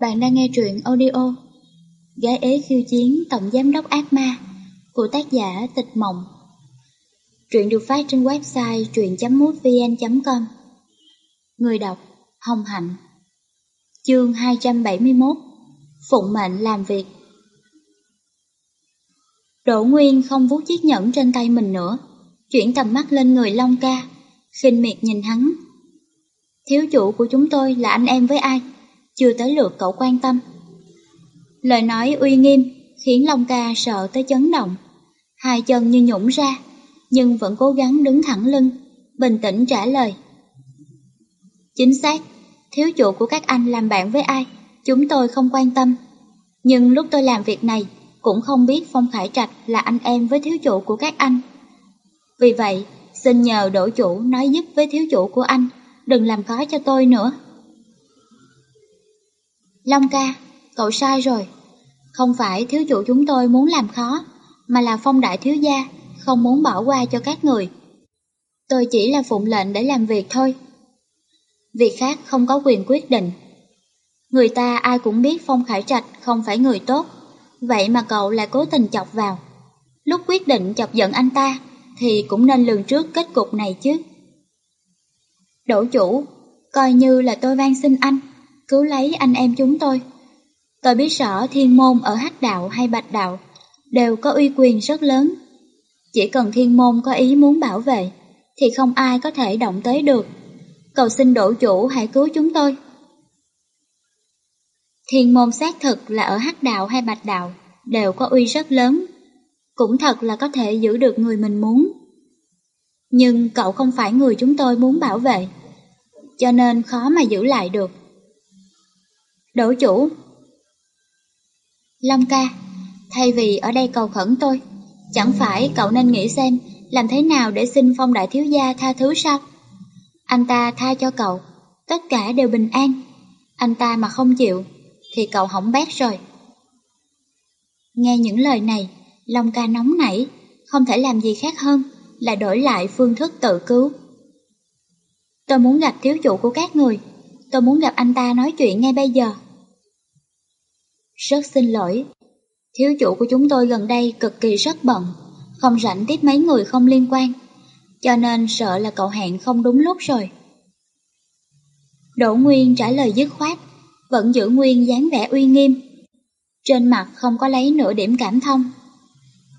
Bạn đang nghe truyện audio Gái ế khiêu chiến tổng giám đốc ác ma của tác giả Tịch Mộng. Truyện được phát trên website truyện.mútvn.com Người đọc Hồng Hạnh Chương 271 Phụng mệnh làm việc Đỗ Nguyên không vuốt chiếc nhẫn trên tay mình nữa, chuyển tầm mắt lên người Long Ca, khinh miệt nhìn hắn. Thiếu chủ của chúng tôi là anh em với ai? Chưa tới lượt cậu quan tâm. Lời nói uy nghiêm khiến Long ca sợ tới chấn động. Hai chân như nhũng ra, nhưng vẫn cố gắng đứng thẳng lưng, bình tĩnh trả lời. Chính xác, thiếu chủ của các anh làm bạn với ai, chúng tôi không quan tâm. Nhưng lúc tôi làm việc này, cũng không biết Phong Khải Trạch là anh em với thiếu chủ của các anh. Vì vậy, xin nhờ đổ chủ nói giúp với thiếu chủ của anh, đừng làm khó cho tôi nữa. Long ca, cậu sai rồi. Không phải thiếu chủ chúng tôi muốn làm khó, mà là phong đại thiếu gia không muốn bỏ qua cho các người. Tôi chỉ là phụng lệnh để làm việc thôi. Việc khác không có quyền quyết định. Người ta ai cũng biết Phong Khải Trạch không phải người tốt, vậy mà cậu lại cố tình chọc vào. Lúc quyết định chọc giận anh ta, thì cũng nên lường trước kết cục này chứ. Đổ chủ, coi như là tôi van xin anh, cứu lấy anh em chúng tôi. Tôi biết rõ thiên môn ở hắc đạo hay bạch đạo đều có uy quyền rất lớn. Chỉ cần thiên môn có ý muốn bảo vệ, thì không ai có thể động tới được. Cầu xin đổ chủ hãy cứu chúng tôi. Thiên môn xác thực là ở hắc đạo hay bạch đạo đều có uy rất lớn. Cũng thật là có thể giữ được người mình muốn. Nhưng cậu không phải người chúng tôi muốn bảo vệ, cho nên khó mà giữ lại được. Đổ chủ. Long ca, Thay vì ở đây cầu khẩn tôi, Chẳng phải cậu nên nghĩ xem Làm thế nào để xin phong đại thiếu gia tha thứ sao? Anh ta tha cho cậu, Tất cả đều bình an. Anh ta mà không chịu, Thì cậu hỏng bét rồi. Nghe những lời này, Long ca nóng nảy, Không thể làm gì khác hơn Là đổi lại phương thức tự cứu. Tôi muốn gặp thiếu chủ của các người, Tôi muốn gặp anh ta nói chuyện ngay bây giờ. Rất xin lỗi, thiếu chủ của chúng tôi gần đây cực kỳ rất bận, không rảnh tiếp mấy người không liên quan, cho nên sợ là cậu hẹn không đúng lúc rồi. Đỗ Nguyên trả lời dứt khoát, vẫn giữ nguyên dáng vẻ uy nghiêm. Trên mặt không có lấy nửa điểm cảm thông.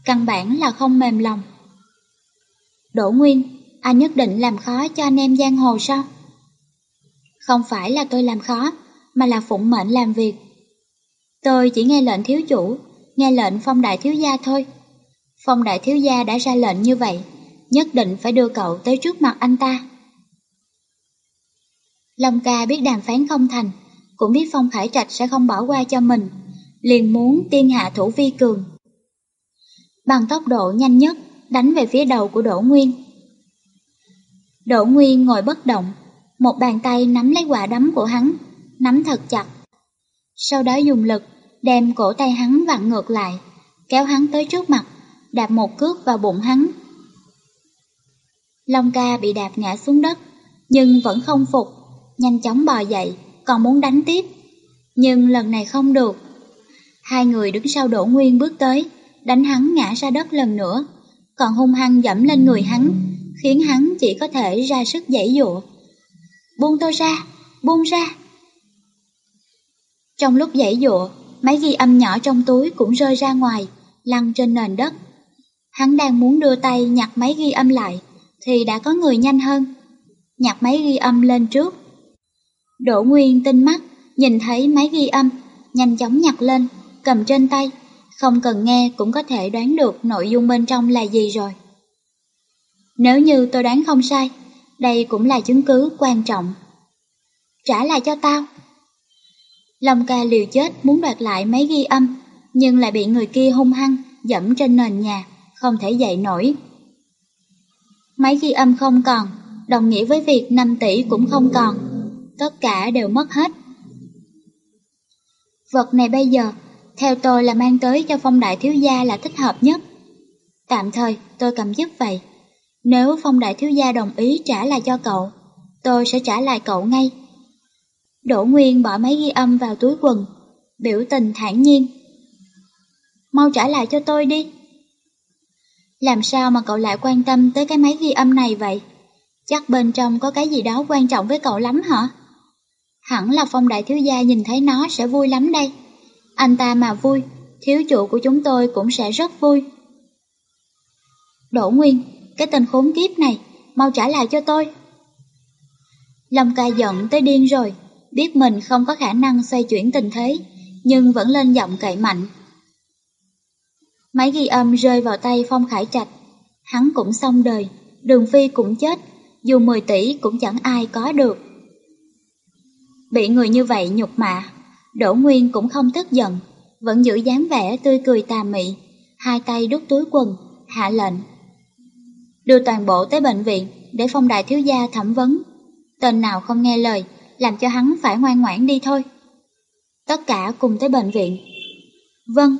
Căn bản là không mềm lòng. Đỗ Nguyên, anh nhất định làm khó cho anh em giang hồ sao? Không phải là tôi làm khó, mà là phụng mệnh làm việc. Tôi chỉ nghe lệnh thiếu chủ, nghe lệnh phong đại thiếu gia thôi. Phong đại thiếu gia đã ra lệnh như vậy, nhất định phải đưa cậu tới trước mặt anh ta. Long ca biết đàm phán không thành, cũng biết Phong Khải Trạch sẽ không bỏ qua cho mình, liền muốn tiên hạ thủ vi cường. Bằng tốc độ nhanh nhất, đánh về phía đầu của Đỗ Nguyên. Đỗ Nguyên ngồi bất động, một bàn tay nắm lấy quả đấm của hắn, nắm thật chặt. Sau đó dùng lực, đem cổ tay hắn vặn ngược lại, kéo hắn tới trước mặt, đạp một cước vào bụng hắn. Long ca bị đạp ngã xuống đất, nhưng vẫn không phục, nhanh chóng bò dậy, còn muốn đánh tiếp. Nhưng lần này không được. Hai người đứng sau đổ nguyên bước tới, đánh hắn ngã ra đất lần nữa, còn hung hăng dẫm lên người hắn, khiến hắn chỉ có thể ra sức giãy dụa. Buông tôi ra, buông ra. Trong lúc giãy dụa, máy ghi âm nhỏ trong túi cũng rơi ra ngoài, lăn trên nền đất. Hắn đang muốn đưa tay nhặt máy ghi âm lại, thì đã có người nhanh hơn. Nhặt máy ghi âm lên trước. Đỗ Nguyên tinh mắt, nhìn thấy máy ghi âm, nhanh chóng nhặt lên, cầm trên tay. Không cần nghe cũng có thể đoán được nội dung bên trong là gì rồi. Nếu như tôi đoán không sai, đây cũng là chứng cứ quan trọng. Trả lại cho tao. Long ca liều chết muốn đoạt lại máy ghi âm, nhưng lại bị người kia hung hăng, dẫm trên nền nhà, không thể dậy nổi. Máy ghi âm không còn, đồng nghĩa với việc 5 tỷ cũng không còn, tất cả đều mất hết. Vật này bây giờ, theo tôi là mang tới cho phong đại thiếu gia là thích hợp nhất. Tạm thời tôi cầm giúp vậy. Nếu phong đại thiếu gia đồng ý trả lại cho cậu, tôi sẽ trả lại cậu ngay. Đỗ Nguyên bỏ máy ghi âm vào túi quần, biểu tình thản nhiên. Mau trả lại cho tôi đi. Làm sao mà cậu lại quan tâm tới cái máy ghi âm này vậy? Chắc bên trong có cái gì đó quan trọng với cậu lắm hả? Hẳn là phong đại thiếu gia nhìn thấy nó sẽ vui lắm đây. Anh ta mà vui, thiếu chủ của chúng tôi cũng sẽ rất vui. Đỗ Nguyên, cái tên khốn kiếp này, mau trả lại cho tôi. Lâm ca giận tới điên rồi, biết mình không có khả năng xoay chuyển tình thế, nhưng vẫn lên giọng cậy mạnh. Máy ghi âm rơi vào tay Phong Khải Trạch, hắn cũng xong đời, Đường Phi cũng chết, dù 10 tỷ cũng chẳng ai có được. Bị người như vậy nhục mạ, Đỗ Nguyên cũng không tức giận, vẫn giữ dáng vẻ tươi cười tà mị, hai tay đút túi quần, hạ lệnh. Đưa toàn bộ tới bệnh viện để phong đại thiếu gia thẩm vấn. Tên nào không nghe lời, làm cho hắn phải ngoan ngoãn đi thôi. Tất cả cùng tới bệnh viện. Vâng.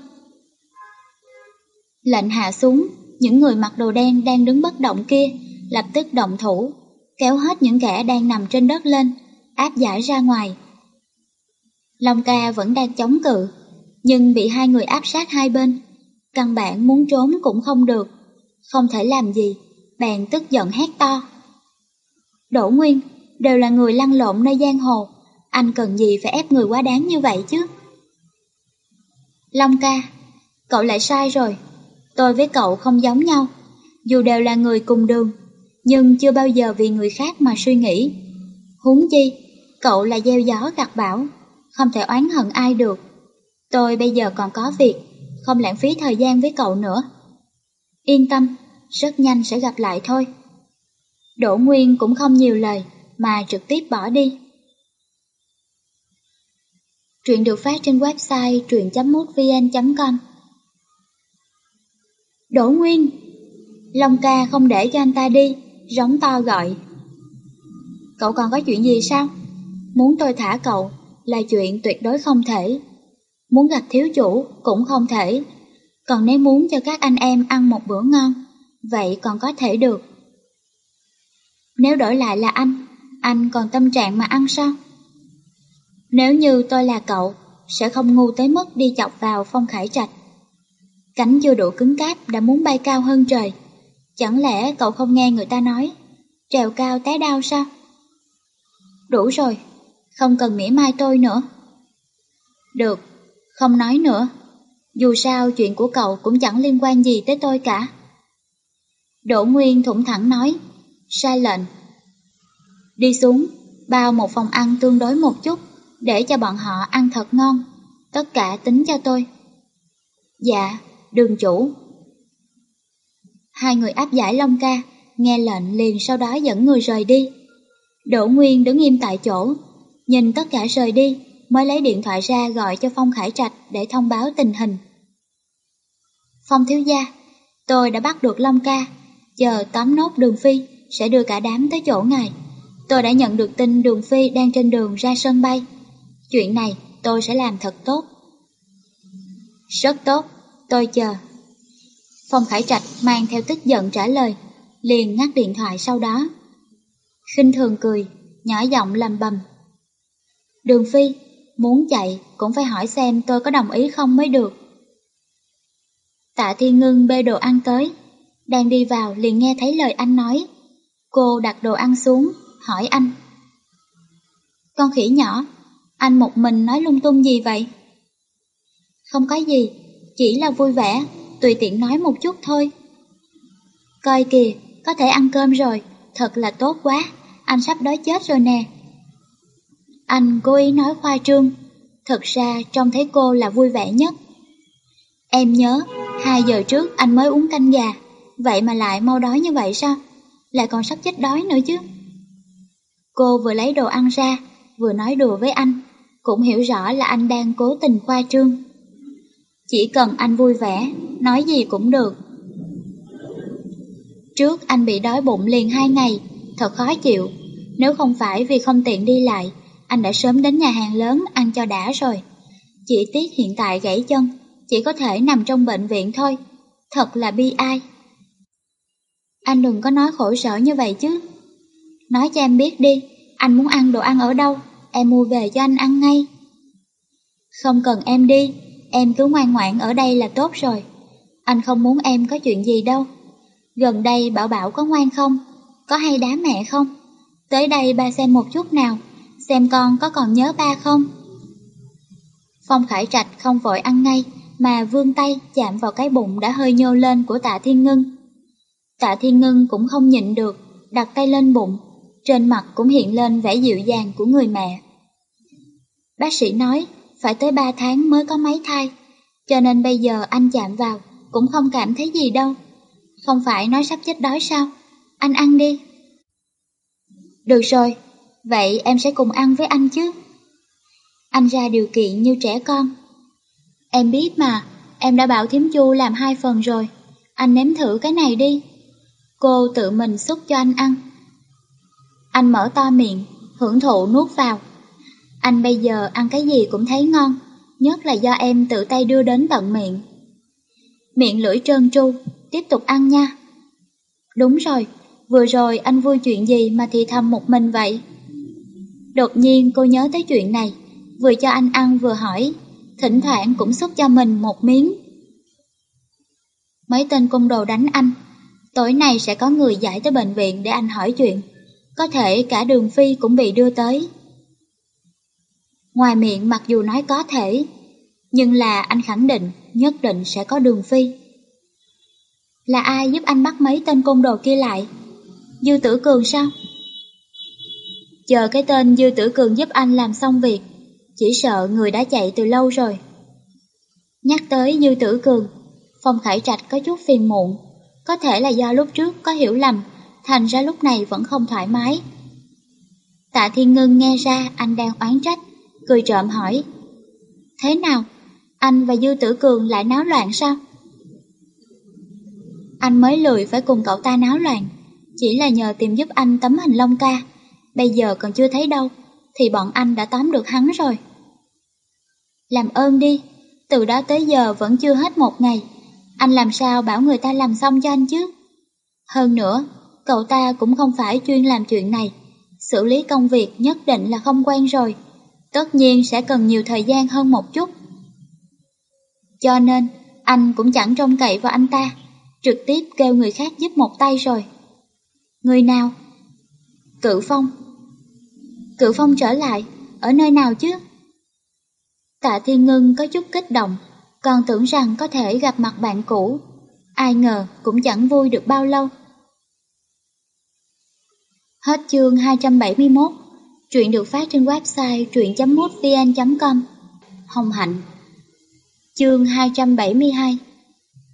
Lệnh hạ xuống, những người mặc đồ đen đang đứng bất động kia lập tức động thủ, kéo hết những kẻ đang nằm trên đất lên, áp giải ra ngoài. Long ca vẫn đang chống cự, nhưng bị hai người áp sát hai bên. Căn bản muốn trốn cũng không được, không thể làm gì, bèn tức giận hét to. Đỗ Nguyên, đều là người lăn lộn nơi giang hồ, anh cần gì phải ép người quá đáng như vậy chứ? Long ca, cậu lại sai rồi, tôi với cậu không giống nhau, dù đều là người cùng đường, nhưng chưa bao giờ vì người khác mà suy nghĩ. Huống chi, cậu là gieo gió gặt bão, không thể oán hận ai được. Tôi bây giờ còn có việc, không lãng phí thời gian với cậu nữa. Yên tâm, rất nhanh sẽ gặp lại thôi. Đỗ Nguyên cũng không nhiều lời, mà trực tiếp bỏ đi. Truyện được phát trên website truyện.mútvn.com Đỗ Nguyên Long ca không để cho anh ta đi, rống to gọi. Cậu còn có chuyện gì sao? Muốn tôi thả cậu là chuyện tuyệt đối không thể. Muốn gặp thiếu chủ cũng không thể. Còn nếu muốn cho các anh em ăn một bữa ngon, vậy còn có thể được. Nếu đổi lại là anh, anh còn tâm trạng mà ăn sao? Nếu như tôi là cậu, sẽ không ngu tới mức đi chọc vào phong khải trạch. Cánh chưa đủ cứng cáp đã muốn bay cao hơn trời. Chẳng lẽ cậu không nghe người ta nói, trèo cao té đau sao? Đủ rồi, không cần mỉa mai tôi nữa. Được, không nói nữa. Dù sao chuyện của cậu cũng chẳng liên quan gì tới tôi cả. Đỗ Nguyên thủng thẳng nói, sai lệnh. Đi xuống, bao một phòng ăn tương đối một chút, để cho bọn họ ăn thật ngon. Tất cả tính cho tôi. Dạ, đường chủ. Hai người áp giải Long ca, nghe lệnh liền sau đó dẫn người rời đi. Đỗ Nguyên đứng im tại chỗ, nhìn tất cả rời đi, mới lấy điện thoại ra gọi cho Phong Khải Trạch để thông báo tình hình. Phong thiếu gia, tôi đã bắt được Long ca, chờ tóm nốt đường phi, sẽ đưa cả đám tới chỗ ngài. Tôi đã nhận được tin đường phi đang trên đường ra sân bay. Chuyện này tôi sẽ làm thật tốt. Rất tốt, tôi chờ. Phong Khải Trạch mang theo tức giận trả lời, liền ngắt điện thoại sau đó. khinh thường cười, nhỏ giọng lầm bầm. Đường Phi, muốn chạy cũng phải hỏi xem tôi có đồng ý không mới được. Tạ Thiên Ngưng bê đồ ăn tới, đang đi vào liền nghe thấy lời anh nói. Cô đặt đồ ăn xuống, hỏi anh. Con khỉ nhỏ, anh một mình nói lung tung gì vậy? Không có gì, chỉ là vui vẻ, tùy tiện nói một chút thôi. Coi kìa, có thể ăn cơm rồi, thật là tốt quá, anh sắp đói chết rồi nè. Anh cố ý nói khoa trương, thật ra trông thấy cô là vui vẻ nhất. Em nhớ, hai giờ trước anh mới uống canh gà, vậy mà lại mau đói như vậy sao? Lại còn sắp chết đói nữa chứ. Cô vừa lấy đồ ăn ra, vừa nói đùa với anh, cũng hiểu rõ là anh đang cố tình khoa trương. Chỉ cần anh vui vẻ, nói gì cũng được. Trước anh bị đói bụng liền hai ngày, thật khó chịu. Nếu không phải vì không tiện đi lại, anh đã sớm đến nhà hàng lớn ăn cho đã rồi. Chỉ tiếc hiện tại gãy chân, chỉ có thể nằm trong bệnh viện thôi. Thật là bi ai. Anh đừng có nói khổ sở như vậy chứ. Nói cho em biết đi, anh muốn ăn đồ ăn ở đâu, em mua về cho anh ăn ngay. Không cần em đi, em cứ ngoan ngoãn ở đây là tốt rồi. Anh không muốn em có chuyện gì đâu. Gần đây Bảo Bảo có ngoan không? Có hay đá mẹ không? Tới đây ba xem một chút nào, xem con có còn nhớ ba không? Phong Khải Trạch không vội ăn ngay, mà vươn tay chạm vào cái bụng đã hơi nhô lên của tạ Thiên Ngân. Tạ Thiên Ngân cũng không nhịn được, đặt tay lên bụng, trên mặt cũng hiện lên vẻ dịu dàng của người mẹ. Bác sĩ nói, phải tới 3 tháng mới có máy thai, cho nên bây giờ anh chạm vào cũng không cảm thấy gì đâu. Không phải nói sắp chết đói sao? Anh ăn đi. Được rồi, vậy em sẽ cùng ăn với anh chứ. Anh ra điều kiện như trẻ con. Em biết mà, em đã bảo thiếm chu làm hai phần rồi. Anh nếm thử cái này đi. Cô tự mình xúc cho anh ăn. Anh mở to miệng, hưởng thụ nuốt vào. Anh bây giờ ăn cái gì cũng thấy ngon, nhất là do em tự tay đưa đến tận miệng. Miệng lưỡi trơn tru, tiếp tục ăn nha. Đúng rồi, vừa rồi anh vui chuyện gì mà thì thầm một mình vậy? Đột nhiên cô nhớ tới chuyện này, vừa cho anh ăn vừa hỏi, thỉnh thoảng cũng xúc cho mình một miếng. Mấy tên cung đồ đánh anh, tối nay sẽ có người giải tới bệnh viện để anh hỏi chuyện, có thể cả đường phi cũng bị đưa tới. Ngoài miệng mặc dù nói có thể, nhưng là anh khẳng định nhất định sẽ có đường phi. Là ai giúp anh bắt mấy tên côn đồ kia lại? Dư Tử Cường sao? Chờ cái tên Dư Tử Cường giúp anh làm xong việc, chỉ sợ người đã chạy từ lâu rồi. Nhắc tới Dư Tử Cường, Phong Khải Trạch có chút phiền muộn, có thể là do lúc trước có hiểu lầm, thành ra lúc này vẫn không thoải mái. Tạ Thiên Ngân nghe ra anh đang oán trách, cười trộm hỏi. Thế nào? Anh và Dư Tử Cường lại náo loạn sao? Anh mới lười phải cùng cậu ta náo loạn, chỉ là nhờ tìm giúp anh tấm hình long ca. Bây giờ còn chưa thấy đâu, thì bọn anh đã tóm được hắn rồi. Làm ơn đi, từ đó tới giờ vẫn chưa hết một ngày, anh làm sao bảo người ta làm xong cho anh chứ? Hơn nữa, cậu ta cũng không phải chuyên làm chuyện này, xử lý công việc nhất định là không quen rồi, tất nhiên sẽ cần nhiều thời gian hơn một chút. Cho nên, anh cũng chẳng trông cậy vào anh ta, trực tiếp kêu người khác giúp một tay rồi. Người nào? Cự Phong. Cự Phong trở lại, ở nơi nào chứ? Tạ Thiên Ngân có chút kích động, còn tưởng rằng có thể gặp mặt bạn cũ. Ai ngờ cũng chẳng vui được bao lâu. Hết chương 271, truyện được phát trên website truyện.mútvn.com. Hồng Hạnh Chương 272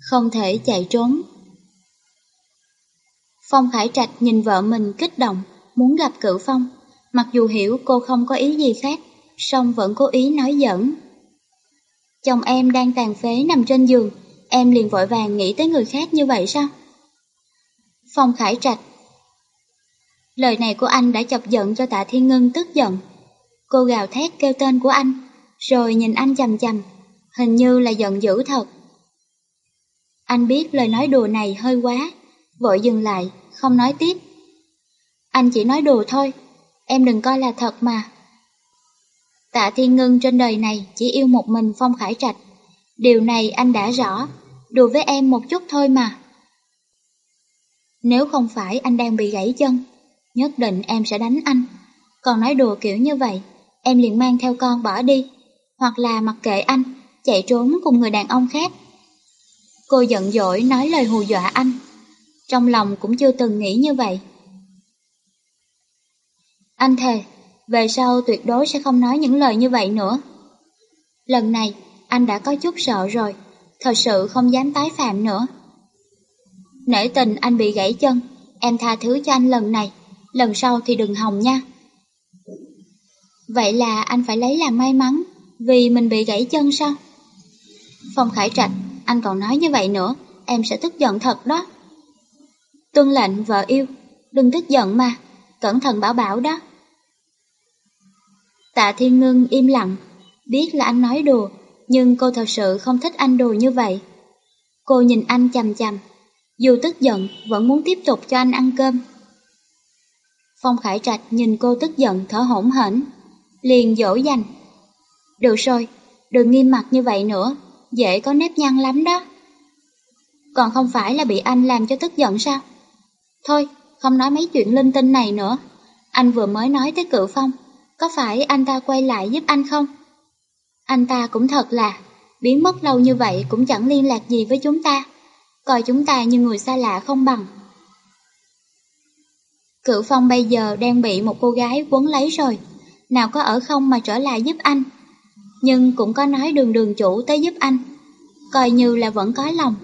Không thể chạy trốn Phong Khải Trạch nhìn vợ mình kích động, muốn gặp cự phong. Mặc dù hiểu cô không có ý gì khác, song vẫn cố ý nói giỡn. Chồng em đang tàn phế nằm trên giường, em liền vội vàng nghĩ tới người khác như vậy sao? Phong Khải Trạch Lời này của anh đã chọc giận cho tạ Thiên Ngân tức giận. Cô gào thét kêu tên của anh, rồi nhìn anh chầm chầm, hình như là giận dữ thật. Anh biết lời nói đùa này hơi quá, vội dừng lại, không nói tiếp. Anh chỉ nói đùa thôi, em đừng coi là thật mà. Tạ Thiên Ngân trên đời này chỉ yêu một mình Phong Khải Trạch. Điều này anh đã rõ, đùa với em một chút thôi mà. Nếu không phải anh đang bị gãy chân, nhất định em sẽ đánh anh. Còn nói đùa kiểu như vậy, em liền mang theo con bỏ đi, hoặc là mặc kệ anh, chạy trốn cùng người đàn ông khác. Cô giận dỗi nói lời hù dọa anh, trong lòng cũng chưa từng nghĩ như vậy. Anh thề, về sau tuyệt đối sẽ không nói những lời như vậy nữa. Lần này, anh đã có chút sợ rồi, thật sự không dám tái phạm nữa. Nể tình anh bị gãy chân, em tha thứ cho anh lần này, lần sau thì đừng hòng nha. Vậy là anh phải lấy làm may mắn, vì mình bị gãy chân sao? Phong Khải Trạch, anh còn nói như vậy nữa, em sẽ tức giận thật đó. Tuân lệnh vợ yêu, đừng tức giận mà, cẩn thận bảo bảo đó. Tạ Thiên Ngân im lặng, biết là anh nói đùa, nhưng cô thật sự không thích anh đùa như vậy. Cô nhìn anh chằm chằm, dù tức giận vẫn muốn tiếp tục cho anh ăn cơm. Phong Khải Trạch nhìn cô tức giận thở hổn hển, liền dỗ dành. Được rồi, đừng nghiêm mặt như vậy nữa, dễ có nếp nhăn lắm đó. Còn không phải là bị anh làm cho tức giận sao? Thôi, không nói mấy chuyện linh tinh này nữa. Anh vừa mới nói tới cự phong, có phải anh ta quay lại giúp anh không? Anh ta cũng thật là, biến mất lâu như vậy cũng chẳng liên lạc gì với chúng ta, coi chúng ta như người xa lạ không bằng. Cự phong bây giờ đang bị một cô gái quấn lấy rồi, nào có ở không mà trở lại giúp anh. Nhưng cũng có nói đường đường chủ tới giúp anh, coi như là vẫn có lòng,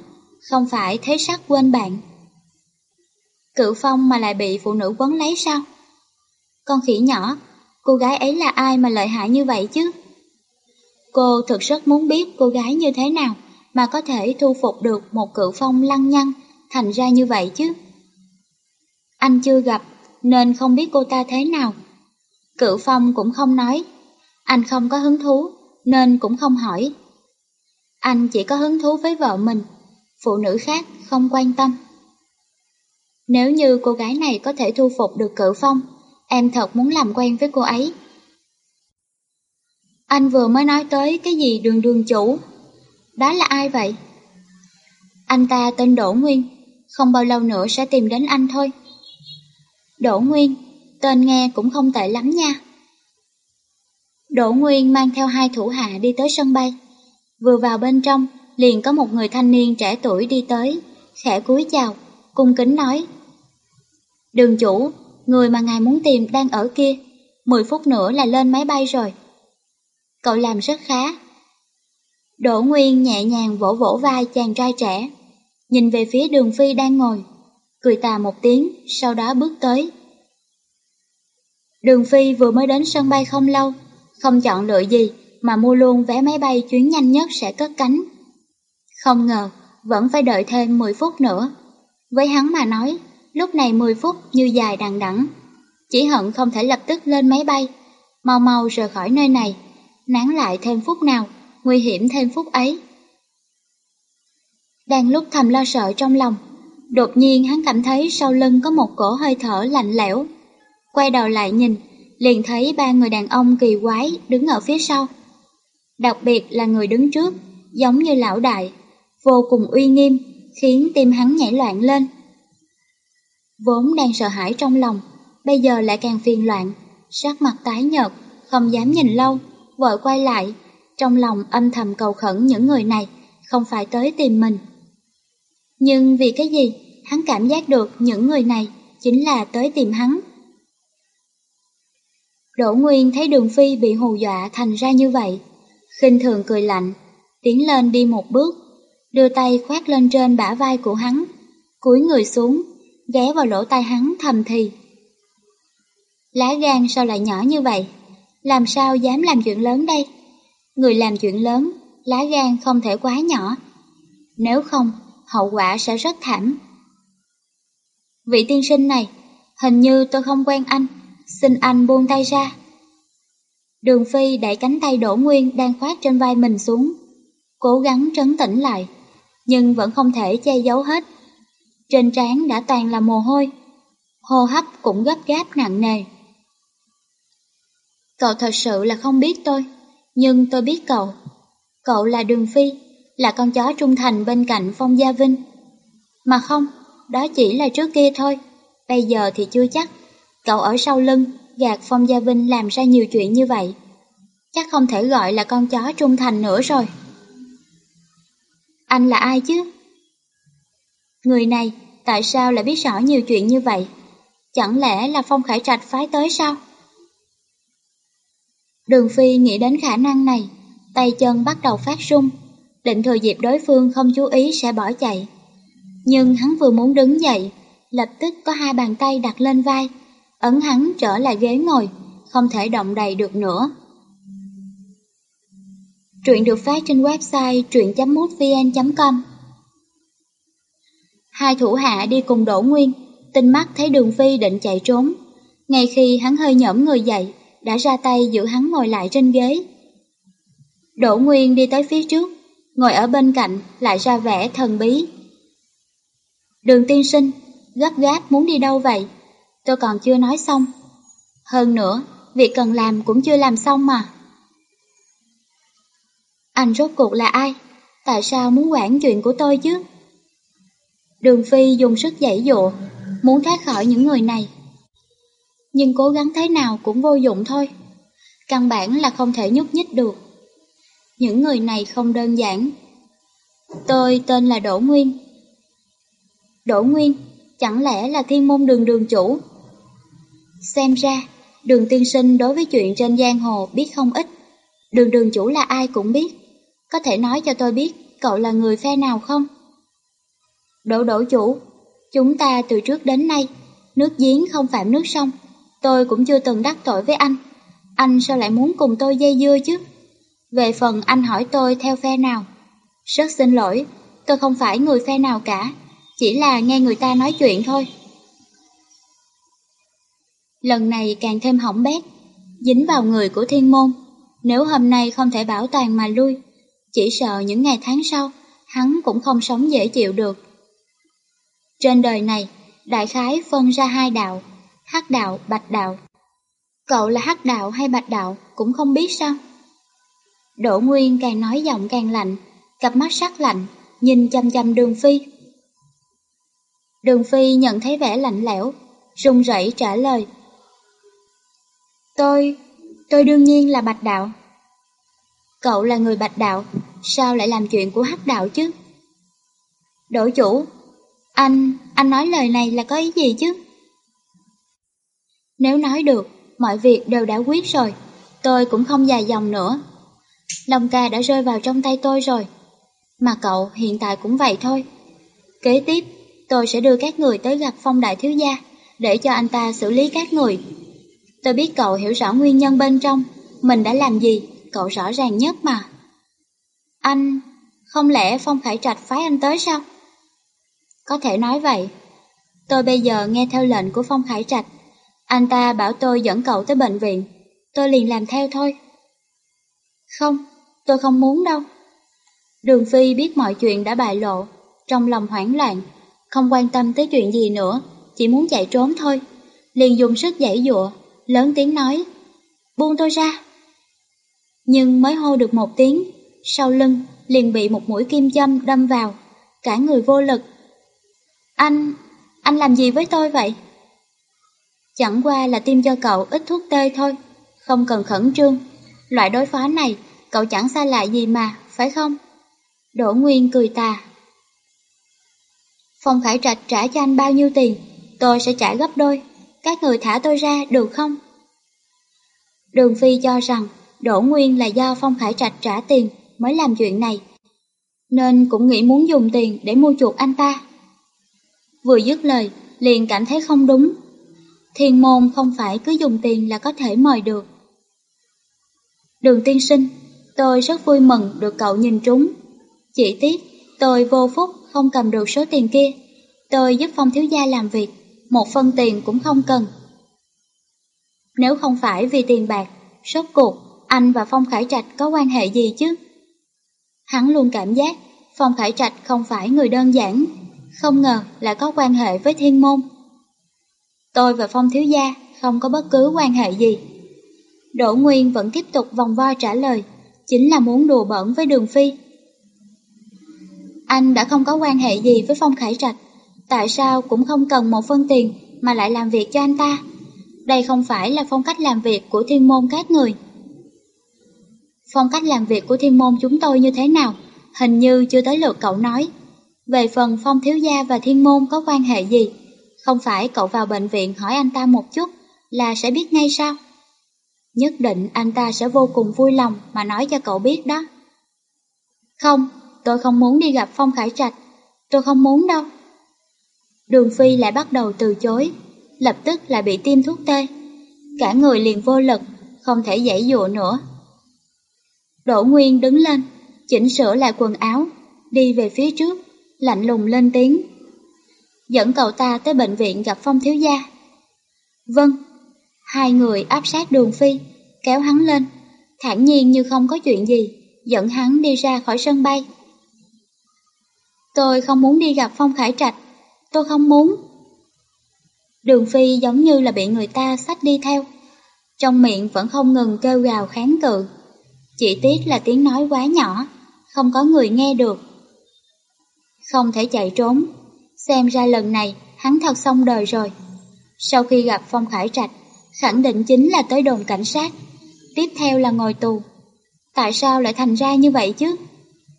không phải thế sắc quên bạn. Cự phong mà lại bị phụ nữ quấn lấy sao? Con khỉ nhỏ, cô gái ấy là ai mà lợi hại như vậy chứ? Cô thực rất muốn biết cô gái như thế nào mà có thể thu phục được một cự phong lăng nhăng thành ra như vậy chứ. Anh chưa gặp nên không biết cô ta thế nào. Cự phong cũng không nói, anh không có hứng thú nên cũng không hỏi. Anh chỉ có hứng thú với vợ mình, phụ nữ khác không quan tâm. Nếu như cô gái này có thể thu phục được cự phong, em thật muốn làm quen với cô ấy. Anh vừa mới nói tới cái gì đường đường chủ. Đó là ai vậy? Anh ta tên Đỗ Nguyên, không bao lâu nữa sẽ tìm đến anh thôi. Đỗ Nguyên, tên nghe cũng không tệ lắm nha. Đỗ Nguyên mang theo hai thủ hạ đi tới sân bay. Vừa vào bên trong, liền có một người thanh niên trẻ tuổi đi tới, khẽ cúi chào, cung kính nói. Đường chủ, người mà ngài muốn tìm đang ở kia, 10 phút nữa là lên máy bay rồi. Cậu làm rất khá. Đỗ Nguyên nhẹ nhàng vỗ vỗ vai chàng trai trẻ, nhìn về phía đường phi đang ngồi, cười tà một tiếng, sau đó bước tới. Đường phi vừa mới đến sân bay không lâu, không chọn lựa gì mà mua luôn vé máy bay chuyến nhanh nhất sẽ cất cánh. Không ngờ, vẫn phải đợi thêm 10 phút nữa. Với hắn mà nói, lúc này 10 phút như dài đằng đẵng. Chỉ hận không thể lập tức lên máy bay, mau mau rời khỏi nơi này, nán lại thêm phút nào, nguy hiểm thêm phút ấy. Đang lúc thầm lo sợ trong lòng, đột nhiên hắn cảm thấy sau lưng có một cổ hơi thở lạnh lẽo. Quay đầu lại nhìn, liền thấy ba người đàn ông kỳ quái đứng ở phía sau. Đặc biệt là người đứng trước, giống như lão đại, vô cùng uy nghiêm, khiến tim hắn nhảy loạn lên. Vốn đang sợ hãi trong lòng, bây giờ lại càng phiền loạn, sắc mặt tái nhợt, không dám nhìn lâu, vội quay lại, trong lòng âm thầm cầu khẩn những người này không phải tới tìm mình. Nhưng vì cái gì, hắn cảm giác được những người này chính là tới tìm hắn. Đỗ Nguyên thấy đường phi bị hù dọa thành ra như vậy, khinh thường cười lạnh, tiến lên đi một bước, đưa tay khoát lên trên bả vai của hắn, cúi người xuống, ghé vào lỗ tai hắn thầm thì. Lá gan sao lại nhỏ như vậy? Làm sao dám làm chuyện lớn đây? Người làm chuyện lớn, lá gan không thể quá nhỏ. Nếu không, hậu quả sẽ rất thảm. Vị tiên sinh này, hình như tôi không quen anh, xin anh buông tay ra. Đường Phi đẩy cánh tay Đỗ Nguyên đang khoát trên vai mình xuống, cố gắng trấn tĩnh lại, nhưng vẫn không thể che giấu hết. Trên trán đã toàn là mồ hôi, hô hấp cũng gấp gáp nặng nề. Cậu thật sự là không biết tôi, nhưng tôi biết cậu. Cậu là Đường Phi, là con chó trung thành bên cạnh Phong Gia Vinh. Mà không, đó chỉ là trước kia thôi, bây giờ thì chưa chắc. Cậu ở sau lưng, gạt Phong Gia Vinh làm ra nhiều chuyện như vậy. Chắc không thể gọi là con chó trung thành nữa rồi. Anh là ai chứ? Người này, tại sao lại biết rõ nhiều chuyện như vậy? Chẳng lẽ là Phong Khải Trạch phái tới sao? Đường Phi nghĩ đến khả năng này, tay chân bắt đầu phát run, định thừa dịp đối phương không chú ý sẽ bỏ chạy. Nhưng hắn vừa muốn đứng dậy, lập tức có hai bàn tay đặt lên vai, ấn hắn trở lại ghế ngồi, không thể động đậy được nữa. Truyện được phát trên website truyện.mútvn.com Hai thủ hạ đi cùng Đỗ Nguyên, tinh mắt thấy đường phi định chạy trốn. Ngay khi hắn hơi nhõm người dậy, đã ra tay giữ hắn ngồi lại trên ghế. Đỗ Nguyên đi tới phía trước, ngồi ở bên cạnh lại ra vẻ thần bí. Đường tiên sinh, gấp gáp muốn đi đâu vậy? Tôi còn chưa nói xong. Hơn nữa, việc cần làm cũng chưa làm xong mà. Anh rốt cuộc là ai? Tại sao muốn quản chuyện của tôi chứ? Đường Phi dùng sức dãy dụa, muốn thoát khỏi những người này. Nhưng cố gắng thế nào cũng vô dụng thôi. Căn bản là không thể nhúc nhích được. Những người này không đơn giản. Tôi tên là Đỗ Nguyên. Đỗ Nguyên, chẳng lẽ là thiên môn đường đường chủ? Xem ra, đường tiên sinh đối với chuyện trên giang hồ biết không ít. Đường đường chủ là ai cũng biết. Có thể nói cho tôi biết cậu là người phe nào không? Đỗ đỗ chủ, chúng ta từ trước đến nay, nước giếng không phạm nước sông. Tôi cũng chưa từng đắc tội với anh. Anh sao lại muốn cùng tôi dây dưa chứ? Về phần anh hỏi tôi theo phe nào? Rất xin lỗi, tôi không phải người phe nào cả, chỉ là nghe người ta nói chuyện thôi. Lần này càng thêm hỏng bét, dính vào người của thiên môn. Nếu hôm nay không thể bảo toàn mà lui, chỉ sợ những ngày tháng sau, hắn cũng không sống dễ chịu được. Trên đời này, đại khái phân ra hai đạo, hắc đạo, bạch đạo. Cậu là hắc đạo hay bạch đạo cũng không biết sao. Đỗ Nguyên càng nói giọng càng lạnh, cặp mắt sắc lạnh, nhìn chăm chăm đường phi. Đường phi nhận thấy vẻ lạnh lẽo, run rẩy trả lời. Tôi, tôi đương nhiên là bạch đạo. Cậu là người bạch đạo, sao lại làm chuyện của hắc đạo chứ? Đổi chủ, anh, anh nói lời này là có ý gì chứ? Nếu nói được, mọi việc đều đã quyết rồi, tôi cũng không dài dòng nữa. Long ca đã rơi vào trong tay tôi rồi, mà cậu hiện tại cũng vậy thôi. Kế tiếp, tôi sẽ đưa các người tới gặp phong đại thiếu gia, để cho anh ta xử lý các người. Tôi biết cậu hiểu rõ nguyên nhân bên trong, mình đã làm gì, cậu rõ ràng nhất mà. Anh, không lẽ Phong Khải Trạch phái anh tới sao? Có thể nói vậy. Tôi bây giờ nghe theo lệnh của Phong Khải Trạch. Anh ta bảo tôi dẫn cậu tới bệnh viện. Tôi liền làm theo thôi. Không, tôi không muốn đâu. Đường Phi biết mọi chuyện đã bại lộ, trong lòng hoảng loạn, không quan tâm tới chuyện gì nữa, chỉ muốn chạy trốn thôi. Liền dùng sức giãy dụa, lớn tiếng nói, buông tôi ra. Nhưng mới hô được một tiếng, sau lưng liền bị một mũi kim châm đâm vào, cả người vô lực. Anh, anh làm gì với tôi vậy? Chẳng qua là tiêm cho cậu ít thuốc tê thôi, không cần khẩn trương. Loại đối phó này, cậu chẳng xa lạ gì mà, phải không? Đỗ Nguyên cười tà. Phong Khải Trạch trả cho anh bao nhiêu tiền, tôi sẽ trả gấp đôi. Các người thả tôi ra được không? Đường Phi cho rằng Đỗ Nguyên là do Phong Khải Trạch trả tiền mới làm chuyện này, nên cũng nghĩ muốn dùng tiền để mua chuộc anh ta. Vừa dứt lời, liền cảm thấy không đúng. Thiên môn không phải cứ dùng tiền là có thể mời được. Đường tiên sinh, tôi rất vui mừng được cậu nhìn trúng. Chỉ tiếc, tôi vô phúc không cầm được số tiền kia. Tôi giúp phong thiếu gia làm việc, một phân tiền cũng không cần. Nếu không phải vì tiền bạc, sốt cuộc, anh và Phong Khải Trạch có quan hệ gì chứ? Hắn luôn cảm giác Phong Khải Trạch không phải người đơn giản, không ngờ là có quan hệ với thiên môn. Tôi và Phong Thiếu Gia không có bất cứ quan hệ gì. Đỗ Nguyên vẫn tiếp tục vòng vo trả lời, chính là muốn đùa bẩn với Đường Phi. Anh đã không có quan hệ gì với Phong Khải Trạch, tại sao cũng không cần một phân tiền mà lại làm việc cho anh ta? Đây không phải là phong cách làm việc của thiên môn các người. Phong cách làm việc của thiên môn chúng tôi như thế nào, hình như chưa tới lượt cậu nói. Về phần phong thiếu gia và thiên môn có quan hệ gì, không phải cậu vào bệnh viện hỏi anh ta một chút là sẽ biết ngay sao? Nhất định anh ta sẽ vô cùng vui lòng mà nói cho cậu biết đó. Không, tôi không muốn đi gặp Phong Khải Trạch, tôi không muốn đâu. Đường Phi lại bắt đầu từ chối, lập tức lại bị tiêm thuốc tê. Cả người liền vô lực, không thể dãy dụa nữa. Đỗ Nguyên đứng lên, chỉnh sửa lại quần áo, đi về phía trước, lạnh lùng lên tiếng. Dẫn cậu ta tới bệnh viện gặp Phong Thiếu Gia. Vâng, hai người áp sát đường phi, kéo hắn lên, thản nhiên như không có chuyện gì, dẫn hắn đi ra khỏi sân bay. Tôi không muốn đi gặp Phong Khải Trạch, tôi không muốn. Đường Phi giống như là bị người ta xách đi theo, Trong miệng vẫn không ngừng kêu gào kháng cự. Chỉ tiếc là tiếng nói quá nhỏ, không có người nghe được. Không thể chạy trốn, xem ra lần này hắn thật xong đời rồi. Sau khi gặp Phong Khải Trạch, khẳng định chính là tới đồn cảnh sát, tiếp theo là ngồi tù. Tại sao lại thành ra như vậy chứ?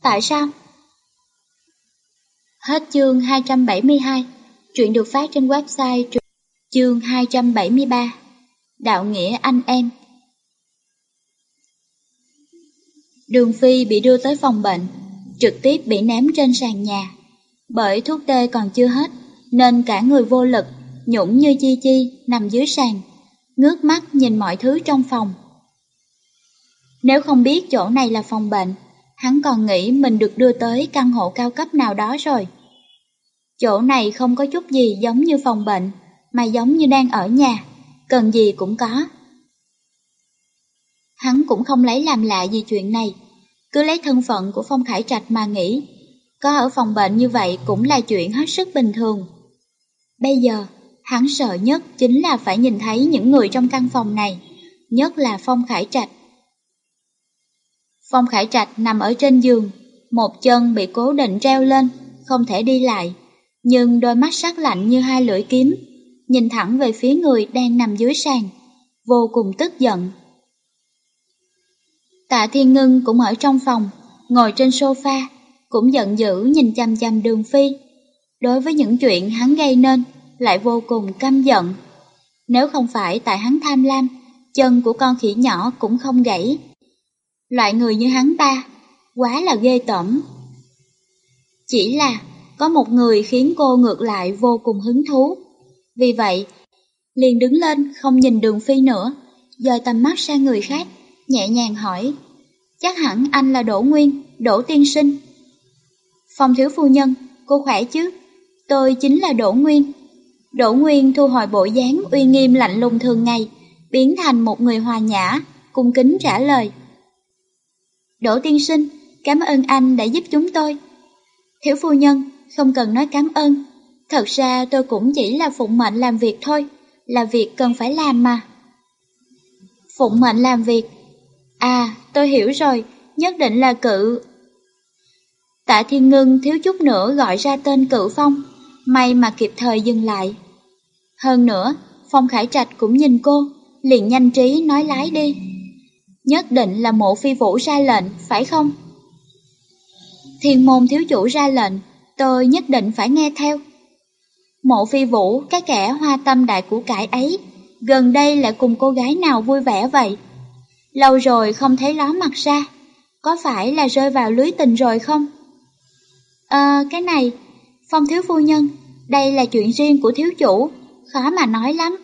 Tại sao? Hết chương 272, chuyện được phát trên website chương 273, Đạo nghĩa anh em. Đường Phi bị đưa tới phòng bệnh, trực tiếp bị ném trên sàn nhà. Bởi thuốc tê còn chưa hết, nên cả người vô lực, nhũng như chi chi, nằm dưới sàn, ngước mắt nhìn mọi thứ trong phòng. Nếu không biết chỗ này là phòng bệnh, hắn còn nghĩ mình được đưa tới căn hộ cao cấp nào đó rồi. Chỗ này không có chút gì giống như phòng bệnh, mà giống như đang ở nhà, cần gì cũng có. Hắn cũng không lấy làm lạ gì chuyện này, cứ lấy thân phận của Phong Khải Trạch mà nghĩ, có ở phòng bệnh như vậy cũng là chuyện hết sức bình thường. Bây giờ, hắn sợ nhất chính là phải nhìn thấy những người trong căn phòng này, nhất là Phong Khải Trạch. Phong Khải Trạch nằm ở trên giường, một chân bị cố định treo lên, không thể đi lại, nhưng đôi mắt sắc lạnh như hai lưỡi kiếm, nhìn thẳng về phía người đang nằm dưới sàn, vô cùng tức giận. Tạ Thiên Ngân cũng ở trong phòng, ngồi trên sofa, cũng giận dữ nhìn chăm chăm đường phi. Đối với những chuyện hắn gây nên, lại vô cùng căm giận. Nếu không phải tại hắn tham lam, chân của con khỉ nhỏ cũng không gãy. Loại người như hắn ta, quá là ghê tởm. Chỉ là có một người khiến cô ngược lại vô cùng hứng thú. Vì vậy, liền đứng lên không nhìn đường phi nữa, dời tầm mắt sang người khác, nhẹ nhàng hỏi. Chắc hẳn anh là Đỗ Nguyên, Đỗ Tiên Sinh. Phong thiếu phu nhân, cô khỏe chứ? Tôi chính là Đỗ Nguyên. Đỗ Nguyên thu hồi bộ dáng uy nghiêm lạnh lùng thường ngày, biến thành một người hòa nhã, cung kính trả lời. Đỗ tiên sinh, cảm ơn anh đã giúp chúng tôi. Thiếu phu nhân, không cần nói cảm ơn. Thật ra tôi cũng chỉ là phụng mệnh làm việc thôi, là việc cần phải làm mà. Phụng mệnh làm việc? À, tôi hiểu rồi, nhất định là cự. Tạ Thiên Ngân thiếu chút nữa gọi ra tên cự phong, may mà kịp thời dừng lại. Hơn nữa, Phong Khải Trạch cũng nhìn cô, liền nhanh trí nói lái đi. Nhất định là mộ phi vũ ra lệnh, phải không? Thiên môn thiếu chủ ra lệnh, tôi nhất định phải nghe theo. Mộ phi vũ, cái kẻ hoa tâm đại của cải ấy, gần đây lại cùng cô gái nào vui vẻ vậy? Lâu rồi không thấy ló mặt ra, có phải là rơi vào lưới tình rồi không? Ờ, cái này, Phong thiếu phu nhân, đây là chuyện riêng của thiếu chủ, khó mà nói lắm.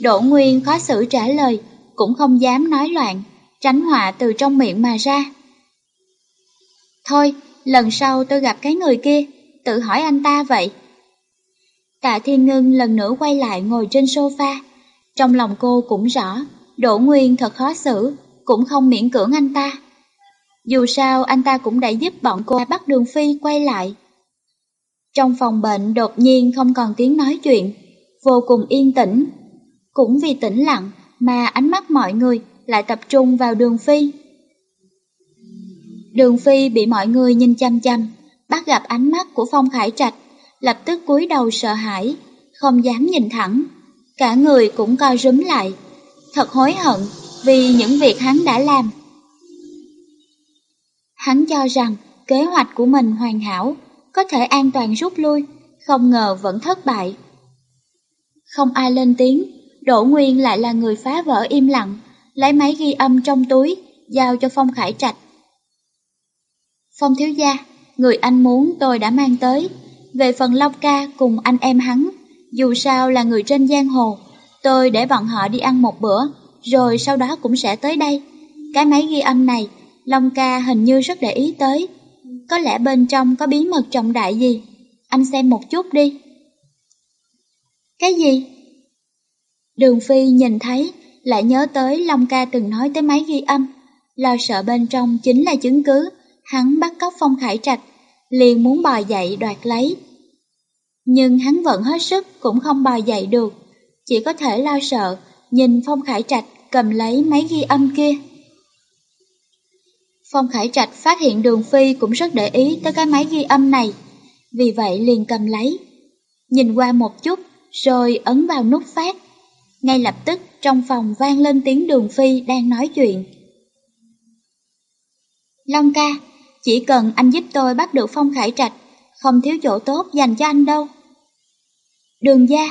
Đỗ Nguyên khó xử trả lời, cũng không dám nói loạn, tránh họa từ trong miệng mà ra. Thôi, lần sau tôi gặp cái người kia, tự hỏi anh ta vậy. Tạ Thiên Ngân lần nữa quay lại ngồi trên sofa. Trong lòng cô cũng rõ, Đỗ Nguyên thật khó xử, cũng không miễn cưỡng anh ta. Dù sao anh ta cũng đã giúp bọn cô bắt Đường Phi quay lại. Trong phòng bệnh đột nhiên không còn tiếng nói chuyện, vô cùng yên tĩnh. Cũng vì tĩnh lặng mà ánh mắt mọi người lại tập trung vào đường phi. Đường phi bị mọi người nhìn chăm chăm, bắt gặp ánh mắt của Phong Khải Trạch, lập tức cúi đầu sợ hãi, không dám nhìn thẳng. Cả người cũng co rúm lại, thật hối hận vì những việc hắn đã làm. Hắn cho rằng kế hoạch của mình hoàn hảo, có thể an toàn rút lui, không ngờ vẫn thất bại. Không ai lên tiếng, Đỗ Nguyên lại là người phá vỡ im lặng, lấy máy ghi âm trong túi, giao cho Phong Khải Trạch. Phong thiếu gia, người anh muốn tôi đã mang tới. Về phần Long Ca cùng anh em hắn, dù sao là người trên giang hồ, tôi để bọn họ đi ăn một bữa, rồi sau đó cũng sẽ tới đây. Cái máy ghi âm này, Long Ca hình như rất để ý tới. Có lẽ bên trong có bí mật trọng đại gì. Anh xem một chút đi. Cái gì? Đường Phi nhìn thấy, lại nhớ tới Long ca từng nói tới máy ghi âm, lo sợ bên trong chính là chứng cứ, hắn bắt cóc Phong Khải Trạch, liền muốn bò dậy đoạt lấy. Nhưng hắn vẫn hết sức cũng không bò dậy được, chỉ có thể lo sợ, nhìn Phong Khải Trạch cầm lấy máy ghi âm kia. Phong Khải Trạch phát hiện Đường Phi cũng rất để ý tới cái máy ghi âm này, vì vậy liền cầm lấy. Nhìn qua một chút, rồi ấn vào nút phát. Ngay lập tức trong phòng vang lên tiếng Đường Phi đang nói chuyện. Long ca, chỉ cần anh giúp tôi bắt được Phong Khải Trạch, không thiếu chỗ tốt dành cho anh đâu. Đường gia,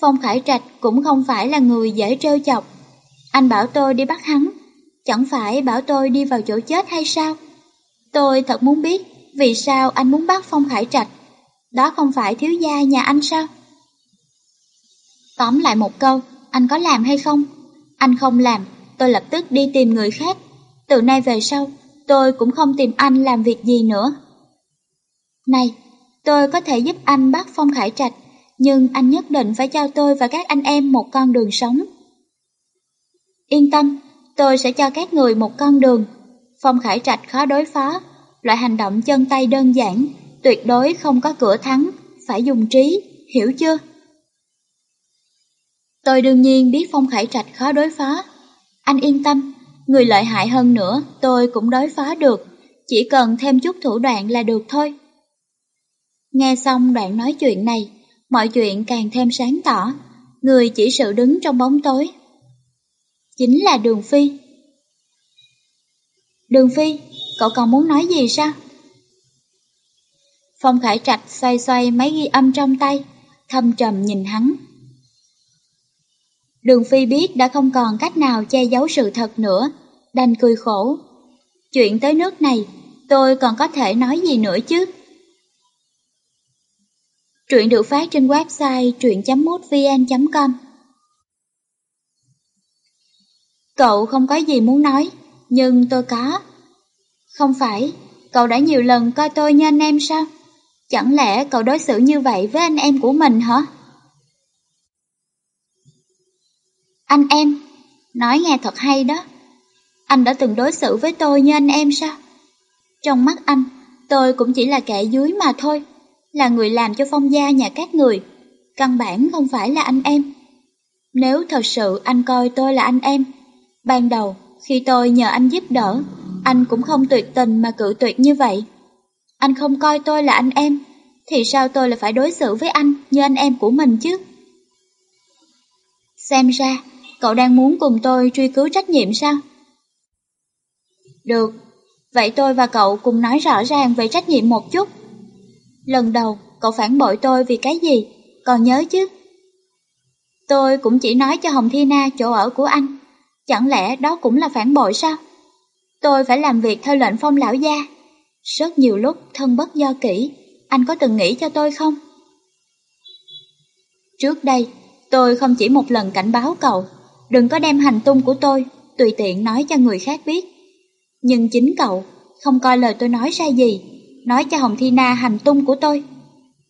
Phong Khải Trạch cũng không phải là người dễ trêu chọc. Anh bảo tôi đi bắt hắn, chẳng phải bảo tôi đi vào chỗ chết hay sao? Tôi thật muốn biết vì sao anh muốn bắt Phong Khải Trạch. Đó không phải thiếu gia nhà anh sao? Tóm lại một câu, anh có làm hay không? Anh không làm, tôi lập tức đi tìm người khác. Từ nay về sau, tôi cũng không tìm anh làm việc gì nữa. Này, tôi có thể giúp anh bắt Phong Khải Trạch, nhưng anh nhất định phải cho tôi và các anh em một con đường sống. Yên tâm, tôi sẽ cho các người một con đường. Phong Khải Trạch khó đối phó, loại hành động chân tay đơn giản, tuyệt đối không có cửa thắng, phải dùng trí, hiểu chưa? Tôi đương nhiên biết Phong Khải Trạch khó đối phó. Anh yên tâm, người lợi hại hơn nữa tôi cũng đối phó được, chỉ cần thêm chút thủ đoạn là được thôi. Nghe xong đoạn nói chuyện này, mọi chuyện càng thêm sáng tỏ, người chỉ sự đứng trong bóng tối. Chính là Đường Phi. Đường Phi, cậu còn muốn nói gì sao? Phong Khải Trạch xoay xoay máy ghi âm trong tay, thâm trầm nhìn hắn. Đường Phi biết đã không còn cách nào che giấu sự thật nữa, đành cười khổ. Chuyện tới nước này, tôi còn có thể nói gì nữa chứ? Truyện được phát trên website truyện.mútvn.com Cậu không có gì muốn nói, nhưng tôi có. Không phải, cậu đã nhiều lần coi tôi như anh em sao? Chẳng lẽ cậu đối xử như vậy với anh em của mình hả? Anh em, nói nghe thật hay đó. Anh đã từng đối xử với tôi như anh em sao? Trong mắt anh, tôi cũng chỉ là kẻ dưới mà thôi, là người làm cho phong gia nhà các người, căn bản không phải là anh em. Nếu thật sự anh coi tôi là anh em, ban đầu khi tôi nhờ anh giúp đỡ, anh cũng không tuyệt tình mà cự tuyệt như vậy. Anh không coi tôi là anh em, thì sao tôi lại phải đối xử với anh như anh em của mình chứ? Xem ra, cậu đang muốn cùng tôi truy cứu trách nhiệm sao? Được, vậy tôi và cậu cùng nói rõ ràng về trách nhiệm một chút. Lần đầu, cậu phản bội tôi vì cái gì, còn nhớ chứ? Tôi cũng chỉ nói cho Hồng Thi Na chỗ ở của anh, chẳng lẽ đó cũng là phản bội sao? Tôi phải làm việc theo lệnh phong lão gia. Rất nhiều lúc thân bất do kỹ, anh có từng nghĩ cho tôi không? Trước đây, tôi không chỉ một lần cảnh báo cậu, đừng có đem hành tung của tôi tùy tiện nói cho người khác biết. Nhưng chính cậu không coi lời tôi nói sai gì, nói cho Hồng Thi Na hành tung của tôi.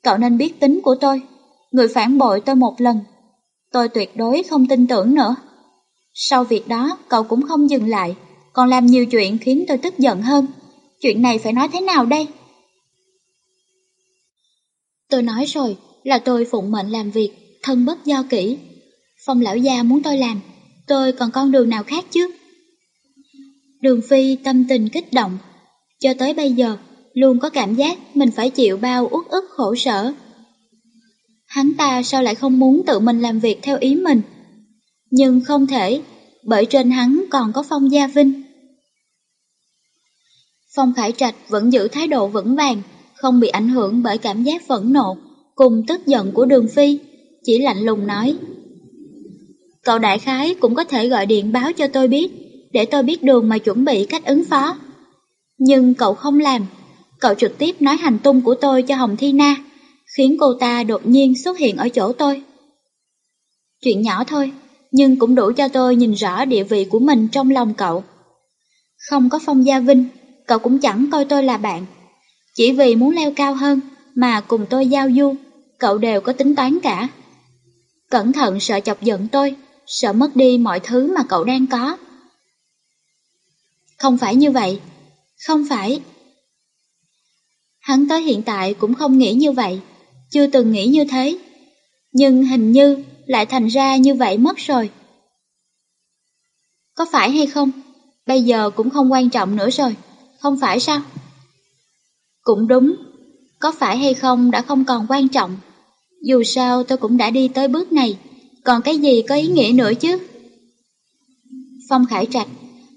Cậu nên biết tính của tôi, người phản bội tôi một lần. Tôi tuyệt đối không tin tưởng nữa. Sau việc đó, cậu cũng không dừng lại, còn làm nhiều chuyện khiến tôi tức giận hơn. Chuyện này phải nói thế nào đây? Tôi nói rồi là tôi phụng mệnh làm việc, thân bất do kỹ. Phong lão gia muốn tôi làm, tôi còn con đường nào khác chứ? Đường Phi tâm tình kích động, cho tới bây giờ luôn có cảm giác mình phải chịu bao uất ức khổ sở. Hắn ta sao lại không muốn tự mình làm việc theo ý mình? Nhưng không thể, bởi trên hắn còn có Phong Gia Vinh. Phong Khải Trạch vẫn giữ thái độ vững vàng, không bị ảnh hưởng bởi cảm giác phẫn nộ cùng tức giận của Đường Phi, chỉ lạnh lùng nói. Cậu đại khái cũng có thể gọi điện báo cho tôi biết, để tôi biết đường mà chuẩn bị cách ứng phó. Nhưng cậu không làm, cậu trực tiếp nói hành tung của tôi cho Hồng Thi Na, khiến cô ta đột nhiên xuất hiện ở chỗ tôi. Chuyện nhỏ thôi, nhưng cũng đủ cho tôi nhìn rõ địa vị của mình trong lòng cậu. Không có Phong Gia Vinh, cậu cũng chẳng coi tôi là bạn. Chỉ vì muốn leo cao hơn mà cùng tôi giao du, cậu đều có tính toán cả. Cẩn thận sợ chọc giận tôi, sợ mất đi mọi thứ mà cậu đang có. Không phải như vậy, không phải. Hắn tới hiện tại cũng không nghĩ như vậy, chưa từng nghĩ như thế. Nhưng hình như lại thành ra như vậy mất rồi. Có phải hay không? Bây giờ cũng không quan trọng nữa rồi, không phải sao? Cũng đúng, có phải hay không đã không còn quan trọng. Dù sao tôi cũng đã đi tới bước này, còn cái gì có ý nghĩa nữa chứ? Phong Khải Trạch,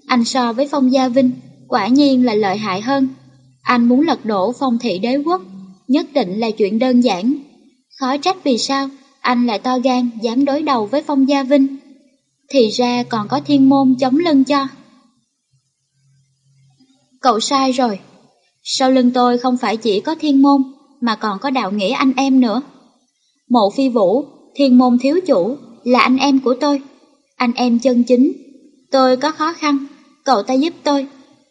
anh so với Phong Gia Vinh, quả nhiên là lợi hại hơn. Anh muốn lật đổ phong thị đế quốc, nhất định là chuyện đơn giản. Khó trách vì sao anh lại to gan dám đối đầu với Phong Gia Vinh. Thì ra còn có thiên môn chống lưng cho. Cậu sai rồi. Sau lưng tôi không phải chỉ có thiên môn, mà còn có đạo nghĩa anh em nữa. Mộ phi vũ, thiên môn thiếu chủ, là anh em của tôi. Anh em chân chính. Tôi có khó khăn, cậu ta giúp tôi.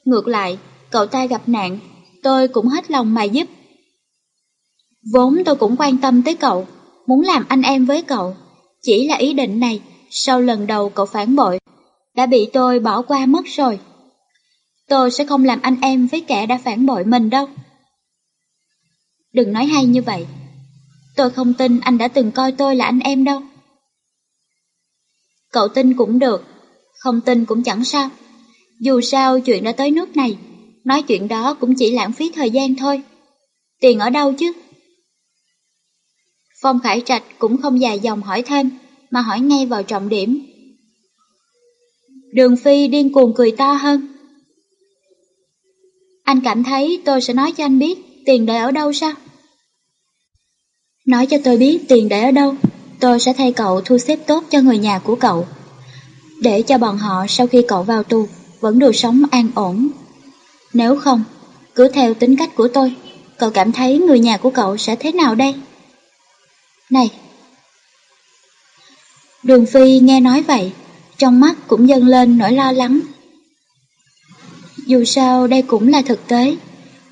Ngược lại, cậu ta gặp nạn, tôi cũng hết lòng mà giúp. Vốn tôi cũng quan tâm tới cậu, muốn làm anh em với cậu. Chỉ là ý định này, sau lần đầu cậu phản bội, đã bị tôi bỏ qua mất rồi. Tôi sẽ không làm anh em với kẻ đã phản bội mình đâu. Đừng nói hay như vậy. Tôi không tin anh đã từng coi tôi là anh em đâu. Cậu tin cũng được, không tin cũng chẳng sao. Dù sao chuyện đã tới nước này, nói chuyện đó cũng chỉ lãng phí thời gian thôi. Tiền ở đâu chứ? Phong Khải Trạch cũng không dài dòng hỏi thêm, mà hỏi ngay vào trọng điểm. Đường Phi điên cuồng cười to hơn. Anh cảm thấy tôi sẽ nói cho anh biết tiền để ở đâu sao? Nói cho tôi biết tiền để ở đâu, tôi sẽ thay cậu thu xếp tốt cho người nhà của cậu. Để cho bọn họ sau khi cậu vào tù vẫn được sống an ổn. Nếu không, cứ theo tính cách của tôi, cậu cảm thấy người nhà của cậu sẽ thế nào đây? Này! Đường Phi nghe nói vậy, trong mắt cũng dâng lên nỗi lo lắng. Dù sao đây cũng là thực tế,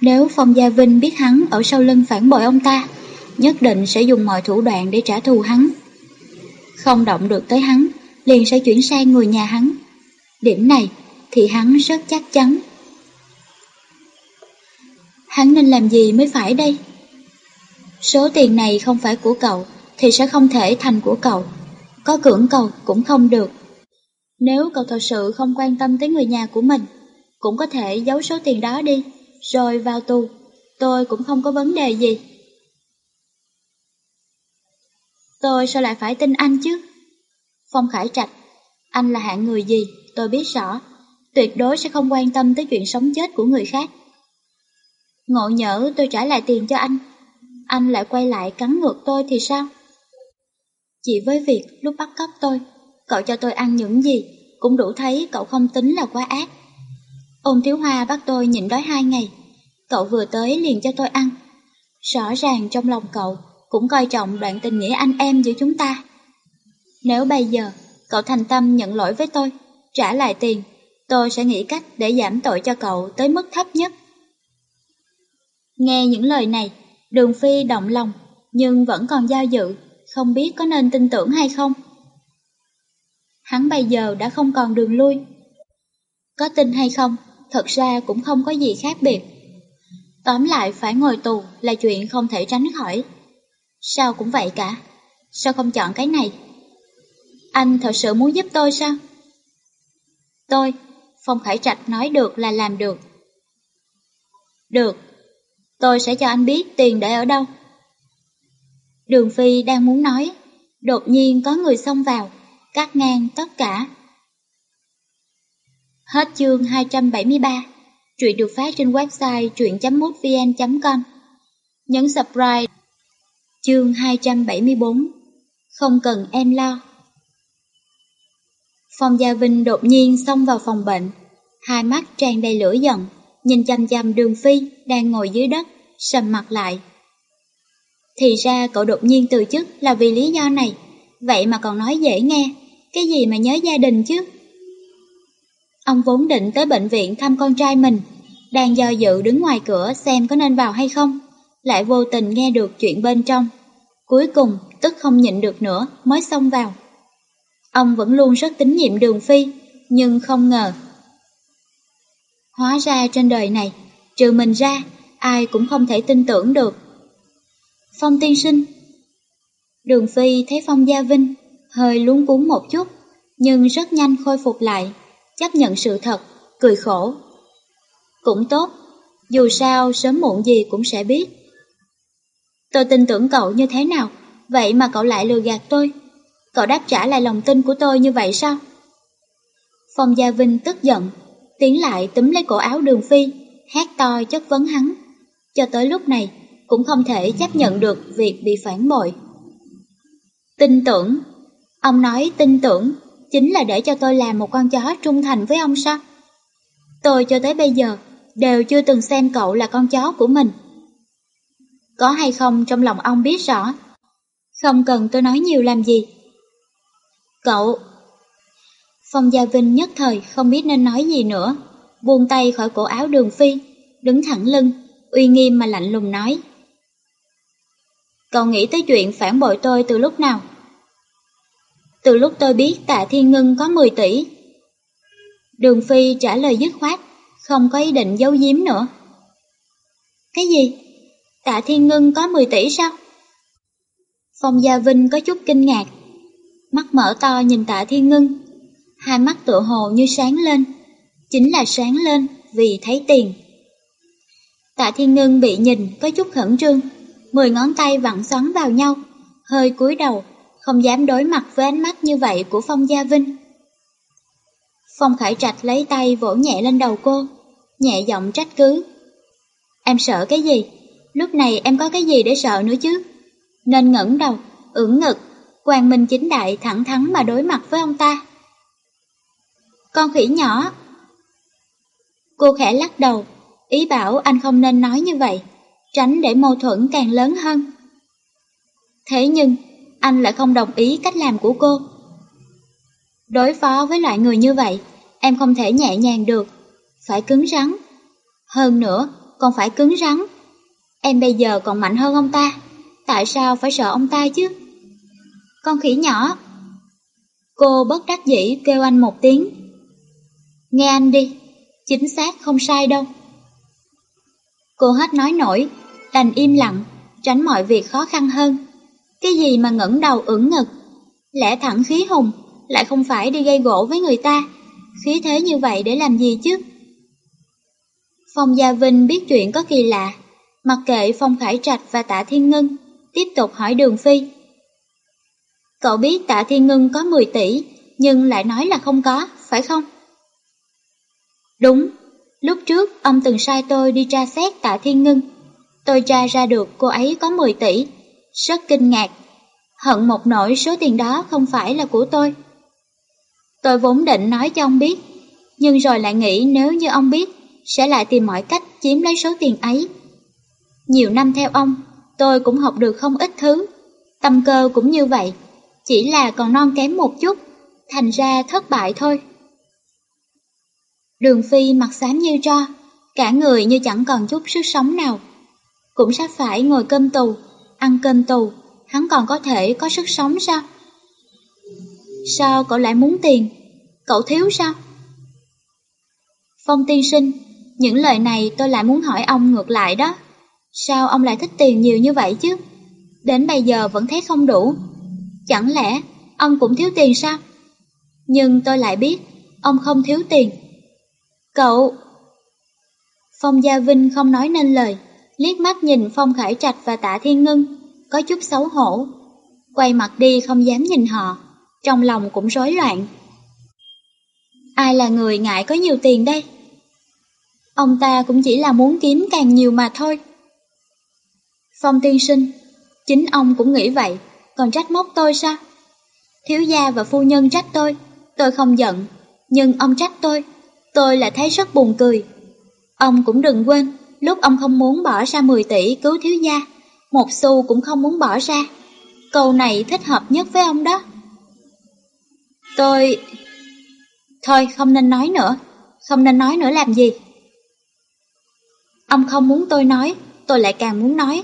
nếu Phong Gia Vinh biết hắn ở sau lưng phản bội ông ta, nhất định sẽ dùng mọi thủ đoạn để trả thù hắn. Không động được tới hắn, liền sẽ chuyển sang người nhà hắn. Điểm này thì hắn rất chắc chắn. Hắn nên làm gì mới phải đây? Số tiền này không phải của cậu thì sẽ không thể thành của cậu. Có cưỡng cầu cũng không được. Nếu cậu thật sự không quan tâm tới người nhà của mình, cũng có thể giấu số tiền đó đi, rồi vào tù. Tôi cũng không có vấn đề gì. Tôi sao lại phải tin anh chứ? Phong Khải Trạch, anh là hạng người gì, tôi biết rõ. Tuyệt đối sẽ không quan tâm tới chuyện sống chết của người khác. Ngộ nhỡ tôi trả lại tiền cho anh, anh lại quay lại cắn ngược tôi thì sao? Chỉ với việc lúc bắt cóc tôi, cậu cho tôi ăn những gì, cũng đủ thấy cậu không tính là quá ác. Ôn Thiếu Hoa bắt tôi nhịn đói hai ngày, cậu vừa tới liền cho tôi ăn. Rõ ràng trong lòng cậu cũng coi trọng đoạn tình nghĩa anh em giữa chúng ta. Nếu bây giờ cậu thành tâm nhận lỗi với tôi, trả lại tiền, tôi sẽ nghĩ cách để giảm tội cho cậu tới mức thấp nhất. Nghe những lời này, Đường Phi động lòng, nhưng vẫn còn giao dự, không biết có nên tin tưởng hay không. Hắn bây giờ đã không còn đường lui. Có tin hay không, thật ra cũng không có gì khác biệt. Tóm lại phải ngồi tù là chuyện không thể tránh khỏi. Sao cũng vậy cả, sao không chọn cái này? Anh thật sự muốn giúp tôi sao? Tôi, Phong Khải Trạch nói được là làm được. Được, tôi sẽ cho anh biết tiền để ở đâu. Đường Phi đang muốn nói, đột nhiên có người xông vào, cắt ngang tất cả. Hết chương 273, truyện được phát trên website truyện.mútvn.com. Nhấn subscribe. Chương 274, không cần em lo. Phong Gia Vinh đột nhiên xông vào phòng bệnh, hai mắt tràn đầy lửa giận, nhìn chăm chăm đường phi đang ngồi dưới đất, sầm mặt lại. Thì ra cậu đột nhiên từ chức là vì lý do này, vậy mà còn nói dễ nghe, cái gì mà nhớ gia đình chứ? Ông vốn định tới bệnh viện thăm con trai mình, đang do dự đứng ngoài cửa xem có nên vào hay không, lại vô tình nghe được chuyện bên trong. Cuối cùng, tức không nhịn được nữa, mới xông vào. Ông vẫn luôn rất tín nhiệm đường phi, nhưng không ngờ. Hóa ra trên đời này, trừ mình ra, ai cũng không thể tin tưởng được. Phong tiên sinh Đường phi thấy Phong Gia Vinh hơi luống cuốn một chút, nhưng rất nhanh khôi phục lại, chấp nhận sự thật, cười khổ. Cũng tốt, dù sao sớm muộn gì cũng sẽ biết. Tôi tin tưởng cậu như thế nào, vậy mà cậu lại lừa gạt tôi. Cậu đáp trả lại lòng tin của tôi như vậy sao? Phong Gia Vinh tức giận, tiến lại túm lấy cổ áo đường phi, hét to chất vấn hắn. Cho tới lúc này, cũng không thể chấp nhận được việc bị phản bội. Tin tưởng, ông nói tin tưởng chính là để cho tôi làm một con chó trung thành với ông sao? Tôi cho tới bây giờ đều chưa từng xem cậu là con chó của mình. Có hay không trong lòng ông biết rõ. Không cần tôi nói nhiều làm gì. Cậu... Phong Gia Vinh nhất thời không biết nên nói gì nữa, buông tay khỏi cổ áo đường phi, đứng thẳng lưng, uy nghiêm mà lạnh lùng nói. Cậu nghĩ tới chuyện phản bội tôi từ lúc nào? Từ lúc tôi biết tạ thiên ngân có 10 tỷ. Đường Phi trả lời dứt khoát, không có ý định giấu giếm nữa. Cái gì? Tạ Thiên Ngân có 10 tỷ sao? Phong Gia Vinh có chút kinh ngạc. Mắt mở to nhìn tạ Thiên Ngân. Hai mắt tựa hồ như sáng lên. Chính là sáng lên vì thấy tiền. Tạ Thiên Ngân bị nhìn có chút khẩn trương. Mười ngón tay vặn xoắn vào nhau. Hơi cúi đầu, không dám đối mặt với ánh mắt như vậy của Phong Gia Vinh. Phong Khải Trạch lấy tay vỗ nhẹ lên đầu cô, nhẹ giọng trách cứ. Em sợ cái gì? Lúc này em có cái gì để sợ nữa chứ? Nên ngẩng đầu, ưỡn ngực, quang minh chính đại thẳng thắn mà đối mặt với ông ta. Con khỉ nhỏ. Cô khẽ lắc đầu, ý bảo anh không nên nói như vậy, tránh để mâu thuẫn càng lớn hơn. Thế nhưng, anh lại không đồng ý cách làm của cô. Đối phó với loại người như vậy, em không thể nhẹ nhàng được, phải cứng rắn. Hơn nữa, còn phải cứng rắn. Em bây giờ còn mạnh hơn ông ta, tại sao phải sợ ông ta chứ? Con khỉ nhỏ. Cô bất đắc dĩ kêu anh một tiếng. Nghe anh đi, chính xác không sai đâu. Cô hết nói nổi, đành im lặng, tránh mọi việc khó khăn hơn. Cái gì mà ngẩng đầu ưỡn ngực, lẽ thẳng khí hùng, lại không phải đi gây gỗ với người ta, khí thế như vậy để làm gì chứ? Phong Gia Vinh biết chuyện có kỳ lạ, mặc kệ Phong Khải Trạch và Tạ Thiên Ngân, tiếp tục hỏi Đường Phi. Cậu biết Tạ Thiên Ngân có 10 tỷ, nhưng lại nói là không có, phải không? Đúng, lúc trước ông từng sai tôi đi tra xét Tạ Thiên Ngân. Tôi tra ra được cô ấy có 10 tỷ, rất kinh ngạc. Hận một nỗi số tiền đó không phải là của tôi. Tôi vốn định nói cho ông biết, nhưng rồi lại nghĩ nếu như ông biết, sẽ lại tìm mọi cách chiếm lấy số tiền ấy. Nhiều năm theo ông, tôi cũng học được không ít thứ, tâm cơ cũng như vậy, chỉ là còn non kém một chút, thành ra thất bại thôi. Đường Phi mặt xám như tro, cả người như chẳng còn chút sức sống nào. Cũng sắp phải ngồi cơm tù, ăn cơm tù, hắn còn có thể có sức sống sao? Sao cậu lại muốn tiền? Cậu thiếu sao? Phong tiên sinh, những lời này tôi lại muốn hỏi ông ngược lại đó. Sao ông lại thích tiền nhiều như vậy chứ? Đến bây giờ vẫn thấy không đủ. Chẳng lẽ ông cũng thiếu tiền sao? Nhưng tôi lại biết ông không thiếu tiền. Cậu... Phong Gia Vinh không nói nên lời, liếc mắt nhìn Phong Khải Trạch và Tạ Thiên Ngân, có chút xấu hổ. Quay mặt đi không dám nhìn họ, trong lòng cũng rối loạn. Ai là người ngại có nhiều tiền đây? Ông ta cũng chỉ là muốn kiếm càng nhiều mà thôi. Phong tiên sinh, chính ông cũng nghĩ vậy, còn trách móc tôi sao? Thiếu gia và phu nhân trách tôi, tôi không giận, nhưng ông trách tôi, tôi lại thấy rất buồn cười. Ông cũng đừng quên, lúc ông không muốn bỏ ra 10 tỷ cứu thiếu gia, một xu cũng không muốn bỏ ra. Câu này thích hợp nhất với ông đó. Tôi... Thôi không nên nói nữa, không nên nói nữa làm gì. Ông không muốn tôi nói, tôi lại càng muốn nói.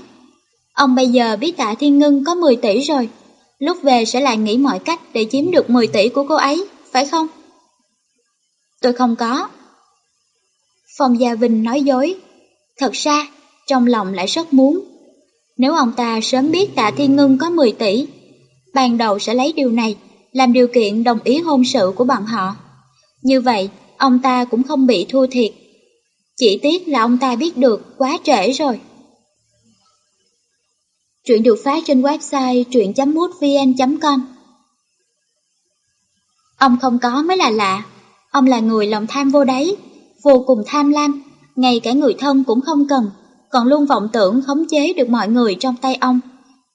Ông bây giờ biết tạ thiên ngân có 10 tỷ rồi, lúc về sẽ lại nghĩ mọi cách để chiếm được 10 tỷ của cô ấy, phải không? Tôi không có. Phong Gia Vinh nói dối. Thật ra, trong lòng lại rất muốn. Nếu ông ta sớm biết tạ thiên ngân có 10 tỷ, ban đầu sẽ lấy điều này làm điều kiện đồng ý hôn sự của bọn họ. Như vậy, ông ta cũng không bị thua thiệt. Chỉ tiếc là ông ta biết được quá trễ rồi. Truyện được phát trên website truyện.mútvn.com Ông không có mới là lạ, ông là người lòng tham vô đáy, vô cùng tham lam, ngay cả người thân cũng không cần, còn luôn vọng tưởng khống chế được mọi người trong tay ông.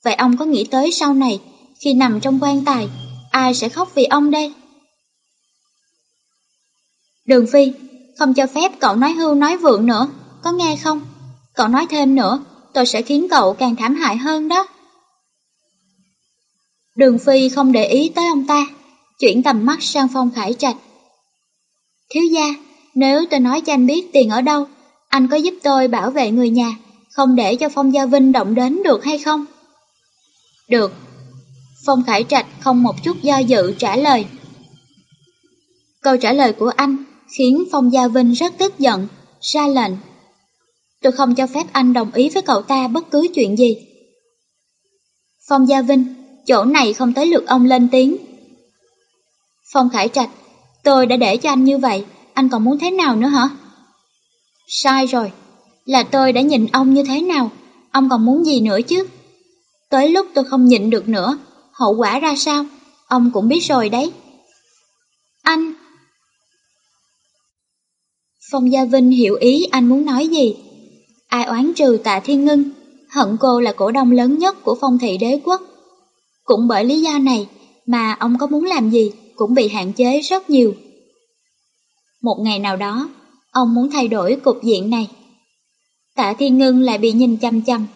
Vậy ông có nghĩ tới sau này, khi nằm trong quan tài, ai sẽ khóc vì ông đây? Đường Phi, không cho phép cậu nói hưu nói vượng nữa, có nghe không? Cậu nói thêm nữa, tôi sẽ khiến cậu càng thảm hại hơn đó. Đường Phi không để ý tới ông ta, chuyển tầm mắt sang Phong Khải Trạch. Thiếu gia, nếu tôi nói cho anh biết tiền ở đâu, anh có giúp tôi bảo vệ người nhà, không để cho Phong Gia Vinh động đến được hay không? Được. Phong Khải Trạch không một chút do dự trả lời. Câu trả lời của anh khiến Phong Gia Vinh rất tức giận, ra lệnh. Tôi không cho phép anh đồng ý với cậu ta bất cứ chuyện gì. Phong Gia Vinh, chỗ này không tới lượt ông lên tiếng. Phong Khải Trạch, tôi đã để cho anh như vậy, anh còn muốn thế nào nữa hả? Sai rồi, là tôi đã nhìn ông như thế nào, ông còn muốn gì nữa chứ? Tới lúc tôi không nhịn được nữa, hậu quả ra sao, ông cũng biết rồi đấy. Anh... Phong Gia Vinh hiểu ý anh muốn nói gì. Ai oán trừ tạ thiên ngưng, hận cô là cổ đông lớn nhất của phong thị đế quốc. Cũng bởi lý do này mà ông có muốn làm gì cũng bị hạn chế rất nhiều. Một ngày nào đó, ông muốn thay đổi cục diện này. Tạ Thiên Ngân lại bị nhìn chăm chăm,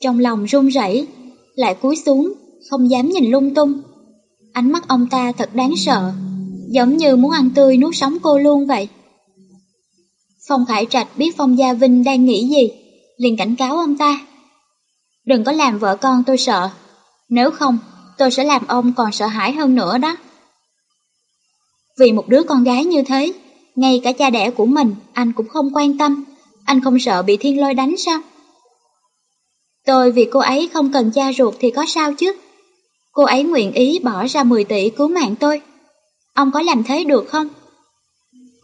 trong lòng run rẩy, lại cúi xuống, không dám nhìn lung tung. Ánh mắt ông ta thật đáng sợ, giống như muốn ăn tươi nuốt sống cô luôn vậy. Phong Khải Trạch biết Phong Gia Vinh đang nghĩ gì, liền cảnh cáo ông ta. Đừng có làm vợ con tôi sợ, nếu không tôi sẽ làm ông còn sợ hãi hơn nữa đó. Vì một đứa con gái như thế, ngay cả cha đẻ của mình anh cũng không quan tâm, anh không sợ bị thiên lôi đánh sao? Tôi vì cô ấy không cần cha ruột thì có sao chứ? Cô ấy nguyện ý bỏ ra 10 tỷ cứu mạng tôi. Ông có làm thế được không?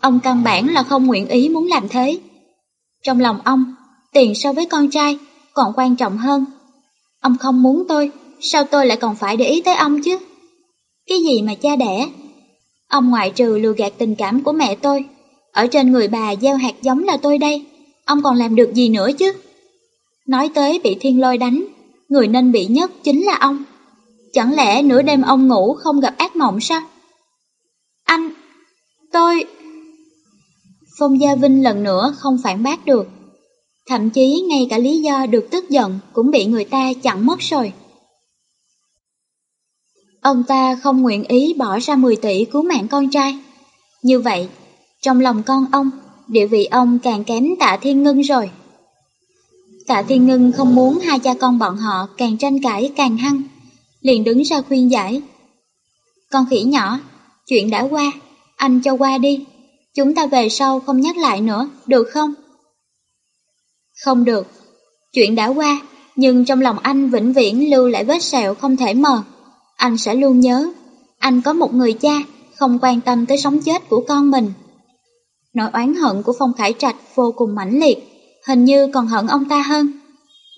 Ông căn bản là không nguyện ý muốn làm thế. Trong lòng ông, tiền so với con trai còn quan trọng hơn. Ông không muốn tôi, sao tôi lại còn phải để ý tới ông chứ? Cái gì mà cha đẻ? Ông ngoại trừ lừa gạt tình cảm của mẹ tôi, ở trên người bà gieo hạt giống là tôi đây, ông còn làm được gì nữa chứ? Nói tới bị thiên lôi đánh, người nên bị nhất chính là ông. Chẳng lẽ nửa đêm ông ngủ không gặp ác mộng sao? Anh, tôi... Phong Gia Vinh lần nữa không phản bác được. Thậm chí ngay cả lý do được tức giận cũng bị người ta chặn mất rồi. Ông ta không nguyện ý bỏ ra 10 tỷ cứu mạng con trai. Như vậy, trong lòng con ông, địa vị ông càng kém tạ thiên ngân rồi. Tạ thiên ngân không muốn hai cha con bọn họ càng tranh cãi càng hăng, liền đứng ra khuyên giải. Con khỉ nhỏ, chuyện đã qua, anh cho qua đi, chúng ta về sau không nhắc lại nữa, được không? Không được, chuyện đã qua, nhưng trong lòng anh vĩnh viễn lưu lại vết sẹo không thể mờ anh sẽ luôn nhớ, anh có một người cha không quan tâm tới sống chết của con mình. Nỗi oán hận của Phong Khải Trạch vô cùng mãnh liệt, hình như còn hận ông ta hơn.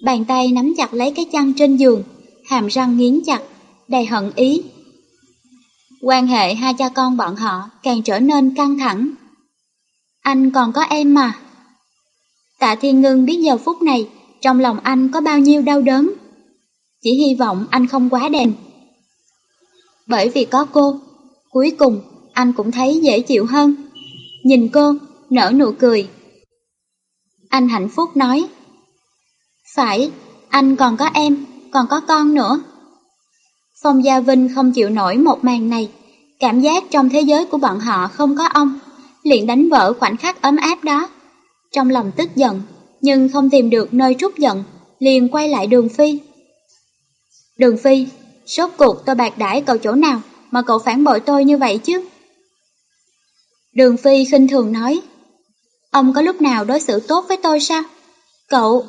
Bàn tay nắm chặt lấy cái chăn trên giường, hàm răng nghiến chặt, đầy hận ý. Quan hệ hai cha con bọn họ càng trở nên căng thẳng. Anh còn có em mà. Tạ Thiên Ngưng biết giờ phút này, trong lòng anh có bao nhiêu đau đớn. Chỉ hy vọng anh không quá đèn, bởi vì có cô, cuối cùng anh cũng thấy dễ chịu hơn. Nhìn cô, nở nụ cười. Anh hạnh phúc nói. Phải, anh còn có em, còn có con nữa. Phong Gia Vinh không chịu nổi một màn này, cảm giác trong thế giới của bọn họ không có ông, liền đánh vỡ khoảnh khắc ấm áp đó. Trong lòng tức giận, nhưng không tìm được nơi trút giận, liền quay lại đường Phi. Đường Phi, Sốt cuộc tôi bạc đãi cậu chỗ nào mà cậu phản bội tôi như vậy chứ? Đường Phi khinh thường nói, ông có lúc nào đối xử tốt với tôi sao? Cậu...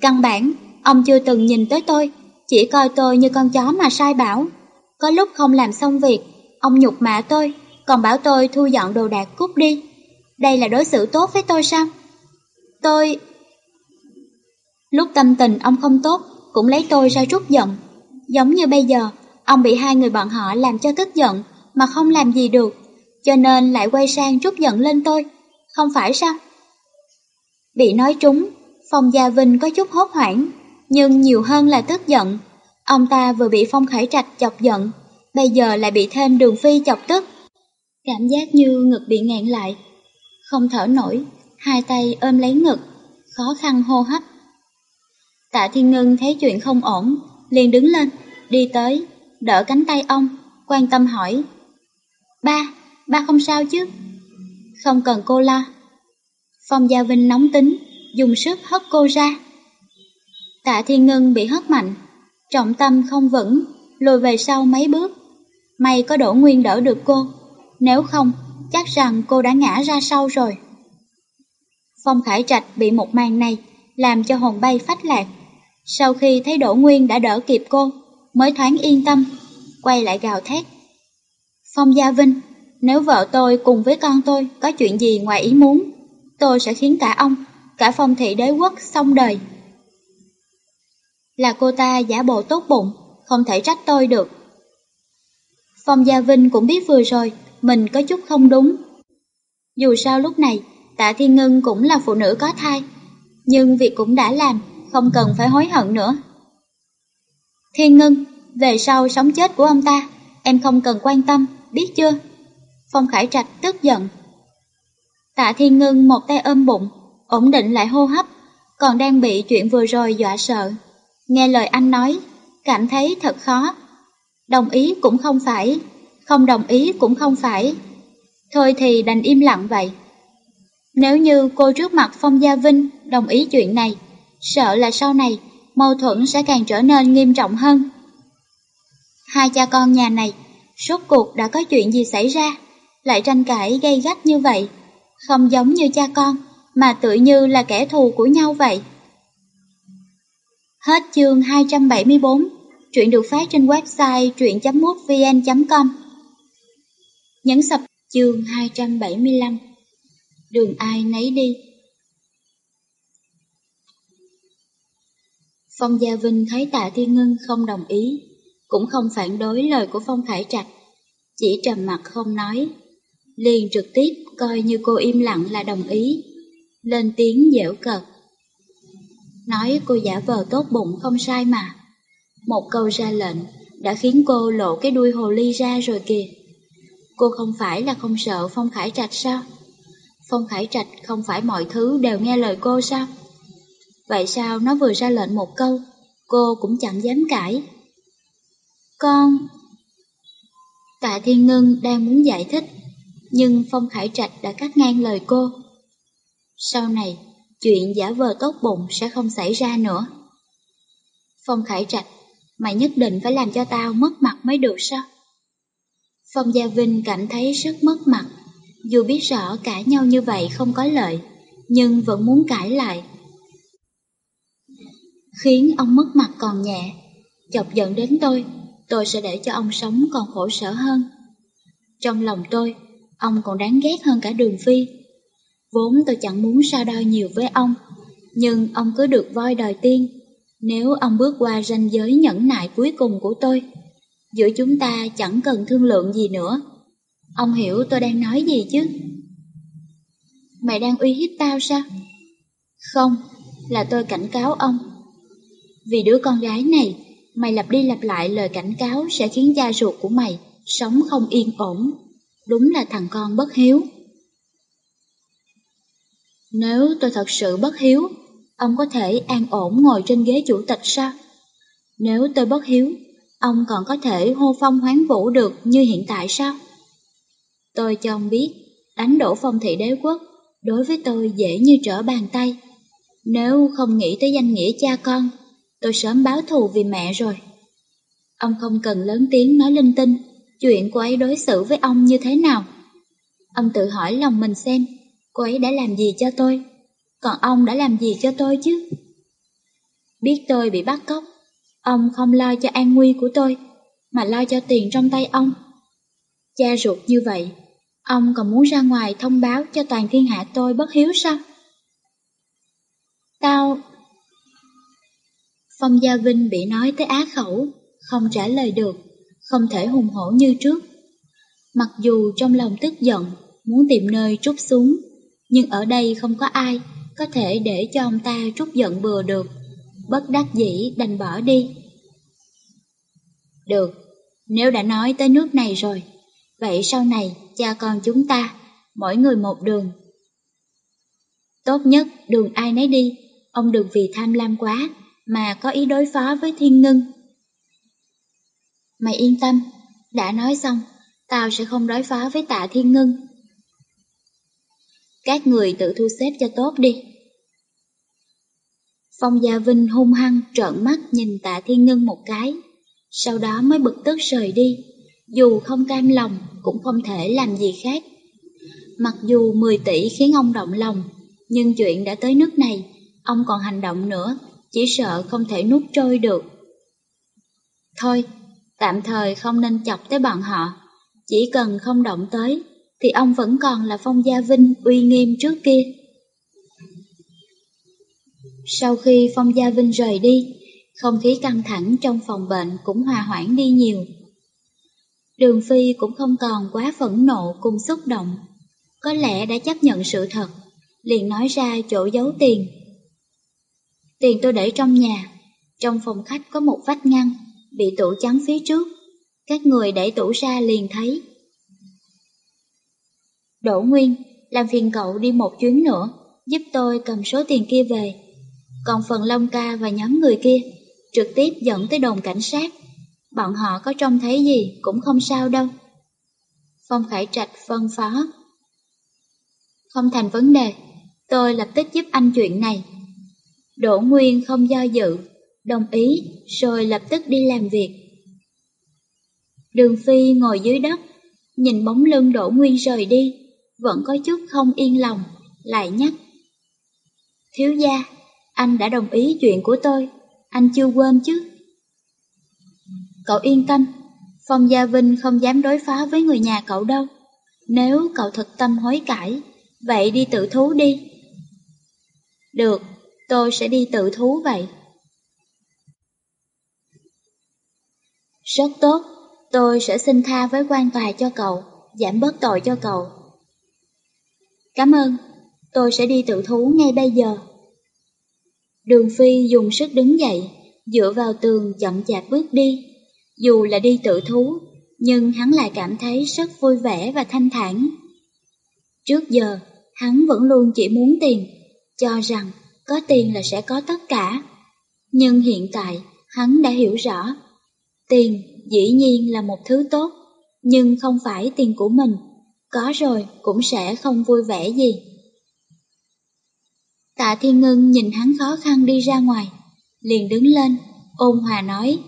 Căn bản, ông chưa từng nhìn tới tôi, chỉ coi tôi như con chó mà sai bảo. Có lúc không làm xong việc, ông nhục mạ tôi, còn bảo tôi thu dọn đồ đạc cút đi. Đây là đối xử tốt với tôi sao? Tôi... Lúc tâm tình ông không tốt, cũng lấy tôi ra rút giận. Giống như bây giờ, ông bị hai người bọn họ làm cho tức giận, mà không làm gì được, cho nên lại quay sang rút giận lên tôi. Không phải sao? Bị nói trúng, Phong Gia Vinh có chút hốt hoảng, nhưng nhiều hơn là tức giận. Ông ta vừa bị Phong Khải Trạch chọc giận, bây giờ lại bị thêm Đường Phi chọc tức. Cảm giác như ngực bị ngạn lại. Không thở nổi, hai tay ôm lấy ngực, khó khăn hô hấp. Tạ Thiên Ngân thấy chuyện không ổn, liền đứng lên, đi tới, đỡ cánh tay ông, quan tâm hỏi. Ba, ba không sao chứ? Không cần cô lo. Phong Gia Vinh nóng tính, dùng sức hất cô ra. Tạ Thiên Ngân bị hất mạnh, trọng tâm không vững, lùi về sau mấy bước. May có đổ Nguyên đỡ được cô, nếu không, chắc rằng cô đã ngã ra sau rồi. Phong Khải Trạch bị một màn này làm cho hồn bay phách lạc. Sau khi thấy Đỗ Nguyên đã đỡ kịp cô, mới thoáng yên tâm, quay lại gào thét. Phong Gia Vinh, nếu vợ tôi cùng với con tôi có chuyện gì ngoài ý muốn, tôi sẽ khiến cả ông, cả phong thị đế quốc xong đời. Là cô ta giả bộ tốt bụng, không thể trách tôi được. Phong Gia Vinh cũng biết vừa rồi, mình có chút không đúng. Dù sao lúc này, tạ Thiên Ngân cũng là phụ nữ có thai, nhưng việc cũng đã làm, không cần phải hối hận nữa. Thiên Ngân, về sau sống chết của ông ta, em không cần quan tâm, biết chưa? Phong Khải Trạch tức giận. Tạ Thiên Ngân một tay ôm bụng, ổn định lại hô hấp, còn đang bị chuyện vừa rồi dọa sợ. Nghe lời anh nói, cảm thấy thật khó. Đồng ý cũng không phải, không đồng ý cũng không phải. Thôi thì đành im lặng vậy. Nếu như cô trước mặt Phong Gia Vinh đồng ý chuyện này, sợ là sau này mâu thuẫn sẽ càng trở nên nghiêm trọng hơn. Hai cha con nhà này, suốt cuộc đã có chuyện gì xảy ra, lại tranh cãi gây gắt như vậy, không giống như cha con, mà tự như là kẻ thù của nhau vậy. Hết chương 274, chuyện được phát trên website truyện.mútvn.com Nhấn sập chương 275 Đường ai nấy đi Phong Gia Vinh thấy tạ Thiên Ngân không đồng ý, cũng không phản đối lời của Phong Khải Trạch, chỉ trầm mặt không nói, liền trực tiếp coi như cô im lặng là đồng ý, lên tiếng dễu cợt. Nói cô giả vờ tốt bụng không sai mà, một câu ra lệnh đã khiến cô lộ cái đuôi hồ ly ra rồi kìa. Cô không phải là không sợ Phong Khải Trạch sao? Phong Khải Trạch không phải mọi thứ đều nghe lời cô sao? Vậy sao nó vừa ra lệnh một câu, cô cũng chẳng dám cãi. Con... Tạ Thiên Ngân đang muốn giải thích, nhưng Phong Khải Trạch đã cắt ngang lời cô. Sau này, chuyện giả vờ tốt bụng sẽ không xảy ra nữa. Phong Khải Trạch, mày nhất định phải làm cho tao mất mặt mới được sao? Phong Gia Vinh cảm thấy rất mất mặt, dù biết rõ cãi nhau như vậy không có lợi, nhưng vẫn muốn cãi lại. Khiến ông mất mặt còn nhẹ, chọc giận đến tôi, tôi sẽ để cho ông sống còn khổ sở hơn. Trong lòng tôi, ông còn đáng ghét hơn cả đường phi. Vốn tôi chẳng muốn so đo nhiều với ông, nhưng ông cứ được voi đòi tiên. Nếu ông bước qua ranh giới nhẫn nại cuối cùng của tôi, Giữa chúng ta chẳng cần thương lượng gì nữa. Ông hiểu tôi đang nói gì chứ? Mày đang uy hiếp tao sao? Không, là tôi cảnh cáo ông. Vì đứa con gái này, mày lặp đi lặp lại lời cảnh cáo sẽ khiến cha ruột của mày sống không yên ổn. Đúng là thằng con bất hiếu. Nếu tôi thật sự bất hiếu, ông có thể an ổn ngồi trên ghế chủ tịch sao? Nếu tôi bất hiếu, Ông còn có thể hô phong hoán vũ được như hiện tại sao? Tôi cho ông biết, đánh đổ phong thị đế quốc đối với tôi dễ như trở bàn tay. Nếu không nghĩ tới danh nghĩa cha con, tôi sớm báo thù vì mẹ rồi. Ông không cần lớn tiếng nói linh tinh, chuyện cô ấy đối xử với ông như thế nào. Ông tự hỏi lòng mình xem, cô ấy đã làm gì cho tôi, còn ông đã làm gì cho tôi chứ? Biết tôi bị bắt cóc, Ông không lo cho an nguy của tôi, mà lo cho tiền trong tay ông. Cha ruột như vậy, Ông còn muốn ra ngoài thông báo cho toàn thiên hạ tôi bất hiếu sao? Tao... Phong Gia Vinh bị nói tới á khẩu, không trả lời được, không thể hùng hổ như trước. Mặc dù trong lòng tức giận, muốn tìm nơi trút xuống, nhưng ở đây không có ai có thể để cho ông ta trút giận bừa được. Bất đắc dĩ đành bỏ đi. Được, nếu đã nói tới nước này rồi, vậy sau này cha con chúng ta, mỗi người một đường. Tốt nhất đường ai nấy đi, ông đừng vì tham lam quá mà có ý đối phó với thiên ngưng. Mày yên tâm, đã nói xong, tao sẽ không đối phó với tạ thiên ngưng. Các người tự thu xếp cho tốt đi. Phong Gia Vinh hung hăng trợn mắt nhìn tạ thiên ngưng một cái, sau đó mới bực tức rời đi, dù không cam lòng cũng không thể làm gì khác. Mặc dù 10 tỷ khiến ông động lòng, nhưng chuyện đã tới nước này, ông còn hành động nữa, chỉ sợ không thể nuốt trôi được. Thôi, tạm thời không nên chọc tới bọn họ, chỉ cần không động tới, thì ông vẫn còn là Phong Gia Vinh uy nghiêm trước kia. Sau khi Phong Gia Vinh rời đi, không khí căng thẳng trong phòng bệnh cũng hòa hoãn đi nhiều. Đường Phi cũng không còn quá phẫn nộ cùng xúc động, có lẽ đã chấp nhận sự thật, liền nói ra chỗ giấu tiền. Tiền tôi để trong nhà, trong phòng khách có một vách ngăn, bị tủ chắn phía trước, các người đẩy tủ ra liền thấy. Đỗ Nguyên, làm phiền cậu đi một chuyến nữa, giúp tôi cầm số tiền kia về. Còn phần Long Ca và nhóm người kia, trực tiếp dẫn tới đồn cảnh sát. Bọn họ có trông thấy gì cũng không sao đâu. Phong Khải Trạch phân phó. Không thành vấn đề, tôi lập tức giúp anh chuyện này. Đỗ Nguyên không do dự, đồng ý rồi lập tức đi làm việc. Đường Phi ngồi dưới đất, nhìn bóng lưng Đỗ Nguyên rời đi, vẫn có chút không yên lòng, lại nhắc. Thiếu gia, anh đã đồng ý chuyện của tôi, anh chưa quên chứ? Cậu yên tâm, Phong Gia Vinh không dám đối phá với người nhà cậu đâu. Nếu cậu thật tâm hối cải, vậy đi tự thú đi. Được, tôi sẽ đi tự thú vậy. Rất tốt, tôi sẽ xin tha với quan tòa cho cậu, giảm bớt tội cho cậu. Cảm ơn, tôi sẽ đi tự thú ngay bây giờ. Đường Phi dùng sức đứng dậy, dựa vào tường chậm chạp bước đi. Dù là đi tự thú, nhưng hắn lại cảm thấy rất vui vẻ và thanh thản. Trước giờ, hắn vẫn luôn chỉ muốn tiền, cho rằng có tiền là sẽ có tất cả. Nhưng hiện tại, hắn đã hiểu rõ, tiền dĩ nhiên là một thứ tốt, nhưng không phải tiền của mình, có rồi cũng sẽ không vui vẻ gì. Tạ Thiên Ngân nhìn hắn khó khăn đi ra ngoài, liền đứng lên, ôn hòa nói.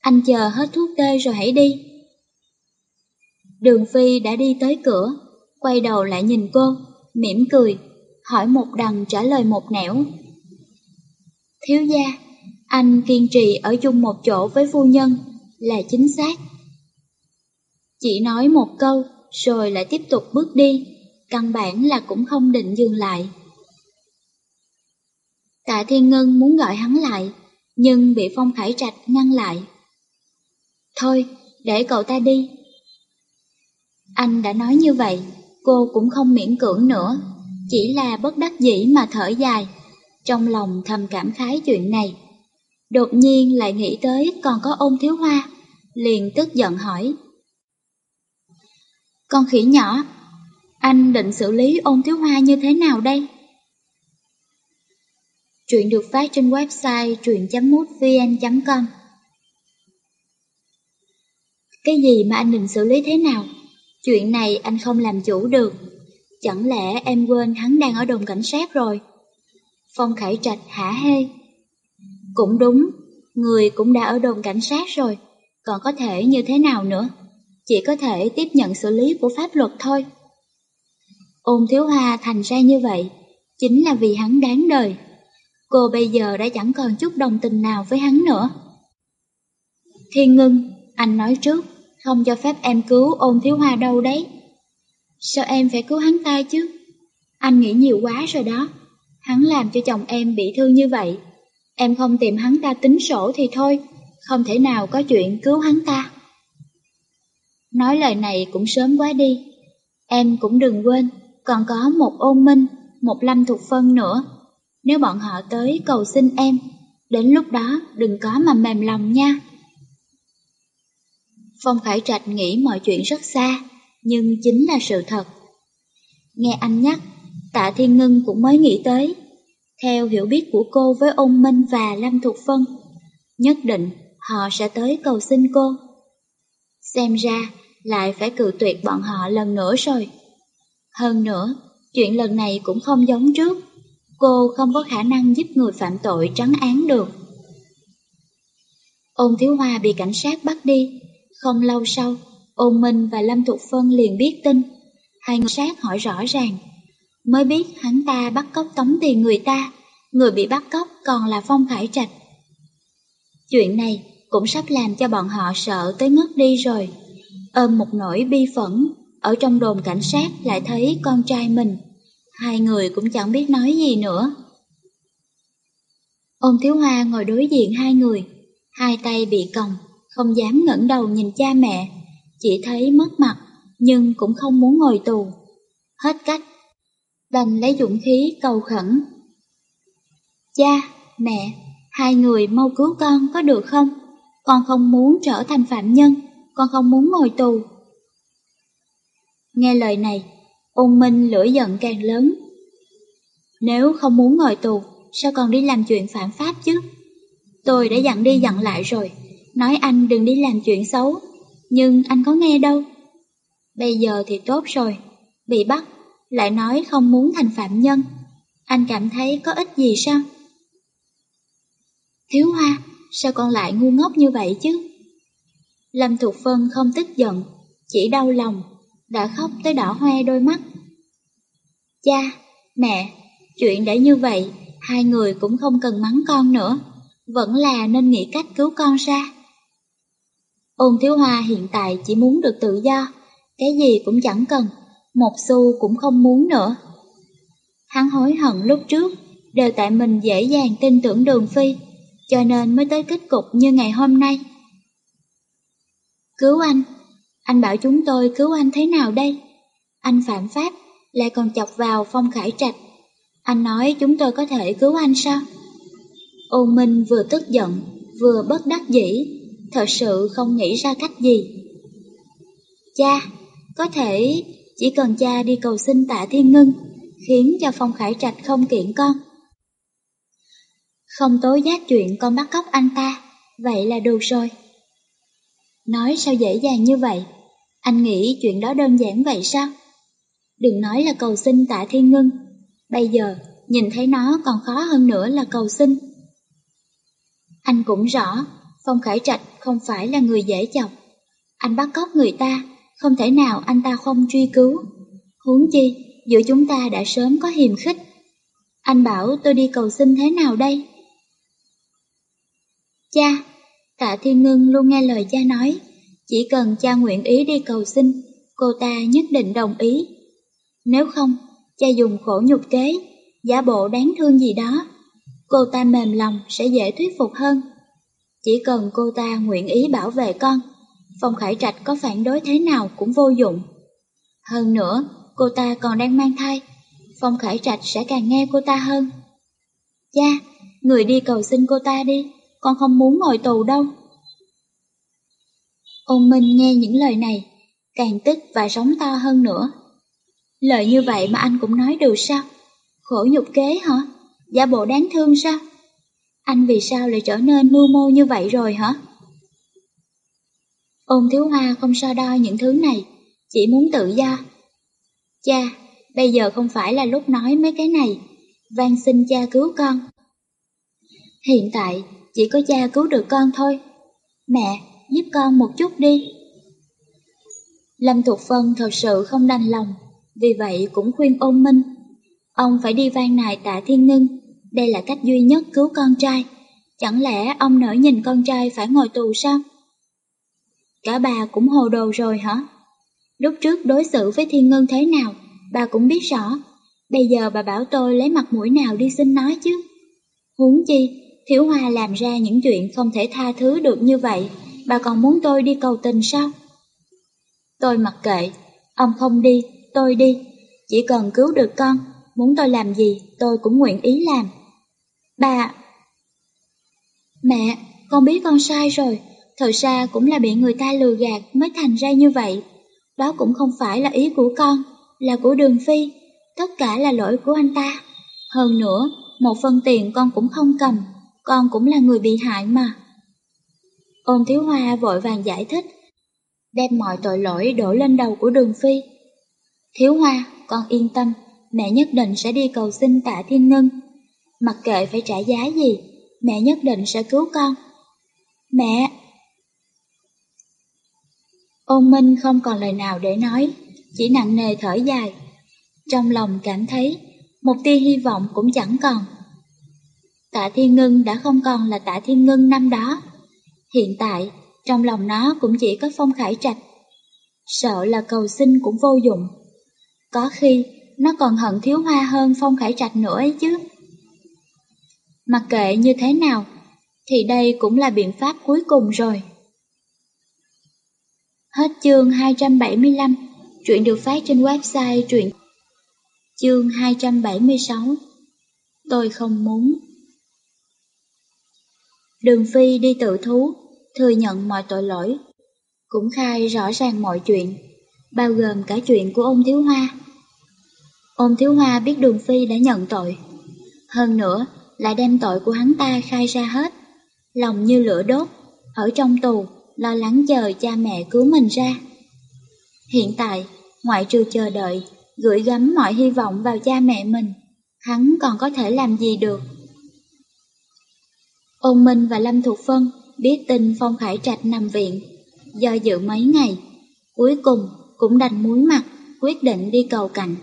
Anh chờ hết thuốc tê rồi hãy đi. Đường Phi đã đi tới cửa, quay đầu lại nhìn cô, mỉm cười, hỏi một đằng trả lời một nẻo. Thiếu gia, anh kiên trì ở chung một chỗ với phu nhân là chính xác. Chỉ nói một câu rồi lại tiếp tục bước đi, căn bản là cũng không định dừng lại. Tạ Thiên Ngân muốn gọi hắn lại, nhưng bị Phong Khải Trạch ngăn lại. Thôi, để cậu ta đi. Anh đã nói như vậy, cô cũng không miễn cưỡng nữa, chỉ là bất đắc dĩ mà thở dài, trong lòng thầm cảm khái chuyện này. Đột nhiên lại nghĩ tới còn có ôn thiếu hoa, liền tức giận hỏi. Con khỉ nhỏ, anh định xử lý ôn thiếu hoa như thế nào đây? Truyện được phát trên website truyện.mútvn.com Cái gì mà anh định xử lý thế nào? Chuyện này anh không làm chủ được. Chẳng lẽ em quên hắn đang ở đồn cảnh sát rồi? Phong Khải Trạch hả hê. Cũng đúng, người cũng đã ở đồn cảnh sát rồi, còn có thể như thế nào nữa? Chỉ có thể tiếp nhận xử lý của pháp luật thôi. Ôn thiếu hoa thành ra như vậy, chính là vì hắn đáng đời. Cô bây giờ đã chẳng còn chút đồng tình nào với hắn nữa. Thiên ngưng, anh nói trước, không cho phép em cứu ôn thiếu hoa đâu đấy. Sao em phải cứu hắn ta chứ? Anh nghĩ nhiều quá rồi đó. Hắn làm cho chồng em bị thương như vậy. Em không tìm hắn ta tính sổ thì thôi, không thể nào có chuyện cứu hắn ta. Nói lời này cũng sớm quá đi. Em cũng đừng quên, còn có một ôn minh, một lâm thuộc phân nữa. Nếu bọn họ tới cầu xin em, đến lúc đó đừng có mà mềm lòng nha. Phong Khải Trạch nghĩ mọi chuyện rất xa, nhưng chính là sự thật. Nghe anh nhắc, tạ Thiên Ngân cũng mới nghĩ tới. Theo hiểu biết của cô với ông minh và Lâm Thục Phân, nhất định họ sẽ tới cầu xin cô. Xem ra lại phải cự tuyệt bọn họ lần nữa rồi. Hơn nữa, chuyện lần này cũng không giống trước. Cô không có khả năng giúp người phạm tội trắng án được. Ôn Thiếu Hoa bị cảnh sát bắt đi. Không lâu sau, Ôn Minh và Lâm Thục Phân liền biết tin. Hai người sát hỏi rõ ràng. Mới biết hắn ta bắt cóc tống tiền người ta, người bị bắt cóc còn là Phong Khải Trạch. Chuyện này cũng sắp làm cho bọn họ sợ tới ngất đi rồi. Ôm một nỗi bi phẫn, ở trong đồn cảnh sát lại thấy con trai mình. Hai người cũng chẳng biết nói gì nữa. Ôn Thiếu Hoa ngồi đối diện hai người, hai tay bị còng, không dám ngẩng đầu nhìn cha mẹ, chỉ thấy mất mặt, nhưng cũng không muốn ngồi tù. Hết cách, đành lấy dũng khí cầu khẩn. Cha, mẹ, hai người mau cứu con có được không? Con không muốn trở thành phạm nhân, con không muốn ngồi tù. Nghe lời này, ôn minh lửa giận càng lớn. Nếu không muốn ngồi tù, sao còn đi làm chuyện phạm pháp chứ? Tôi đã dặn đi dặn lại rồi, nói anh đừng đi làm chuyện xấu, nhưng anh có nghe đâu. Bây giờ thì tốt rồi, bị bắt, lại nói không muốn thành phạm nhân. Anh cảm thấy có ích gì sao? Thiếu Hoa, sao con lại ngu ngốc như vậy chứ? Lâm Thục Phân không tức giận, chỉ đau lòng, đã khóc tới đỏ hoe đôi mắt. Cha, mẹ, chuyện đã như vậy, hai người cũng không cần mắng con nữa, vẫn là nên nghĩ cách cứu con ra. Ôn Thiếu Hoa hiện tại chỉ muốn được tự do, cái gì cũng chẳng cần, một xu cũng không muốn nữa. Hắn hối hận lúc trước, đều tại mình dễ dàng tin tưởng đường phi, cho nên mới tới kết cục như ngày hôm nay. Cứu anh, anh bảo chúng tôi cứu anh thế nào đây? Anh phạm pháp, lại còn chọc vào phong khải trạch. Anh nói chúng tôi có thể cứu anh sao? Ô Minh vừa tức giận, vừa bất đắc dĩ, thật sự không nghĩ ra cách gì. Cha, có thể chỉ cần cha đi cầu xin tạ thiên ngưng, khiến cho phong khải trạch không kiện con. Không tố giác chuyện con bắt cóc anh ta, vậy là đủ rồi. Nói sao dễ dàng như vậy? Anh nghĩ chuyện đó đơn giản vậy sao? Đừng nói là cầu xin tạ thiên ngưng. Bây giờ, nhìn thấy nó còn khó hơn nữa là cầu xin. Anh cũng rõ, Phong Khải Trạch không phải là người dễ chọc. Anh bắt cóc người ta, không thể nào anh ta không truy cứu. Huống chi, giữa chúng ta đã sớm có hiềm khích. Anh bảo tôi đi cầu xin thế nào đây? Cha, Tạ Thiên Ngân luôn nghe lời cha nói, chỉ cần cha nguyện ý đi cầu xin, cô ta nhất định đồng ý. Nếu không, cha dùng khổ nhục kế, giả bộ đáng thương gì đó, cô ta mềm lòng sẽ dễ thuyết phục hơn. Chỉ cần cô ta nguyện ý bảo vệ con, Phong Khải Trạch có phản đối thế nào cũng vô dụng. Hơn nữa, cô ta còn đang mang thai, Phong Khải Trạch sẽ càng nghe cô ta hơn. Cha, người đi cầu xin cô ta đi con không muốn ngồi tù đâu. Ôn Minh nghe những lời này, càng tức và sống to hơn nữa. Lời như vậy mà anh cũng nói được sao? Khổ nhục kế hả? Giả bộ đáng thương sao? Anh vì sao lại trở nên mưu mô như vậy rồi hả? Ôn Thiếu Hoa không so đo những thứ này, chỉ muốn tự do. Cha, bây giờ không phải là lúc nói mấy cái này, van xin cha cứu con. Hiện tại, chỉ có cha cứu được con thôi. Mẹ, giúp con một chút đi. Lâm Thục Phân thật sự không đành lòng, vì vậy cũng khuyên ôn minh. Ông phải đi van nài tạ thiên ngưng, đây là cách duy nhất cứu con trai. Chẳng lẽ ông nỡ nhìn con trai phải ngồi tù sao? Cả bà cũng hồ đồ rồi hả? Lúc trước đối xử với Thiên Ngân thế nào, bà cũng biết rõ. Bây giờ bà bảo tôi lấy mặt mũi nào đi xin nói chứ. Huống chi, Thiếu Hoa làm ra những chuyện không thể tha thứ được như vậy, bà còn muốn tôi đi cầu tình sao? Tôi mặc kệ, ông không đi, tôi đi, chỉ cần cứu được con, muốn tôi làm gì tôi cũng nguyện ý làm. Bà... Mẹ, con biết con sai rồi, thật ra cũng là bị người ta lừa gạt mới thành ra như vậy. Đó cũng không phải là ý của con, là của Đường Phi, tất cả là lỗi của anh ta. Hơn nữa, một phần tiền con cũng không cầm, con cũng là người bị hại mà. Ôn Thiếu Hoa vội vàng giải thích, đem mọi tội lỗi đổ lên đầu của Đường Phi. Thiếu Hoa, con yên tâm, mẹ nhất định sẽ đi cầu xin tạ Thiên Ngân. Mặc kệ phải trả giá gì, mẹ nhất định sẽ cứu con. Mẹ! Ôn Minh không còn lời nào để nói, chỉ nặng nề thở dài. Trong lòng cảm thấy, một tia hy vọng cũng chẳng còn. Tạ Thiên Ngân đã không còn là tạ Thiên Ngân năm đó. Hiện tại, trong lòng nó cũng chỉ có phong khải trạch. Sợ là cầu xin cũng vô dụng. Có khi, nó còn hận thiếu hoa hơn phong khải trạch nữa ấy chứ. Mặc kệ như thế nào, thì đây cũng là biện pháp cuối cùng rồi. Hết chương 275, truyện được phát trên website truyện. Chương 276 Tôi không muốn Đường Phi đi tự thú, thừa nhận mọi tội lỗi, cũng khai rõ ràng mọi chuyện, bao gồm cả chuyện của ông Thiếu Hoa. Ông Thiếu Hoa biết Đường Phi đã nhận tội, hơn nữa lại đem tội của hắn ta khai ra hết, lòng như lửa đốt, ở trong tù, lo lắng chờ cha mẹ cứu mình ra. Hiện tại, ngoại trừ chờ đợi, gửi gắm mọi hy vọng vào cha mẹ mình, hắn còn có thể làm gì được. Ôn Minh và Lâm Thục Phân biết tin Phong Khải Trạch nằm viện, do dự mấy ngày, cuối cùng cũng đành muối mặt, quyết định đi cầu cạnh,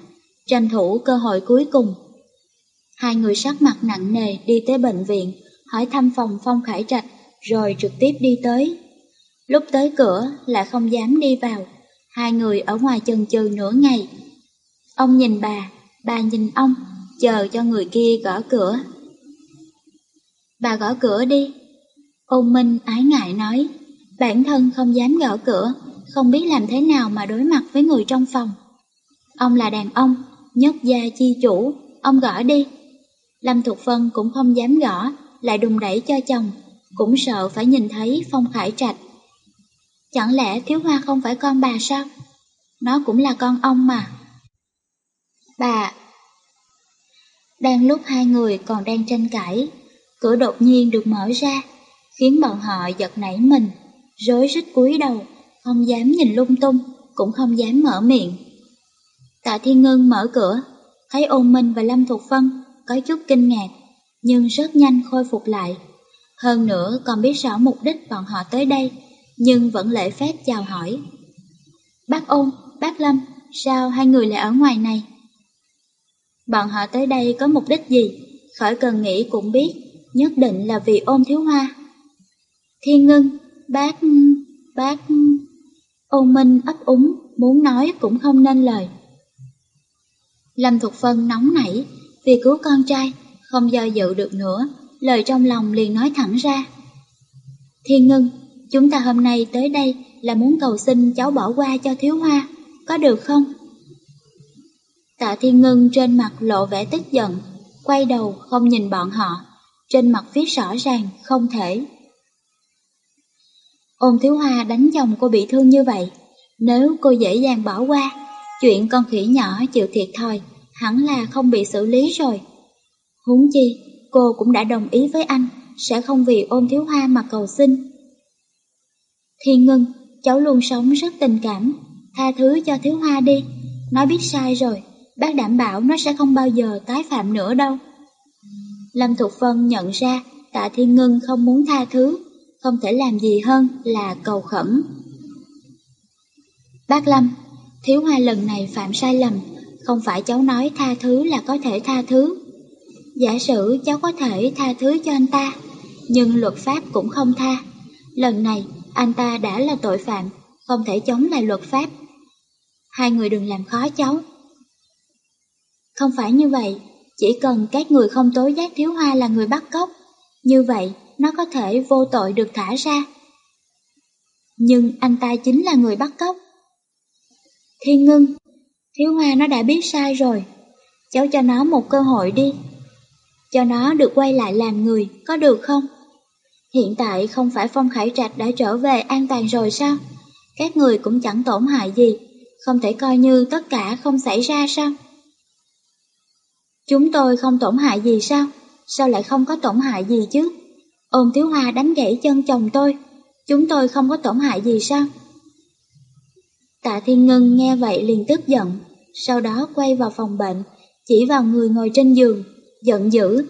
tranh thủ cơ hội cuối cùng. Hai người sắc mặt nặng nề đi tới bệnh viện, hỏi thăm phòng Phong Khải Trạch, rồi trực tiếp đi tới. Lúc tới cửa lại không dám đi vào, hai người ở ngoài chần chừ nửa ngày. Ông nhìn bà, bà nhìn ông, chờ cho người kia gõ cửa. Bà gõ cửa đi. Ôn Minh ái ngại nói, bản thân không dám gõ cửa, không biết làm thế nào mà đối mặt với người trong phòng. Ông là đàn ông, nhất gia chi chủ, ông gõ đi. Lâm Thục Phân cũng không dám gõ, lại đùng đẩy cho chồng, cũng sợ phải nhìn thấy Phong Khải Trạch. Chẳng lẽ Thiếu Hoa không phải con bà sao? Nó cũng là con ông mà. Bà... Đang lúc hai người còn đang tranh cãi, cửa đột nhiên được mở ra, khiến bọn họ giật nảy mình, rối rít cúi đầu, không dám nhìn lung tung, cũng không dám mở miệng. Tạ Thiên Ngân mở cửa, thấy ôn minh và Lâm Thục Phân có chút kinh ngạc, nhưng rất nhanh khôi phục lại. Hơn nữa còn biết rõ mục đích bọn họ tới đây, nhưng vẫn lễ phép chào hỏi. Bác ôn, bác Lâm, sao hai người lại ở ngoài này? Bọn họ tới đây có mục đích gì? Khỏi cần nghĩ cũng biết, nhất định là vì ôn thiếu hoa. Thiên ngân, bác, bác... Ôn minh ấp úng, muốn nói cũng không nên lời. Lâm Thục Phân nóng nảy, vì cứu con trai, không do dự được nữa, lời trong lòng liền nói thẳng ra. Thiên ngân, chúng ta hôm nay tới đây là muốn cầu xin cháu bỏ qua cho thiếu hoa, có được không? Tạ Thiên Ngân trên mặt lộ vẻ tức giận, quay đầu không nhìn bọn họ, trên mặt viết rõ ràng không thể. Ôn Thiếu Hoa đánh chồng cô bị thương như vậy, nếu cô dễ dàng bỏ qua, chuyện con khỉ nhỏ chịu thiệt thòi, hẳn là không bị xử lý rồi. Huống chi, cô cũng đã đồng ý với anh, sẽ không vì ôn Thiếu Hoa mà cầu xin. Thiên ngưng cháu luôn sống rất tình cảm, tha thứ cho Thiếu Hoa đi, nó biết sai rồi, bác đảm bảo nó sẽ không bao giờ tái phạm nữa đâu. Lâm Thục Phân nhận ra tạ Thiên Ngân không muốn tha thứ, không thể làm gì hơn là cầu khẩn. Bác Lâm, Thiếu Hoa lần này phạm sai lầm, không phải cháu nói tha thứ là có thể tha thứ. Giả sử cháu có thể tha thứ cho anh ta, nhưng luật pháp cũng không tha. Lần này, anh ta đã là tội phạm, không thể chống lại luật pháp. hai người đừng làm khó cháu. Không phải như vậy, chỉ cần các người không tố giác thiếu hoa là người bắt cóc, như vậy nó có thể vô tội được thả ra. Nhưng anh ta chính là người bắt cóc. Thiên ngưng, thiếu hoa nó đã biết sai rồi, cháu cho nó một cơ hội đi. Cho nó được quay lại làm người, có được không? Hiện tại không phải Phong Khải Trạch đã trở về an toàn rồi sao? Các người cũng chẳng tổn hại gì, không thể coi như tất cả không xảy ra sao? Chúng tôi không tổn hại gì sao? Sao lại không có tổn hại gì chứ? Ôn Thiếu Hoa đánh gãy chân chồng tôi, chúng tôi không có tổn hại gì sao? Tạ Thiên Ngân nghe vậy liền tức giận, sau đó quay vào phòng bệnh, chỉ vào người ngồi trên giường, giận dữ.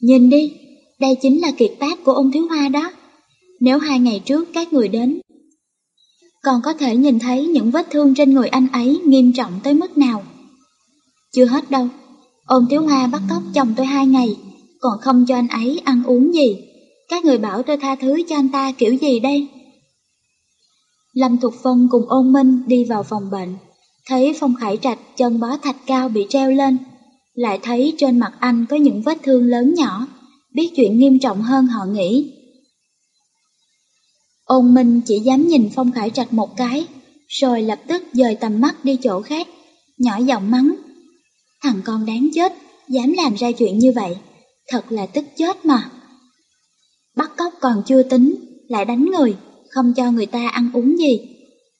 Nhìn đi, đây chính là kiệt tác của ông Thiếu Hoa đó. Nếu hai ngày trước các người đến, còn có thể nhìn thấy những vết thương trên người anh ấy nghiêm trọng tới mức nào. Chưa hết đâu, ông Thiếu Hoa bắt cóc chồng tôi hai ngày, còn không cho anh ấy ăn uống gì. Các người bảo tôi tha thứ cho anh ta kiểu gì đây? Lâm Thục Phân cùng ôn minh đi vào phòng bệnh, thấy Phong Khải Trạch chân bó thạch cao bị treo lên, lại thấy trên mặt anh có những vết thương lớn nhỏ, biết chuyện nghiêm trọng hơn họ nghĩ. Ôn Minh chỉ dám nhìn Phong Khải Trạch một cái, rồi lập tức dời tầm mắt đi chỗ khác, nhỏ giọng mắng. Thằng con đáng chết, dám làm ra chuyện như vậy, thật là tức chết mà. Bắt cóc còn chưa tính, lại đánh người, không cho người ta ăn uống gì.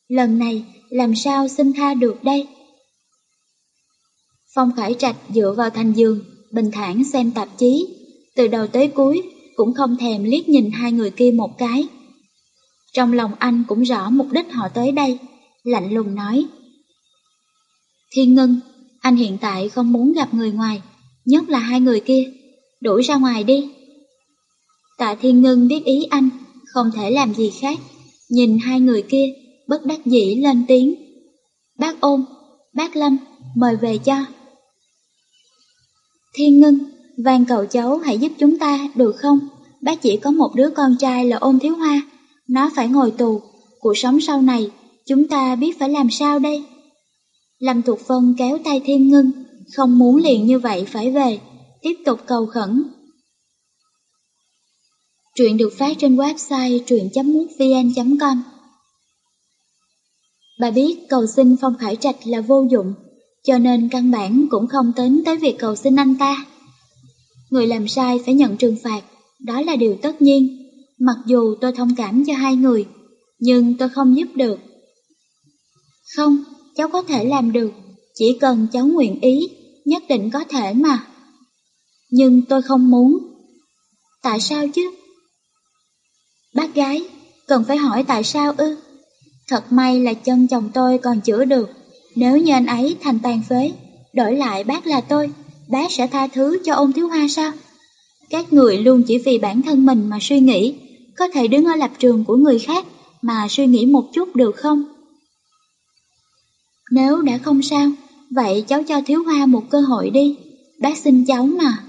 Lần này làm sao xin tha được đây? Phong Khải Trạch dựa vào thành giường, bình thản xem tạp chí, từ đầu tới cuối cũng không thèm liếc nhìn hai người kia một cái. Trong lòng anh cũng rõ mục đích họ tới đây, lạnh lùng nói. Thiên Ngân, anh hiện tại không muốn gặp người ngoài, nhất là hai người kia, đuổi ra ngoài đi. Tạ Thiên Ngân biết ý anh, không thể làm gì khác, nhìn hai người kia, bất đắc dĩ lên tiếng. Bác ôm, bác Lâm, mời về cho. Thiên Ngân, van cầu cháu hãy giúp chúng ta được không? Bác chỉ có một đứa con trai là ôn thiếu hoa, nó phải ngồi tù, cuộc sống sau này, chúng ta biết phải làm sao đây? Lâm Thục Phân kéo tay Thiên Ngân, không muốn liền như vậy phải về, tiếp tục cầu khẩn. Truyện được phát trên website truyện.mútvn.com Bà biết cầu xin Phong Khải Trạch là vô dụng, cho nên căn bản cũng không tính tới việc cầu xin anh ta. Người làm sai phải nhận trừng phạt, đó là điều tất nhiên. Mặc dù tôi thông cảm cho hai người, nhưng tôi không giúp được. Không, cháu có thể làm được, chỉ cần cháu nguyện ý, nhất định có thể mà. Nhưng tôi không muốn. Tại sao chứ? Bác gái, cần phải hỏi tại sao ư? Thật may là chân chồng tôi còn chữa được, nếu như anh ấy thành tàn phế, đổi lại bác là tôi, bác sẽ tha thứ cho ôn thiếu hoa sao? Các người luôn chỉ vì bản thân mình mà suy nghĩ, có thể đứng ở lập trường của người khác mà suy nghĩ một chút được không? Nếu đã không sao, vậy cháu cho thiếu hoa một cơ hội đi, bác xin cháu mà.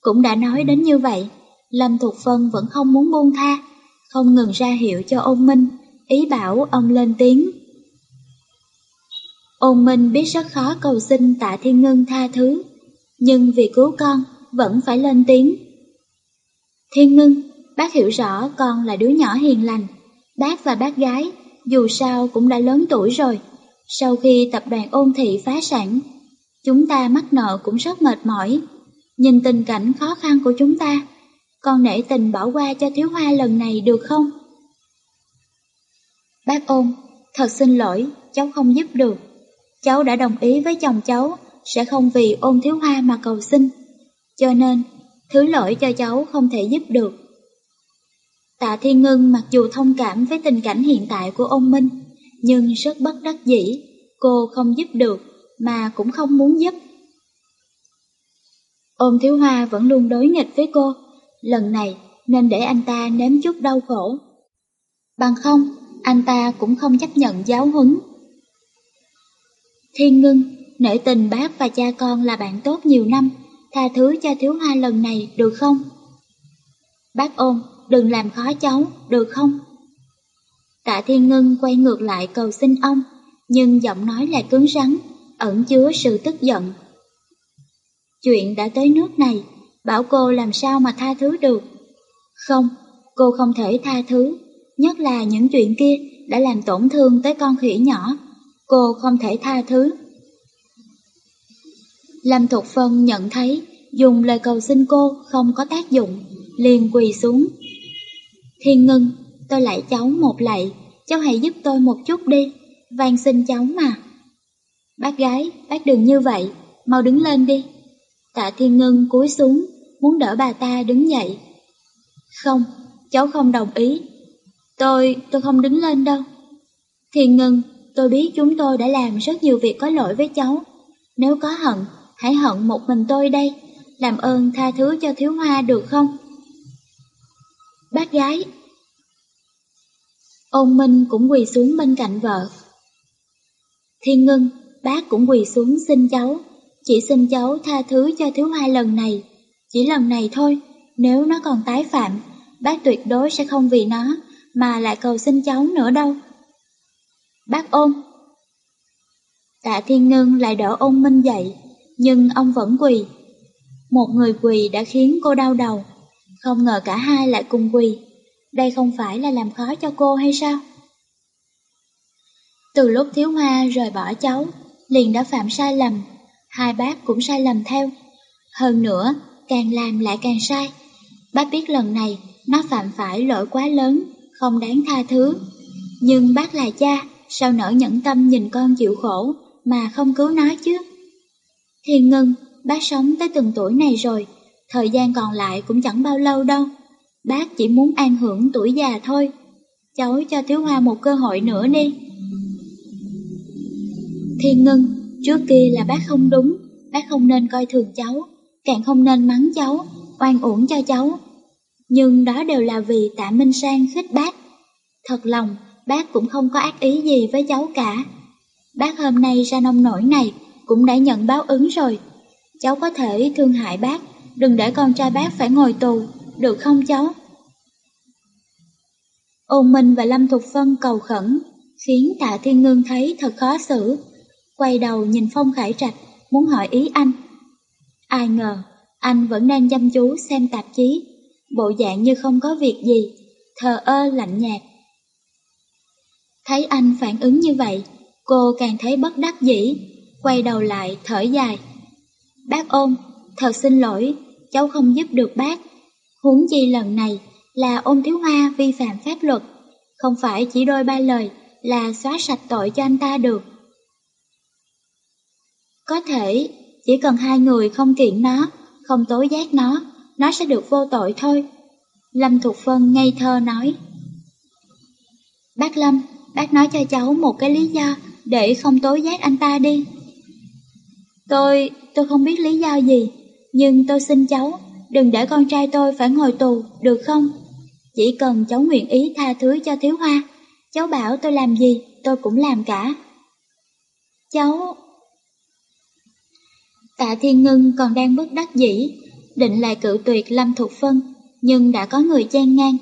Cũng đã nói đến như vậy, Lâm Thục Phân vẫn không muốn buông tha, không ngừng ra hiệu cho ôn minh, ý bảo ông lên tiếng. Ôn minh biết rất khó cầu xin tạ thiên ngân tha thứ, nhưng vì cứu con vẫn phải lên tiếng. Thiên ngân, bác hiểu rõ con là đứa nhỏ hiền lành, bác và bác gái dù sao cũng đã lớn tuổi rồi. Sau khi tập đoàn ôn thị phá sản, chúng ta mắc nợ cũng rất mệt mỏi. Nhìn tình cảnh khó khăn của chúng ta, con nể tình bỏ qua cho thiếu hoa lần này được không? Bác ôn, thật xin lỗi, cháu không giúp được. Cháu đã đồng ý với chồng cháu sẽ không vì ôn thiếu hoa mà cầu xin. Cho nên, thứ lỗi cho cháu không thể giúp được. Tạ Thiên Ngân mặc dù thông cảm với tình cảnh hiện tại của ông Minh, nhưng rất bất đắc dĩ, cô không giúp được, mà cũng không muốn giúp. Ôn Thiếu Hoa vẫn luôn đối nghịch với cô, lần này nên để anh ta nếm chút đau khổ. Bằng không, anh ta cũng không chấp nhận giáo huấn. Thiên Ngân, nể tình bác và cha con là bạn tốt nhiều năm, tha thứ cho Thiếu Hoa lần này được không? Bác ôn, đừng làm khó cháu, được không? Tạ Thiên Ngân quay ngược lại cầu xin ông, nhưng giọng nói lại cứng rắn, ẩn chứa sự tức giận. Chuyện đã tới nước này, bảo cô làm sao mà tha thứ được. Không, cô không thể tha thứ, nhất là những chuyện kia đã làm tổn thương tới con khỉ nhỏ. Cô không thể tha thứ. Lâm Thục Phân nhận thấy dùng lời cầu xin cô không có tác dụng, liền quỳ xuống. Thiên Ngân, tôi lại cháu một lạy, cháu hãy giúp tôi một chút đi, van xin cháu mà. Bác gái, bác đừng như vậy, mau đứng lên đi. Tạ Thiên Ngân cúi xuống, muốn đỡ bà ta đứng dậy. Không, cháu không đồng ý. Tôi, tôi không đứng lên đâu. Thiên Ngân, tôi biết chúng tôi đã làm rất nhiều việc có lỗi với cháu. Nếu có hận, hãy hận một mình tôi đây. Làm ơn tha thứ cho thiếu hoa được không? Bác gái Ôn Minh cũng quỳ xuống bên cạnh vợ. Thiên Ngân, bác cũng quỳ xuống xin cháu. Chỉ xin cháu tha thứ cho thiếu hai lần này. Chỉ lần này thôi, nếu nó còn tái phạm, bác tuyệt đối sẽ không vì nó mà lại cầu xin cháu nữa đâu. Bác ôn. Tạ Thiên Ngân lại đỡ ôn Minh dậy, nhưng ông vẫn quỳ. Một người quỳ đã khiến cô đau đầu, không ngờ cả hai lại cùng quỳ. Đây không phải là làm khó cho cô hay sao? Từ lúc Thiếu Hoa rời bỏ cháu, liền đã phạm sai lầm, hai bác cũng sai lầm theo. Hơn nữa, càng làm lại càng sai. Bác biết lần này nó phạm phải lỗi quá lớn, không đáng tha thứ. Nhưng bác là cha, sao nỡ nhẫn tâm nhìn con chịu khổ mà không cứu nó chứ? Thiên Ngân, bác sống tới từng tuổi này rồi, thời gian còn lại cũng chẳng bao lâu đâu. Bác chỉ muốn an hưởng tuổi già thôi. Cháu cho Thiếu Hoa một cơ hội nữa đi. Thiên Ngân, trước kia là bác không đúng, bác không nên coi thường cháu, càng không nên mắng cháu, oan uổng cho cháu. Nhưng đó đều là vì tạ Minh Sang khích bác. Thật lòng, bác cũng không có ác ý gì với cháu cả. Bác hôm nay ra nông nổi này cũng đã nhận báo ứng rồi. Cháu có thể thương hại bác, đừng để con trai bác phải ngồi tù, được không cháu? Ôn Minh và Lâm Thục Phân cầu khẩn, khiến tạ Thiên ngưng thấy thật khó xử. Quay đầu nhìn Phong Khải Trạch, muốn hỏi ý anh. Ai ngờ, anh vẫn đang chăm chú xem tạp chí, bộ dạng như không có việc gì, thờ ơ lạnh nhạt. Thấy anh phản ứng như vậy, cô càng thấy bất đắc dĩ, quay đầu lại thở dài. Bác ôn, thật xin lỗi, cháu không giúp được bác. Huống chi lần này là ôn thiếu hoa vi phạm pháp luật, không phải chỉ đôi ba lời là xóa sạch tội cho anh ta được. Có thể, chỉ cần hai người không kiện nó, không tố giác nó, nó sẽ được vô tội thôi. Lâm Thục Phân ngây thơ nói. Bác Lâm, bác nói cho cháu một cái lý do để không tố giác anh ta đi. Tôi, tôi không biết lý do gì, nhưng tôi xin cháu, đừng để con trai tôi phải ngồi tù, được không? Chỉ cần cháu nguyện ý tha thứ cho Thiếu Hoa, cháu bảo tôi làm gì, tôi cũng làm cả. Cháu... Tạ Thiên Ngân còn đang bất đắc dĩ, định lại cự tuyệt Lâm Thục Phân, nhưng đã có người chen ngang.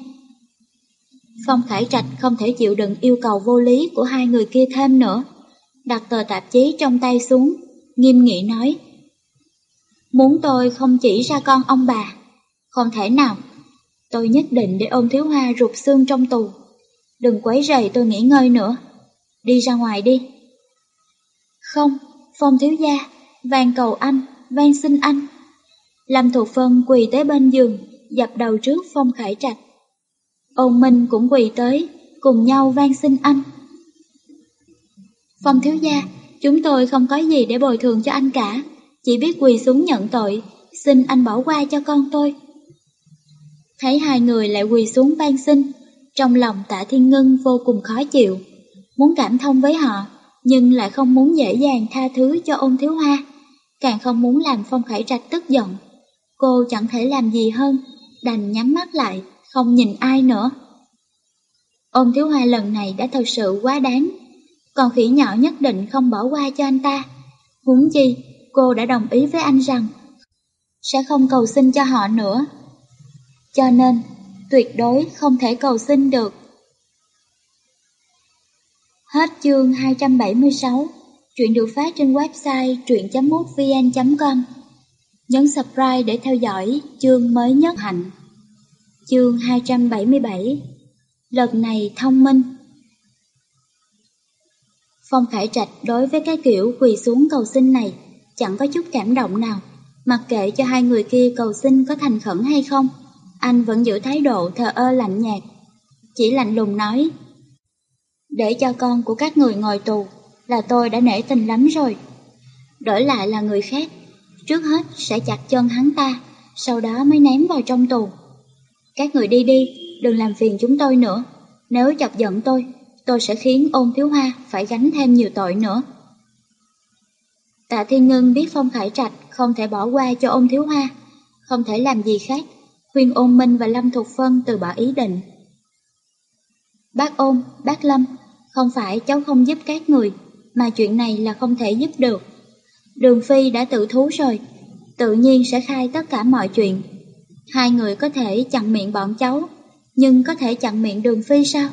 Phong Khải Trạch không thể chịu đựng yêu cầu vô lý của hai người kia thêm nữa. Đặt tờ tạp chí trong tay xuống, nghiêm nghị nói. Muốn tôi không chỉ ra con ông bà, không thể nào. Tôi nhất định để ôm thiếu hoa rụt xương trong tù. Đừng quấy rầy tôi nghỉ ngơi nữa. Đi ra ngoài đi. Không, Phong thiếu gia, van cầu anh, van xin anh. Lâm Thục Phân quỳ tới bên giường, dập đầu trước Phong Khải Trạch. Ôn Minh cũng quỳ tới, cùng nhau van xin anh. Phong thiếu gia, chúng tôi không có gì để bồi thường cho anh cả, chỉ biết quỳ xuống nhận tội, xin anh bỏ qua cho con tôi. Thấy hai người lại quỳ xuống van xin, trong lòng tạ thiên ngân vô cùng khó chịu, muốn cảm thông với họ, nhưng lại không muốn dễ dàng tha thứ cho ôn thiếu hoa, càng không muốn làm Phong Khải Trạch tức giận. Cô chẳng thể làm gì hơn, đành nhắm mắt lại, không nhìn ai nữa. Ôn thiếu hoa lần này đã thật sự quá đáng, còn khỉ nhỏ nhất định không bỏ qua cho anh ta. Huống chi, cô đã đồng ý với anh rằng sẽ không cầu xin cho họ nữa. Cho nên, tuyệt đối không thể cầu xin được. Hết chương 276, chuyện được phát trên website truyện.mútvn.com. Nhấn subscribe để theo dõi chương mới nhất hạnh. Chương 277 Lần này thông minh Phong Khải Trạch đối với cái kiểu quỳ xuống cầu xin này chẳng có chút cảm động nào. Mặc kệ cho hai người kia cầu xin có thành khẩn hay không, anh vẫn giữ thái độ thờ ơ lạnh nhạt. Chỉ lạnh lùng nói, để cho con của các người ngồi tù là tôi đã nể tình lắm rồi. Đổi lại là người khác, trước hết sẽ chặt chân hắn ta, sau đó mới ném vào trong tù. Các người đi đi, đừng làm phiền chúng tôi nữa. Nếu chọc giận tôi, tôi sẽ khiến ôn thiếu hoa phải gánh thêm nhiều tội nữa. Tạ Thiên Ngân biết Phong Khải Trạch không thể bỏ qua cho ôn thiếu hoa, không thể làm gì khác, khuyên ôn minh và Lâm Thục Phân từ bỏ ý định. Bác ôn, bác Lâm, không phải cháu không giúp các người, mà chuyện này là không thể giúp được. Đường Phi đã tự thú rồi, tự nhiên sẽ khai tất cả mọi chuyện. Hai người có thể chặn miệng bọn cháu, nhưng có thể chặn miệng Đường Phi sao?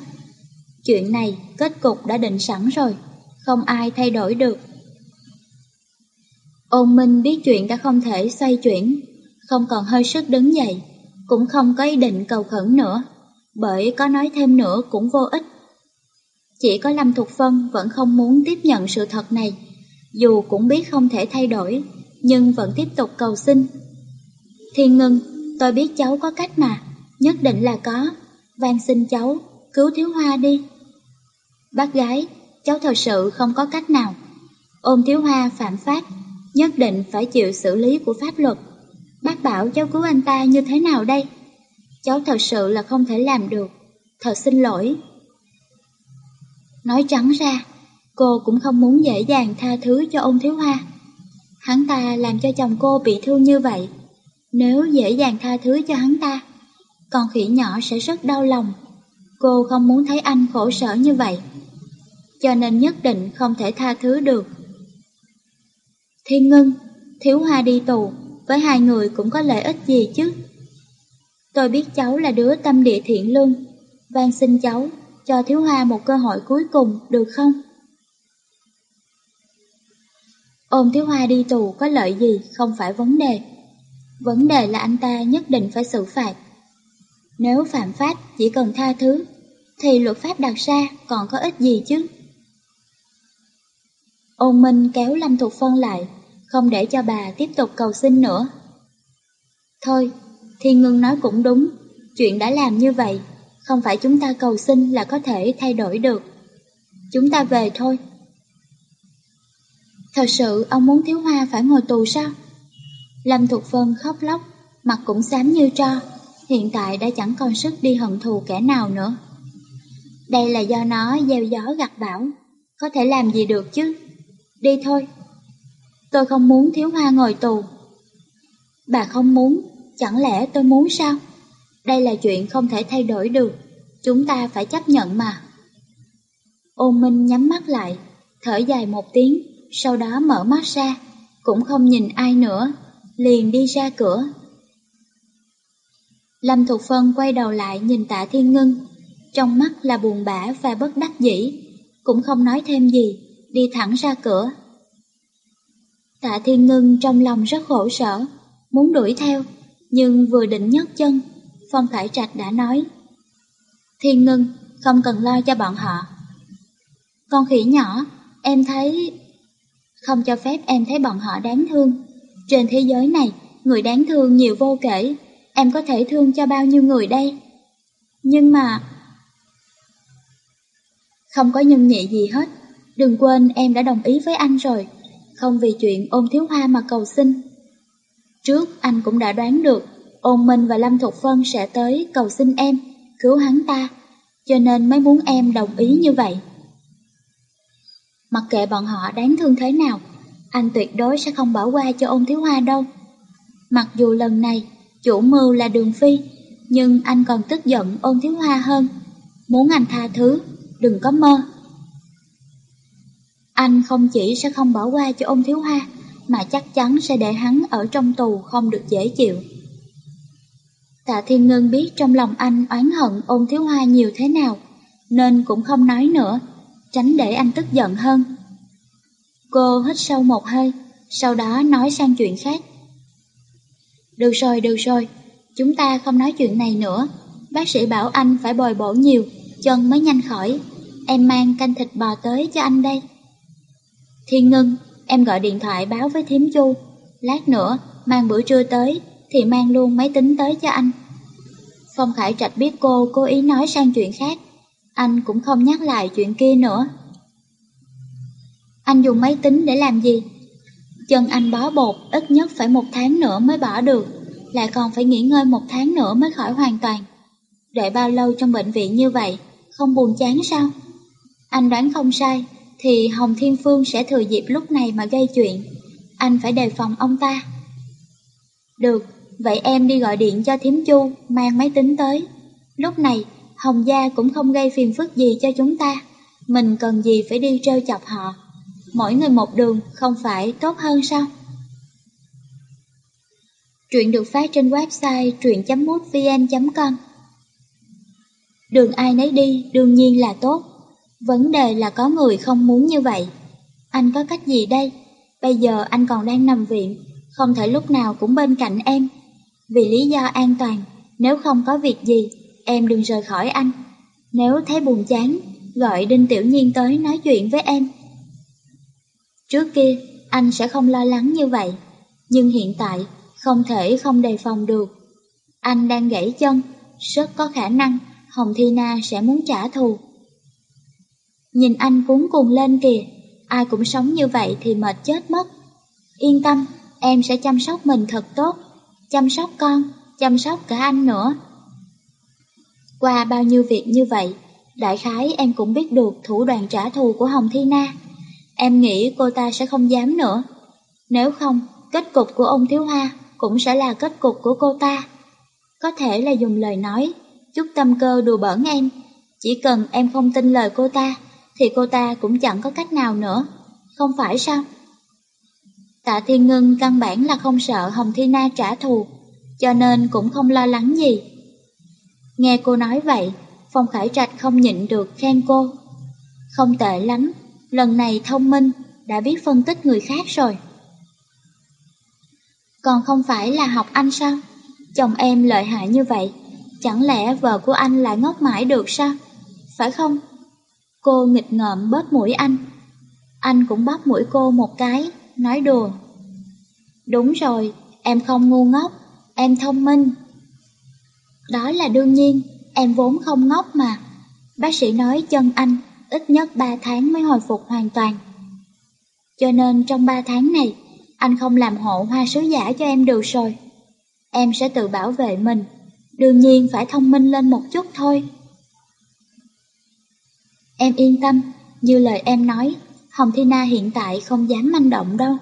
Chuyện này kết cục đã định sẵn rồi, không ai thay đổi được. Ôn Minh biết chuyện đã không thể xoay chuyển, không còn hơi sức đứng dậy, cũng không có ý định cầu khẩn nữa, bởi có nói thêm nữa cũng vô ích. Chỉ có Lâm Thục Phân vẫn không muốn tiếp nhận sự thật này, dù cũng biết không thể thay đổi, nhưng vẫn tiếp tục cầu xin. Thiên Ngân, tôi biết cháu có cách mà, nhất định là có, van xin cháu, cứu thiếu hoa đi. Bác gái, cháu thật sự không có cách nào. Ôm thiếu hoa phạm pháp, nhất định phải chịu xử lý của pháp luật. Bác bảo cháu cứu anh ta như thế nào đây? Cháu thật sự là không thể làm được, thật xin lỗi. Nói trắng ra, cô cũng không muốn dễ dàng tha thứ cho ông Thiếu Hoa. Hắn ta làm cho chồng cô bị thương như vậy. Nếu dễ dàng tha thứ cho hắn ta, con khỉ nhỏ sẽ rất đau lòng. Cô không muốn thấy anh khổ sở như vậy. Cho nên nhất định không thể tha thứ được. Thiên Ngân, Thiếu Hoa đi tù, với hai người cũng có lợi ích gì chứ? Tôi biết cháu là đứa tâm địa thiện lương, van xin cháu cho Thiếu Hoa một cơ hội cuối cùng được không? Ôm Thiếu Hoa đi tù có lợi gì không phải vấn đề. Vấn đề là anh ta nhất định phải xử phạt. Nếu phạm pháp chỉ cần tha thứ, thì luật pháp đặt ra còn có ích gì chứ? Ôn Minh kéo Lâm Thục Phân lại, không để cho bà tiếp tục cầu xin nữa. Thôi, Thiên Ngân nói cũng đúng, chuyện đã làm như vậy, không phải chúng ta cầu xin là có thể thay đổi được. Chúng ta về thôi. Thật sự ông muốn thiếu hoa phải ngồi tù sao? Lâm Thục Vân khóc lóc, mặt cũng xám như tro, hiện tại đã chẳng còn sức đi hận thù kẻ nào nữa. Đây là do nó gieo gió gặt bão, có thể làm gì được chứ? Đi thôi. Tôi không muốn thiếu hoa ngồi tù. Bà không muốn, chẳng lẽ tôi muốn sao? Đây là chuyện không thể thay đổi được, chúng ta phải chấp nhận mà. Ôn Minh nhắm mắt lại, thở dài một tiếng, sau đó mở mắt ra, cũng không nhìn ai nữa, liền đi ra cửa. Lâm Thục Phân quay đầu lại nhìn tạ Thiên Ngân, trong mắt là buồn bã và bất đắc dĩ, cũng không nói thêm gì, đi thẳng ra cửa. Tạ Thiên Ngân trong lòng rất khổ sở, muốn đuổi theo, nhưng vừa định nhấc chân, Phong Khải Trạch đã nói. Thiên Ngân, không cần lo cho bọn họ. Con khỉ nhỏ, em thấy... Không cho phép em thấy bọn họ đáng thương. Trên thế giới này, người đáng thương nhiều vô kể. Em có thể thương cho bao nhiêu người đây? Nhưng mà... Không có nhân nhị gì hết. Đừng quên em đã đồng ý với anh rồi. Không vì chuyện ôn thiếu hoa mà cầu xin. Trước anh cũng đã đoán được ôn minh và Lâm Thục Phân sẽ tới cầu xin em, cứu hắn ta, cho nên mới muốn em đồng ý như vậy. Mặc kệ bọn họ đáng thương thế nào, anh tuyệt đối sẽ không bỏ qua cho ôn thiếu hoa đâu. Mặc dù lần này, chủ mưu là đường phi, nhưng anh còn tức giận ôn thiếu hoa hơn. Muốn anh tha thứ, đừng có mơ. Anh không chỉ sẽ không bỏ qua cho ôn thiếu hoa, mà chắc chắn sẽ để hắn ở trong tù không được dễ chịu. Tạ Thiên Ngân biết trong lòng anh oán hận ôn thiếu hoa nhiều thế nào, nên cũng không nói nữa, tránh để anh tức giận hơn. Cô hít sâu một hơi, sau đó nói sang chuyện khác. Được rồi, được rồi, chúng ta không nói chuyện này nữa. Bác sĩ bảo anh phải bồi bổ nhiều, chân mới nhanh khỏi. Em mang canh thịt bò tới cho anh đây. Thiên Ngân, em gọi điện thoại báo với Thiếm Chu. Lát nữa, mang bữa trưa tới, thì mang luôn máy tính tới cho anh. Phong Khải Trạch biết cô cố ý nói sang chuyện khác, anh cũng không nhắc lại chuyện kia nữa. Anh dùng máy tính để làm gì? Chân anh bó bột ít nhất phải một tháng nữa mới bỏ được, lại còn phải nghỉ ngơi một tháng nữa mới khỏi hoàn toàn. Đợi bao lâu trong bệnh viện như vậy, không buồn chán sao? Anh đoán không sai, thì Hồng Thiên Phương sẽ thừa dịp lúc này mà gây chuyện. Anh phải đề phòng ông ta. Được, vậy em đi gọi điện cho Thiếm Chu, mang máy tính tới. Lúc này, Hồng Gia cũng không gây phiền phức gì cho chúng ta. Mình cần gì phải đi trêu chọc họ. Mỗi người một đường không phải tốt hơn sao? Truyện được phát trên website truyện.mútvn.com Đường ai nấy đi đương nhiên là tốt. Vấn đề là có người không muốn như vậy. Anh có cách gì đây? Bây giờ anh còn đang nằm viện, không thể lúc nào cũng bên cạnh em. Vì lý do an toàn, nếu không có việc gì, em đừng rời khỏi anh. Nếu thấy buồn chán, gọi Đinh Tiểu Nhiên tới nói chuyện với em. Trước kia, anh sẽ không lo lắng như vậy, nhưng hiện tại không thể không đề phòng được. Anh đang gãy chân, rất có khả năng Hồng Thi Na sẽ muốn trả thù. Nhìn anh cuốn cuồng lên kìa, ai cũng sống như vậy thì mệt chết mất. Yên tâm, em sẽ chăm sóc mình thật tốt, chăm sóc con, chăm sóc cả anh nữa. Qua bao nhiêu việc như vậy, đại khái em cũng biết được thủ đoạn trả thù của Hồng Thi Na. Em nghĩ cô ta sẽ không dám nữa. Nếu không, kết cục của ông Thiếu Hoa cũng sẽ là kết cục của cô ta. Có thể là dùng lời nói, chút tâm cơ đùa bỡn em. Chỉ cần em không tin lời cô ta, thì cô ta cũng chẳng có cách nào nữa. Không phải sao? Tạ Thiên Ngân căn bản là không sợ Hồng Thi Na trả thù, cho nên cũng không lo lắng gì. Nghe cô nói vậy, Phong Khải Trạch không nhịn được khen cô. Không tệ lắm, lần này thông minh, đã biết phân tích người khác rồi. Còn không phải là học anh sao? Chồng em lợi hại như vậy, chẳng lẽ vợ của anh lại ngốc mãi được sao? Phải không? Cô nghịch ngợm bóp mũi anh. Anh cũng bóp mũi cô một cái, nói đùa. Đúng rồi, em không ngu ngốc, em thông minh. Đó là đương nhiên, em vốn không ngốc mà. Bác sĩ nói chân anh ít nhất 3 tháng mới hồi phục hoàn toàn. Cho nên trong 3 tháng này, anh không làm hộ hoa sứ giả cho em được rồi. Em sẽ tự bảo vệ mình, đương nhiên phải thông minh lên một chút thôi. Em yên tâm, như lời em nói, Hồng Thi Na hiện tại không dám manh động đâu.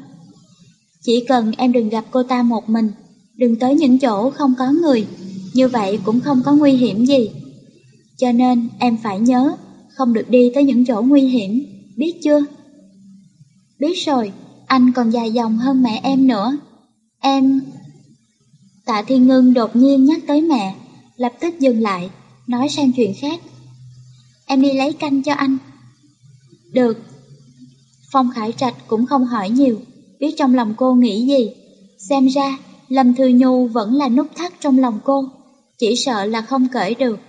Chỉ cần em đừng gặp cô ta một mình, đừng tới những chỗ không có người, như vậy cũng không có nguy hiểm gì. Cho nên em phải nhớ, không được đi tới những chỗ nguy hiểm, biết chưa? Biết rồi, anh còn dài dòng hơn mẹ em nữa. Em... Tạ Thiên Ngân đột nhiên nhắc tới mẹ, lập tức dừng lại, nói sang chuyện khác. Em đi lấy canh cho anh. Được. Phong Khải Trạch cũng không hỏi nhiều, biết trong lòng cô nghĩ gì. Xem ra, Lâm Thư Nhu vẫn là nút thắt trong lòng cô, chỉ sợ là không cởi được.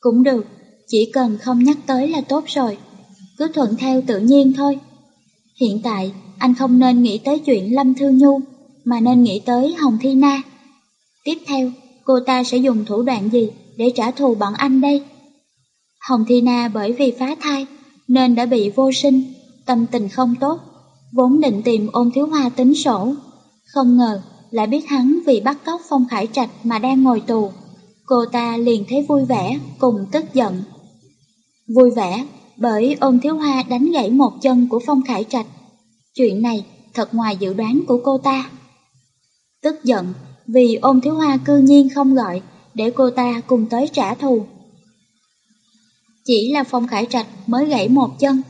Cũng được, chỉ cần không nhắc tới là tốt rồi, cứ thuận theo tự nhiên thôi. Hiện tại, anh không nên nghĩ tới chuyện Lâm Thư Nhu, mà nên nghĩ tới Hồng Thi Na. Tiếp theo, cô ta sẽ dùng thủ đoạn gì để trả thù bọn anh đây? Hồng Thi Na bởi vì phá thai nên đã bị vô sinh, tâm tình không tốt, vốn định tìm ôn thiếu hoa tính sổ. Không ngờ lại biết hắn vì bắt cóc Phong Khải Trạch mà đang ngồi tù. Cô ta liền thấy vui vẻ cùng tức giận. Vui vẻ bởi ôn thiếu hoa đánh gãy một chân của Phong Khải Trạch. Chuyện này thật ngoài dự đoán của cô ta. Tức giận vì ôn thiếu hoa cư nhiên không gọi để cô ta cùng tới trả thù. Chỉ là Phong Khải Trạch mới gãy một chân,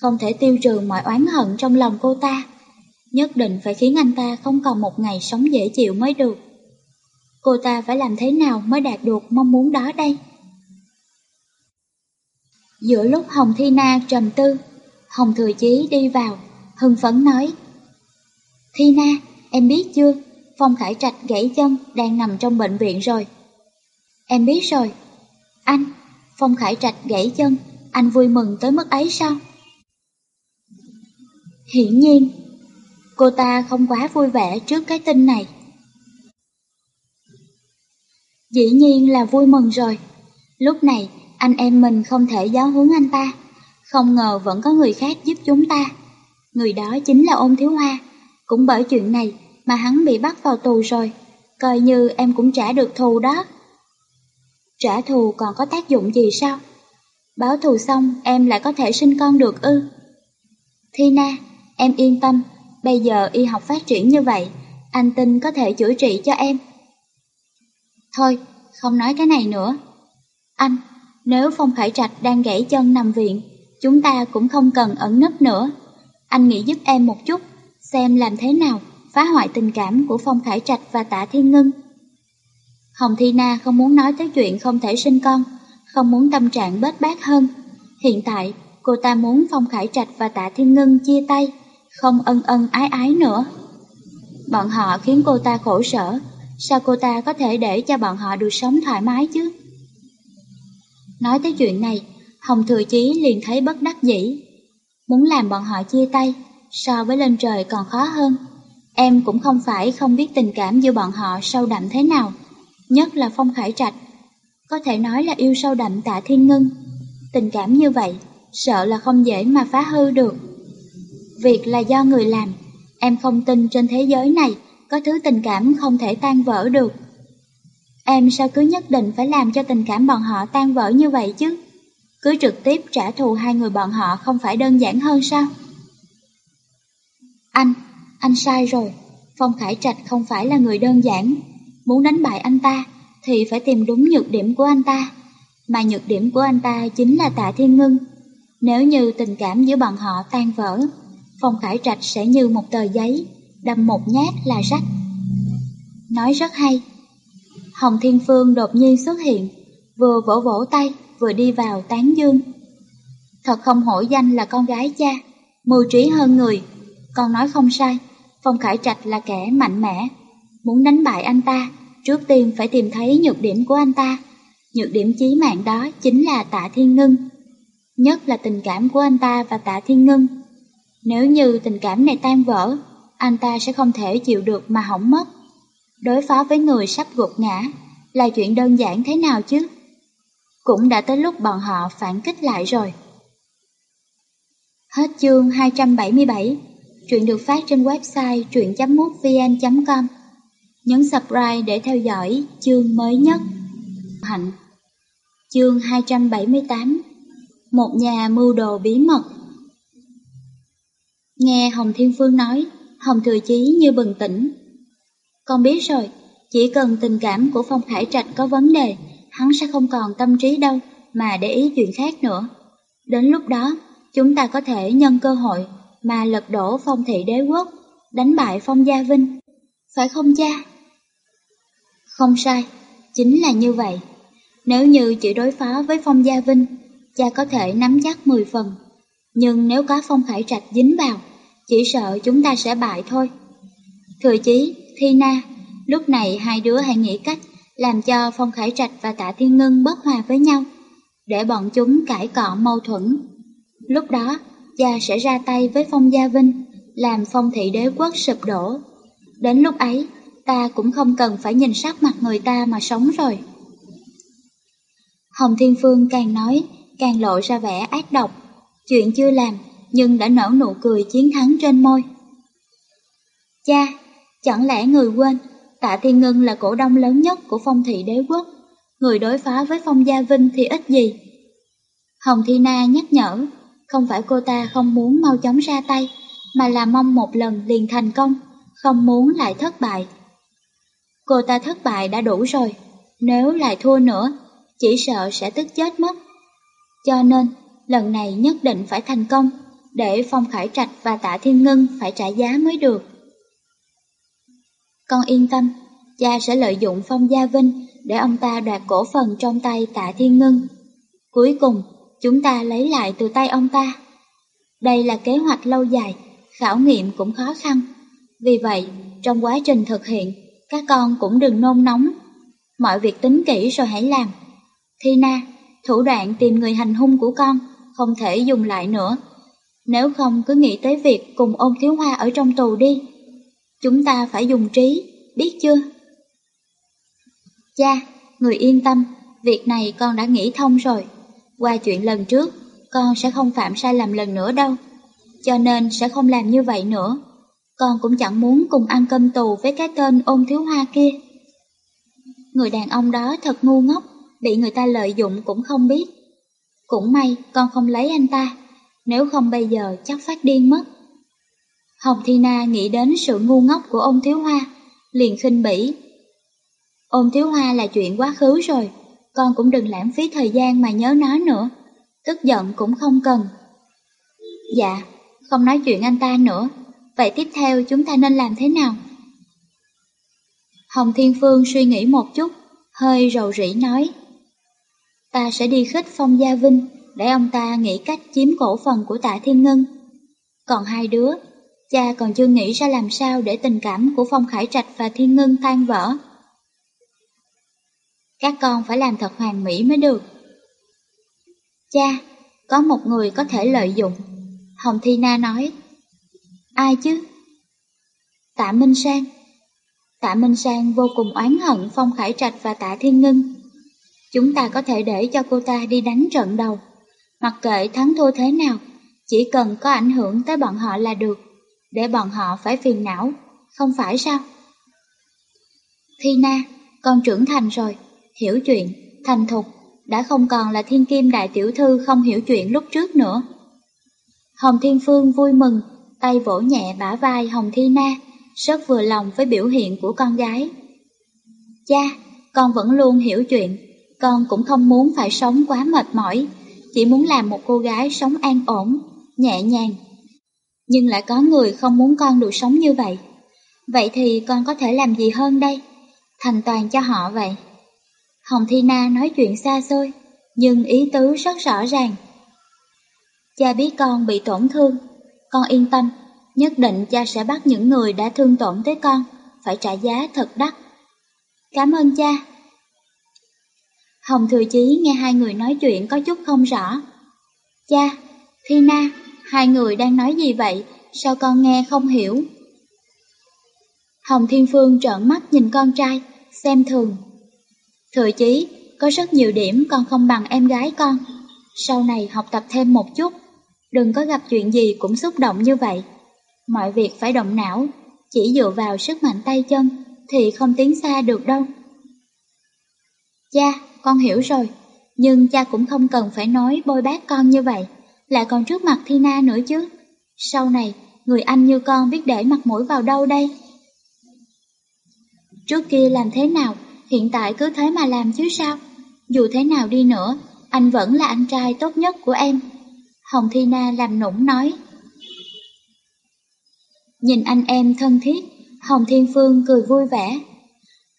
không thể tiêu trừ mọi oán hận trong lòng cô ta. Nhất định phải khiến anh ta không còn một ngày sống dễ chịu mới được. Cô ta phải làm thế nào mới đạt được mong muốn đó đây? Giữa lúc Hồng Thi Na trầm tư, Hồng Thừa Chí đi vào, hưng phấn nói. Thi Na, em biết chưa, Phong Khải Trạch gãy chân đang nằm trong bệnh viện rồi. Em biết rồi. Anh, Phong Khải Trạch gãy chân, anh vui mừng tới mức ấy sao? Hiển nhiên, cô ta không quá vui vẻ trước cái tin này. Dĩ nhiên là vui mừng rồi. Lúc này, anh em mình không thể giáo huấn anh ta. Không ngờ vẫn có người khác giúp chúng ta. Người đó chính là ôn thiếu hoa. Cũng bởi chuyện này mà hắn bị bắt vào tù rồi. Coi như em cũng trả được thù đó. Trả thù còn có tác dụng gì sao? Báo thù xong em lại có thể sinh con được ư? Thi Na, em yên tâm, bây giờ y học phát triển như vậy, anh tin có thể chữa trị cho em. Thôi, không nói cái này nữa. Anh, nếu Phong Khải Trạch đang gãy chân nằm viện, chúng ta cũng không cần ẩn nấp nữa. Anh nghĩ giúp em một chút, xem làm thế nào phá hoại tình cảm của Phong Khải Trạch và Tạ Thiên Ngân. Hồng Thi Na không muốn nói tới chuyện không thể sinh con, không muốn tâm trạng bết bát hơn. Hiện tại, cô ta muốn Phong Khải Trạch và Tạ Thiên Ngân chia tay, không ân ân ái ái nữa. Bọn họ khiến cô ta khổ sở, sao cô ta có thể để cho bọn họ được sống thoải mái chứ? Nói tới chuyện này, Hồng Thừa Chí liền thấy bất đắc dĩ. Muốn làm bọn họ chia tay, so với lên trời còn khó hơn. Em cũng không phải không biết tình cảm giữa bọn họ sâu đậm thế nào, nhất là Phong Khải Trạch. Có thể nói là yêu sâu đậm tạ thiên ngân. Tình cảm như vậy, sợ là không dễ mà phá hư được. Việc là do người làm, em không tin trên thế giới này có thứ tình cảm không thể tan vỡ được. Em sao cứ nhất định phải làm cho tình cảm bọn họ tan vỡ như vậy chứ? Cứ trực tiếp trả thù hai người bọn họ không phải đơn giản hơn sao? Anh, anh sai rồi. Phong Khải Trạch không phải là người đơn giản. Muốn đánh bại anh ta thì phải tìm đúng nhược điểm của anh ta. Mà nhược điểm của anh ta chính là tạ thiên ngưng. Nếu như tình cảm giữa bọn họ tan vỡ, Phong Khải Trạch sẽ như một tờ giấy, đâm một nhát là rách. Nói rất hay. Hồng Thiên Phương đột nhiên xuất hiện, vừa vỗ vỗ tay, vừa đi vào tán dương. Thật không hổ danh là con gái cha, mưu trí hơn người. Con nói không sai, Phong Khải Trạch là kẻ mạnh mẽ. Muốn đánh bại anh ta, trước tiên phải tìm thấy nhược điểm của anh ta. Nhược điểm chí mạng đó chính là tạ thiên ngưng. Nhất là tình cảm của anh ta và tạ thiên ngưng. Nếu như tình cảm này tan vỡ, anh ta sẽ không thể chịu được mà hỏng mất. Đối phó với người sắp gục ngã là chuyện đơn giản thế nào chứ? Cũng đã tới lúc bọn họ phản kích lại rồi. Hết chương 277, chuyện được phát trên website truyện.mútvn.com. Nhấn subscribe để theo dõi chương mới nhất. Hạnh Chương 278 Một nhà mưu đồ bí mật Nghe Hồng Thiên Phương nói, Hồng Thừa Chí như bừng tỉnh. Con biết rồi, chỉ cần tình cảm của Phong Khải Trạch có vấn đề, hắn sẽ không còn tâm trí đâu mà để ý chuyện khác nữa. Đến lúc đó, chúng ta có thể nhân cơ hội mà lật đổ phong thị đế quốc, đánh bại phong gia vinh. Phải không cha? Không sai, chính là như vậy. Nếu như chỉ đối phó với phong gia vinh, cha có thể nắm chắc 10 phần. Nhưng nếu có phong khải trạch dính vào, chỉ sợ chúng ta sẽ bại thôi. Thừa chí, Thi Na, lúc này hai đứa hãy nghĩ cách làm cho Phong Khải Trạch và Tạ Thiên Ngân bất hòa với nhau, để bọn chúng cãi cọ mâu thuẫn. Lúc đó, cha sẽ ra tay với Phong Gia Vinh, làm Phong Thị Đế Quốc sụp đổ. Đến lúc ấy, ta cũng không cần phải nhìn sắc mặt người ta mà sống rồi. Hồng Thiên Phương càng nói, càng lộ ra vẻ ác độc. Chuyện chưa làm, nhưng đã nở nụ cười chiến thắng trên môi. Cha, chẳng lẽ người quên, Tạ Thiên Ngân là cổ đông lớn nhất của phong thị đế quốc, người đối phá với phong gia vinh thì ít gì. Hồng Thi Na nhắc nhở, không phải cô ta không muốn mau chóng ra tay, mà là mong một lần liền thành công, không muốn lại thất bại. Cô ta thất bại đã đủ rồi, nếu lại thua nữa, chỉ sợ sẽ tức chết mất. Cho nên, lần này nhất định phải thành công, để Phong Khải Trạch và Tạ Thiên Ngân phải trả giá mới được. Con yên tâm, cha sẽ lợi dụng Phong Gia Vinh để ông ta đoạt cổ phần trong tay Tạ Thiên Ngân. Cuối cùng, chúng ta lấy lại từ tay ông ta. Đây là kế hoạch lâu dài, khảo nghiệm cũng khó khăn. Vì vậy, trong quá trình thực hiện, các con cũng đừng nôn nóng. Mọi việc tính kỹ rồi hãy làm. Thina, thủ đoạn tìm người hành hung của con không thể dùng lại nữa. Nếu không cứ nghĩ tới việc cùng ôn thiếu hoa ở trong tù đi. Chúng ta phải dùng trí, biết chưa? Cha, người yên tâm, việc này con đã nghĩ thông rồi. Qua chuyện lần trước, con sẽ không phạm sai lầm lần nữa đâu. Cho nên sẽ không làm như vậy nữa. Con cũng chẳng muốn cùng ăn cơm tù với cái tên ôn thiếu hoa kia. Người đàn ông đó thật ngu ngốc, bị người ta lợi dụng cũng không biết. Cũng may con không lấy anh ta, nếu không bây giờ chắc phát điên mất. Hồng Thi Na nghĩ đến sự ngu ngốc của ông Thiếu Hoa, liền khinh bỉ. Ôn Thiếu Hoa là chuyện quá khứ rồi, con cũng đừng lãng phí thời gian mà nhớ nó nữa, tức giận cũng không cần. Dạ, không nói chuyện anh ta nữa, vậy tiếp theo chúng ta nên làm thế nào? Hồng Thiên Phương suy nghĩ một chút, hơi rầu rĩ nói. Ta sẽ đi khích Phong Gia Vinh để ông ta nghĩ cách chiếm cổ phần của tạ Thiên Ngân. Còn hai đứa, cha còn chưa nghĩ ra làm sao để tình cảm của Phong Khải Trạch và Thiên Ngân tan vỡ. Các con phải làm thật hoàn mỹ mới được. Cha, có một người có thể lợi dụng. Hồng Thi Na nói. Ai chứ? Tạ Minh Sang. Tạ Minh Sang vô cùng oán hận Phong Khải Trạch và Tạ Thiên Ngân. Chúng ta có thể để cho cô ta đi đánh trận đầu. Mặc kệ thắng thua thế nào, chỉ cần có ảnh hưởng tới bọn họ là được, để bọn họ phải phiền não, không phải sao? Thi Na, con trưởng thành rồi, hiểu chuyện, thành thục, đã không còn là thiên kim đại tiểu thư không hiểu chuyện lúc trước nữa. Hồng Thiên Phương vui mừng, tay vỗ nhẹ bả vai Hồng Thi Na, rất vừa lòng với biểu hiện của con gái. Cha, con vẫn luôn hiểu chuyện, con cũng không muốn phải sống quá mệt mỏi, chỉ muốn làm một cô gái sống an ổn, nhẹ nhàng. Nhưng lại có người không muốn con được sống như vậy. Vậy thì con có thể làm gì hơn đây? Thành toàn cho họ vậy. Hồng Thi Na nói chuyện xa xôi, nhưng ý tứ rất rõ ràng. Cha biết con bị tổn thương, con yên tâm, nhất định cha sẽ bắt những người đã thương tổn tới con, phải trả giá thật đắt. Cảm ơn cha. Hồng Thừa Chí nghe hai người nói chuyện có chút không rõ. Cha, Thi Na, hai người đang nói gì vậy, sao con nghe không hiểu? Hồng Thiên Phương trợn mắt nhìn con trai, xem thường. Thừa Chí, có rất nhiều điểm con không bằng em gái con. Sau này học tập thêm một chút, đừng có gặp chuyện gì cũng xúc động như vậy. Mọi việc phải động não, chỉ dựa vào sức mạnh tay chân thì không tiến xa được đâu. Cha, con hiểu rồi, nhưng cha cũng không cần phải nói bôi bác con như vậy, lại còn trước mặt Thina nữa chứ. Sau này, người anh như con biết để mặt mũi vào đâu đây? Trước kia làm thế nào, hiện tại cứ thế mà làm chứ sao? Dù thế nào đi nữa, anh vẫn là anh trai tốt nhất của em. Hồng Thi Na làm nũng nói. Nhìn anh em thân thiết, Hồng Thiên Phương cười vui vẻ.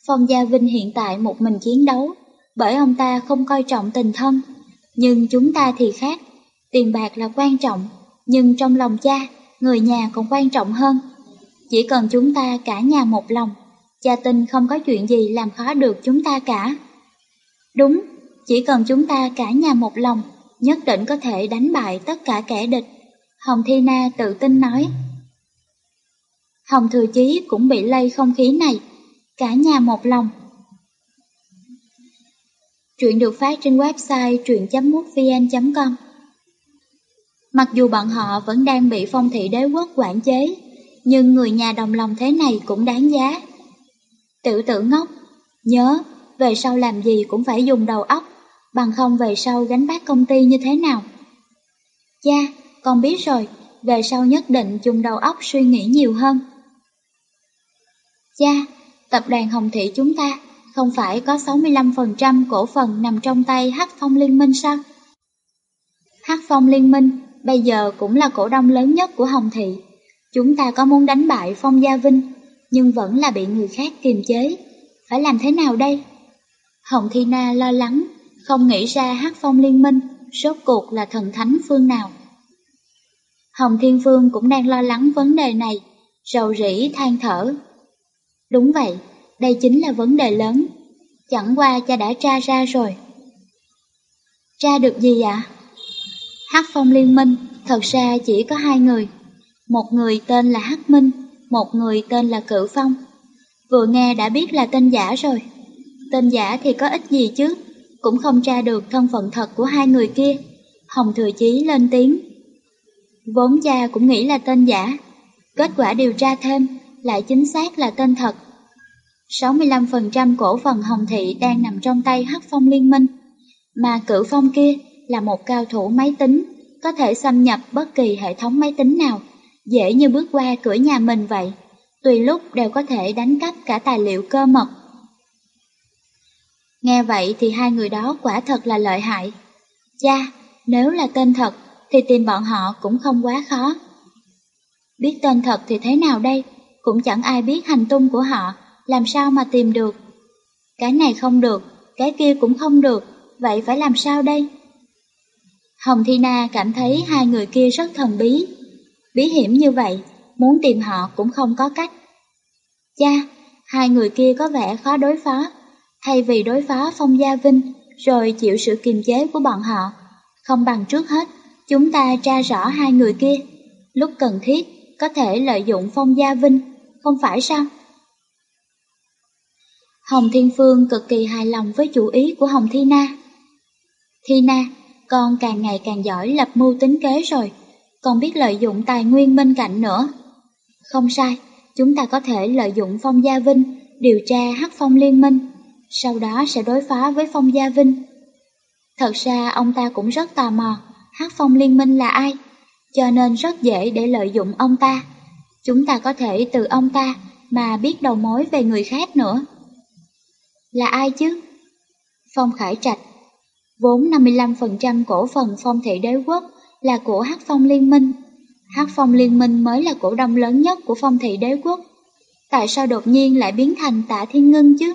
Phong Gia Vinh hiện tại một mình chiến đấu, bởi ông ta không coi trọng tình thân. Nhưng chúng ta thì khác, tiền bạc là quan trọng, nhưng trong lòng cha, người nhà còn quan trọng hơn. Chỉ cần chúng ta cả nhà một lòng, cha tin không có chuyện gì làm khó được chúng ta cả. Đúng, chỉ cần chúng ta cả nhà một lòng, nhất định có thể đánh bại tất cả kẻ địch. Hồng Thi Na tự tin nói. Hồng Thừa Chí cũng bị lây không khí này, cả nhà một lòng. Chuyện được phát trên website truyện.mútvn.com Mặc dù bọn họ vẫn đang bị phong thị đế quốc quản chế, nhưng người nhà đồng lòng thế này cũng đáng giá. Tự tử ngốc, nhớ, về sau làm gì cũng phải dùng đầu óc, bằng không về sau gánh vác công ty như thế nào. Cha, con biết rồi, về sau nhất định dùng đầu óc suy nghĩ nhiều hơn. Cha, tập đoàn Hồng Thị chúng ta không phải có 65% cổ phần nằm trong tay Hắc Phong Liên Minh sao? Hắc Phong Liên Minh bây giờ cũng là cổ đông lớn nhất của Hồng Thị. Chúng ta có muốn đánh bại Phong Gia Vinh, nhưng vẫn là bị người khác kiềm chế. Phải làm thế nào đây? Hồng Thi Na lo lắng, không nghĩ ra Hắc Phong Liên Minh rốt cuộc là thần thánh phương nào. Hồng Thiên Phương cũng đang lo lắng vấn đề này, rầu rĩ than thở. Đúng vậy, đây chính là vấn đề lớn. Chẳng qua cha đã tra ra rồi. Tra được gì ạ? Hắc Phong Liên Minh thật ra chỉ có hai người. Một người tên là Hắc Minh, một người tên là Cự Phong. Vừa nghe đã biết là tên giả rồi. Tên giả thì có ích gì chứ, cũng không tra được thân phận thật của hai người kia. Hồng Thừa Chí lên tiếng. Vốn cha cũng nghĩ là tên giả, kết quả điều tra thêm lại chính xác là tên thật. 65% cổ phần Hồng Thị đang nằm trong tay Hắc Phong Liên Minh, mà cử phong kia là một cao thủ máy tính, có thể xâm nhập bất kỳ hệ thống máy tính nào, dễ như bước qua cửa nhà mình vậy, tùy lúc đều có thể đánh cắp cả tài liệu cơ mật. Nghe vậy thì hai người đó quả thật là lợi hại. Cha, nếu là tên thật thì tìm bọn họ cũng không quá khó. Biết tên thật thì thế nào đây, cũng chẳng ai biết hành tung của họ, làm sao mà tìm được. Cái này không được, cái kia cũng không được, vậy phải làm sao đây? Hồng Thi Na cảm thấy hai người kia rất thần bí. Bí hiểm như vậy, muốn tìm họ cũng không có cách. Cha, hai người kia có vẻ khó đối phó. Thay vì đối phó Phong Gia Vinh, rồi chịu sự kiềm chế của bọn họ, không bằng trước hết, chúng ta tra rõ hai người kia. Lúc cần thiết, có thể lợi dụng Phong Gia Vinh, không phải sao? Hồng Thiên Phương cực kỳ hài lòng với chủ ý của Hồng Thi Na. Thi Na, con càng ngày càng giỏi lập mưu tính kế rồi, còn biết lợi dụng tài nguyên bên cạnh nữa. Không sai, chúng ta có thể lợi dụng Phong Gia Vinh điều tra hắc phong liên minh, sau đó sẽ đối phó với Phong Gia Vinh. Thật ra ông ta cũng rất tò mò hắc phong liên minh là ai, cho nên rất dễ để lợi dụng ông ta. Chúng ta có thể từ ông ta mà biết đầu mối về người khác nữa. Là ai chứ? Phong Khải Trạch Vốn 55% cổ phần phong thị đế quốc là của Hắc Phong Liên minh. Hắc Phong Liên minh mới là cổ đông lớn nhất của phong thị đế quốc. Tại sao đột nhiên lại biến thành tạ thiên ngân chứ?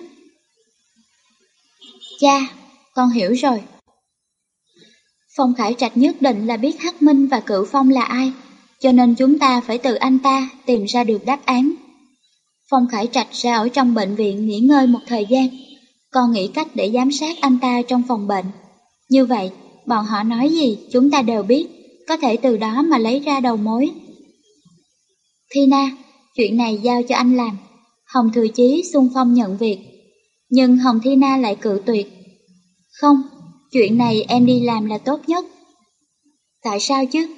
Cha, con hiểu rồi. Phong Khải Trạch nhất định là biết Hắc Minh và Cửu Phong là ai, cho nên chúng ta phải từ anh ta tìm ra được đáp án. Phong Khải Trạch sẽ ở trong bệnh viện nghỉ ngơi một thời gian, con nghĩ cách để giám sát anh ta trong phòng bệnh. Như vậy, bọn họ nói gì chúng ta đều biết, có thể từ đó mà lấy ra đầu mối. Thina, chuyện này giao cho anh làm. Hồng Thừa Chí xung phong nhận việc, nhưng Hồng thi na lại cự tuyệt. Không, chuyện này em đi làm là tốt nhất. Tại sao chứ?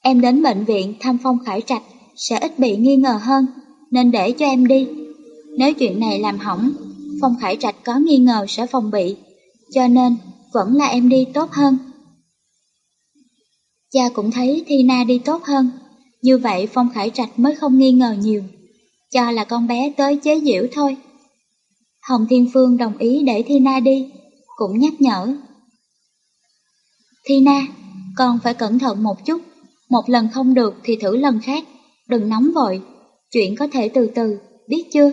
Em đến bệnh viện thăm Phong Khải Trạch sẽ ít bị nghi ngờ hơn, nên để cho em đi. Nếu chuyện này làm hỏng, Phong Khải Trạch có nghi ngờ sẽ phòng bị, cho nên vẫn là em đi tốt hơn. Cha cũng thấy Thi Na đi tốt hơn, như vậy Phong Khải Trạch mới không nghi ngờ nhiều, cho là con bé tới chế giễu thôi. Hồng Thiên Phương đồng ý để Thi Na đi, cũng nhắc nhở. Thi Na, con phải cẩn thận một chút, một lần không được thì thử lần khác, đừng nóng vội, chuyện có thể từ từ, biết chưa?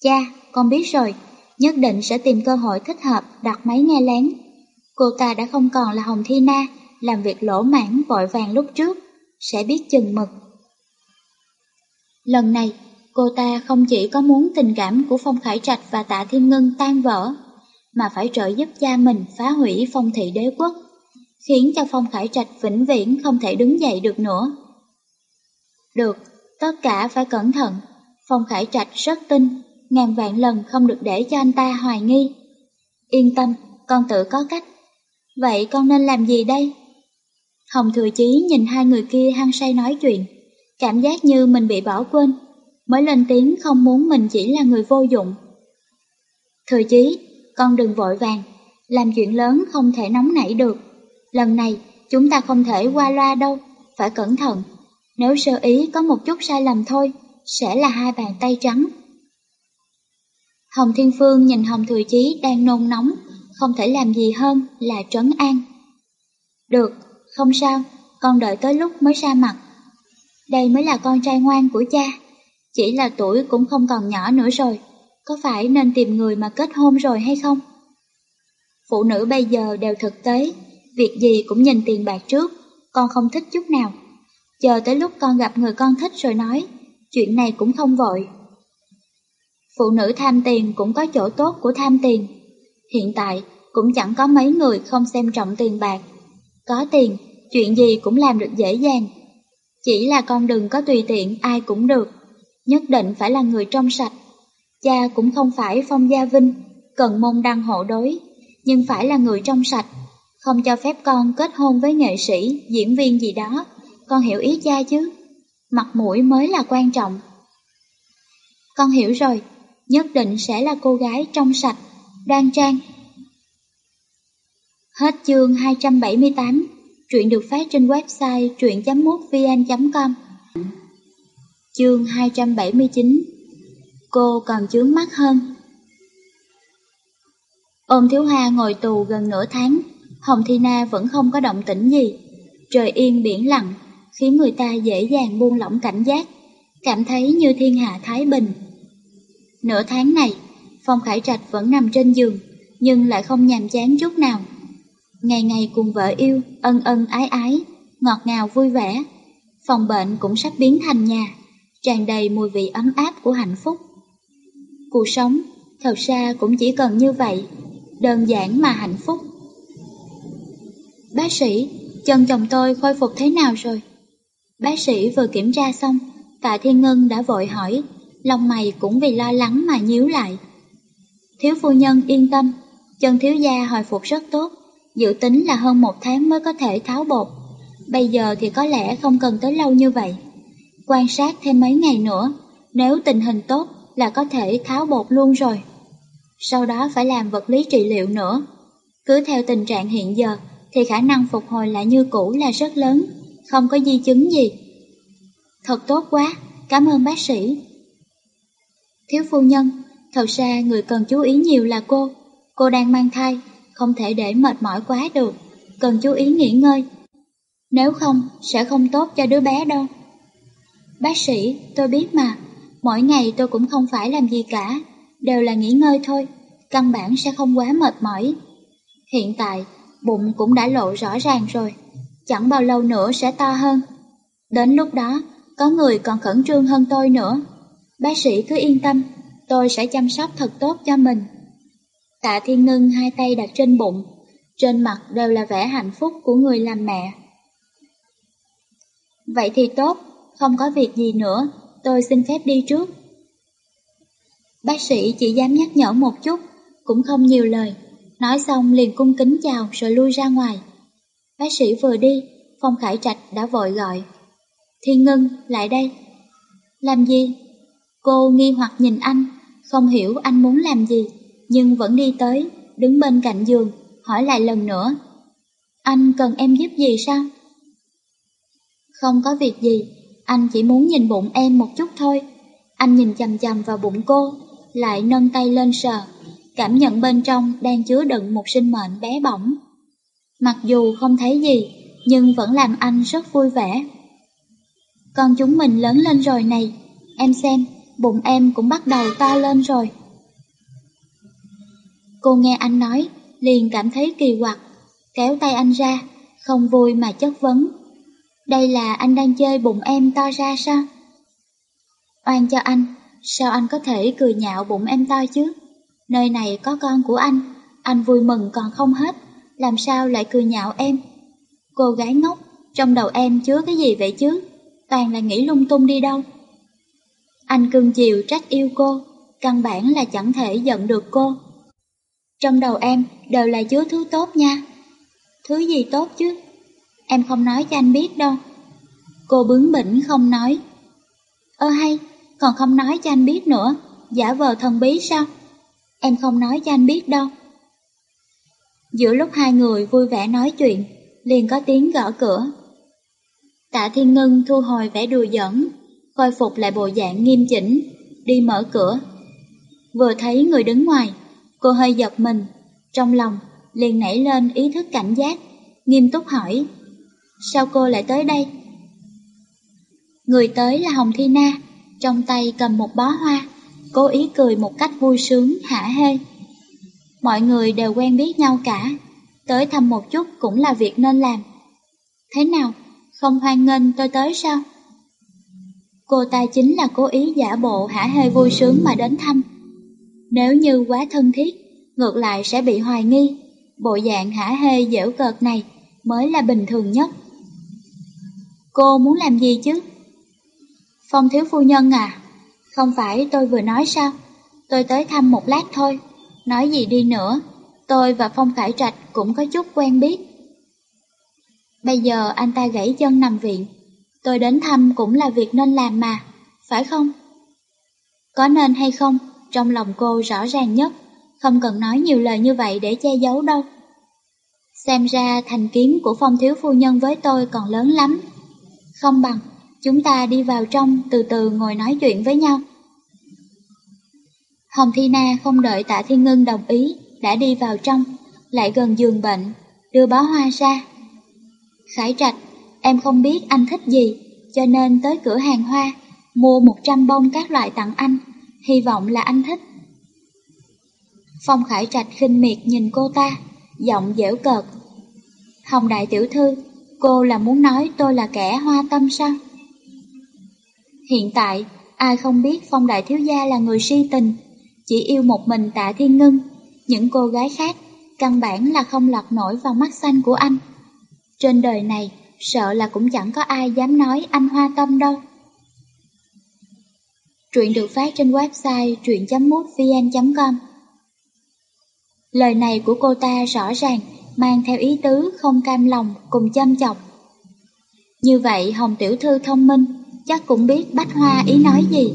Cha, con biết rồi, nhất định sẽ tìm cơ hội thích hợp đặt máy nghe lén. Cô ta đã không còn là Hồng Thi Na, làm việc lỗ mãn vội vàng lúc trước, sẽ biết chừng mực. Lần này, cô ta không chỉ có muốn tình cảm của Phong Khải Trạch và Tạ Thiên Ngân tan vỡ, mà phải trợ giúp cha mình phá hủy phong thị đế quốc, khiến cho Phong Khải Trạch vĩnh viễn không thể đứng dậy được nữa. Được, tất cả phải cẩn thận, Phong Khải Trạch rất tin ngàn vạn lần không được để cho anh ta hoài nghi. Yên tâm, con tự có cách. Vậy con nên làm gì đây? Hồng Thừa Chí nhìn hai người kia hăng say nói chuyện, cảm giác như mình bị bỏ quên, mới lên tiếng không muốn mình chỉ là người vô dụng. Thừa Chí, con đừng vội vàng, làm chuyện lớn không thể nóng nảy được. Lần này, chúng ta không thể qua loa đâu, phải cẩn thận. Nếu sơ ý có một chút sai lầm thôi, sẽ là hai bàn tay trắng. Hồng Thiên Phương nhìn Hồng Thừa Chí đang nôn nóng, không thể làm gì hơn là trấn an. Được, không sao, con đợi tới lúc mới ra mặt. Đây mới là con trai ngoan của cha, chỉ là tuổi cũng không còn nhỏ nữa rồi, có phải nên tìm người mà kết hôn rồi hay không? Phụ nữ bây giờ đều thực tế, việc gì cũng nhìn tiền bạc trước, con không thích chút nào. Chờ tới lúc con gặp người con thích rồi nói, chuyện này cũng không vội. Phụ nữ tham tiền cũng có chỗ tốt của tham tiền. Hiện tại cũng chẳng có mấy người không xem trọng tiền bạc. Có tiền, chuyện gì cũng làm được dễ dàng. Chỉ là con đừng có tùy tiện ai cũng được, nhất định phải là người trong sạch. Cha cũng không phải phong gia vinh, cần môn đăng hộ đối, nhưng phải là người trong sạch, không cho phép con kết hôn với nghệ sĩ, diễn viên gì đó, con hiểu ý cha chứ, mặt mũi mới là quan trọng. Con hiểu rồi, nhất định sẽ là cô gái trong sạch, đoan trang. Hết chương 278, truyện được phát trên website truyện.mútvn.com Chương 279 Cô còn chướng mắt hơn Ôm Thiếu Hoa ngồi tù gần nửa tháng, Hồng Thi Na vẫn không có động tĩnh gì. Trời yên biển lặng, khiến người ta dễ dàng buông lỏng cảnh giác, cảm thấy như thiên hạ thái bình. Nửa tháng này, Phong Khải Trạch vẫn nằm trên giường, nhưng lại không nhàm chán chút nào. Ngày ngày cùng vợ yêu, ân ân ái ái, ngọt ngào vui vẻ. Phòng bệnh cũng sắp biến thành nhà, tràn đầy mùi vị ấm áp của hạnh phúc. Cuộc sống, thật ra cũng chỉ cần như vậy, đơn giản mà hạnh phúc. Bác sĩ, chân chồng tôi khôi phục thế nào rồi? Bác sĩ vừa kiểm tra xong, tạ Thiên Ngân đã vội hỏi, lòng mày cũng vì lo lắng mà nhíu lại. Thiếu phu nhân yên tâm, chân thiếu gia hồi phục rất tốt, dự tính là hơn một tháng mới có thể tháo bột. Bây giờ thì có lẽ không cần tới lâu như vậy. Quan sát thêm mấy ngày nữa, nếu tình hình tốt là có thể tháo bột luôn rồi. Sau đó phải làm vật lý trị liệu nữa. Cứ theo tình trạng hiện giờ thì khả năng phục hồi lại như cũ là rất lớn, không có di chứng gì. Thật tốt quá, cảm ơn bác sĩ. Thiếu phu nhân, thật ra người cần chú ý nhiều là cô. Cô đang mang thai, không thể để mệt mỏi quá được, cần chú ý nghỉ ngơi. Nếu không, sẽ không tốt cho đứa bé đâu. Bác sĩ, tôi biết mà, mỗi ngày tôi cũng không phải làm gì cả, đều là nghỉ ngơi thôi, căn bản sẽ không quá mệt mỏi. Hiện tại, bụng cũng đã lộ rõ ràng rồi, chẳng bao lâu nữa sẽ to hơn. Đến lúc đó, có người còn khẩn trương hơn tôi nữa. Bác sĩ cứ yên tâm, tôi sẽ chăm sóc thật tốt cho mình. Tạ Thiên Ngân hai tay đặt trên bụng, trên mặt đều là vẻ hạnh phúc của người làm mẹ. Vậy thì tốt, không có việc gì nữa, tôi xin phép đi trước. Bác sĩ chỉ dám nhắc nhở một chút, cũng không nhiều lời. Nói xong liền cung kính chào rồi lui ra ngoài. Bác sĩ vừa đi, Phong Khải Trạch đã vội gọi. Thiên Ngân, lại đây. Làm gì? Cô nghi hoặc nhìn anh, không hiểu anh muốn làm gì, nhưng vẫn đi tới, đứng bên cạnh giường, hỏi lại lần nữa. Anh cần em giúp gì sao? Không có việc gì, anh chỉ muốn nhìn bụng em một chút thôi. Anh nhìn chầm chầm vào bụng cô, lại nâng tay lên sờ, cảm nhận bên trong đang chứa đựng một sinh mệnh bé bỏng. Mặc dù không thấy gì, nhưng vẫn làm anh rất vui vẻ. Con chúng mình lớn lên rồi này, em xem, bụng em cũng bắt đầu to lên rồi. Cô nghe anh nói, liền cảm thấy kỳ quặc, kéo tay anh ra, không vui mà chất vấn. Đây là anh đang chơi bụng em to ra sao? Oan cho anh, sao anh có thể cười nhạo bụng em to chứ? Nơi này có con của anh, anh vui mừng còn không hết, làm sao lại cười nhạo em? Cô gái ngốc, trong đầu em chứa cái gì vậy chứ? Toàn là nghĩ lung tung đi đâu. Anh cưng chiều trách yêu cô, căn bản là chẳng thể giận được cô. Trong đầu em đều là chứa thứ tốt nha. Thứ gì tốt chứ? Em không nói cho anh biết đâu. Cô bướng bỉnh không nói. Ơ hay, còn không nói cho anh biết nữa, giả vờ thần bí sao? Em không nói cho anh biết đâu. Giữa lúc hai người vui vẻ nói chuyện, liền có tiếng gõ cửa. Tạ Thiên Ngân thu hồi vẻ đùa giỡn, khôi phục lại bộ dạng nghiêm chỉnh, đi mở cửa. Vừa thấy người đứng ngoài, cô hơi giật mình, trong lòng liền nảy lên ý thức cảnh giác, nghiêm túc hỏi. Sao cô lại tới đây? Người tới là Hồng Thi Na, trong tay cầm một bó hoa, cố ý cười một cách vui sướng hả hê. Mọi người đều quen biết nhau cả, tới thăm một chút cũng là việc nên làm. Thế nào, không hoan nghênh tôi tới sao? Cô ta chính là cố ý giả bộ hả hê vui sướng mà đến thăm. Nếu như quá thân thiết, ngược lại sẽ bị hoài nghi. Bộ dạng hả hê dễu cợt này mới là bình thường nhất. Cô muốn làm gì chứ? Phong thiếu phu nhân à, không phải tôi vừa nói sao? Tôi tới thăm một lát thôi, nói gì đi nữa, tôi và Phong Khải Trạch cũng có chút quen biết. Bây giờ anh ta gãy chân nằm viện, tôi đến thăm cũng là việc nên làm mà, phải không? Có nên hay không, trong lòng cô rõ ràng nhất, không cần nói nhiều lời như vậy để che giấu đâu. Xem ra thành kiến của phong thiếu phu nhân với tôi còn lớn lắm. Không bằng, chúng ta đi vào trong từ từ ngồi nói chuyện với nhau. Hồng Thi Na không đợi tạ Thiên Ngân đồng ý, đã đi vào trong, lại gần giường bệnh, đưa bó hoa ra. Khải Trạch, em không biết anh thích gì, cho nên tới cửa hàng hoa, mua 100 bông các loại tặng anh, hy vọng là anh thích. Phong Khải Trạch khinh miệt nhìn cô ta, giọng dễu cợt. Hồng Đại Tiểu Thư, cô là muốn nói tôi là kẻ hoa tâm sao? Hiện tại, ai không biết Phong Đại Thiếu Gia là người si tình, chỉ yêu một mình tạ thiên ngưng, những cô gái khác căn bản là không lọt nổi vào mắt xanh của anh. Trên đời này, sợ là cũng chẳng có ai dám nói anh hoa tâm đâu. Truyện được phát trên website truyện.mútvn.com Lời này của cô ta rõ ràng mang theo ý tứ không cam lòng cùng chăm chọc. Như vậy Hồng Tiểu Thư thông minh chắc cũng biết bách hoa ý nói gì.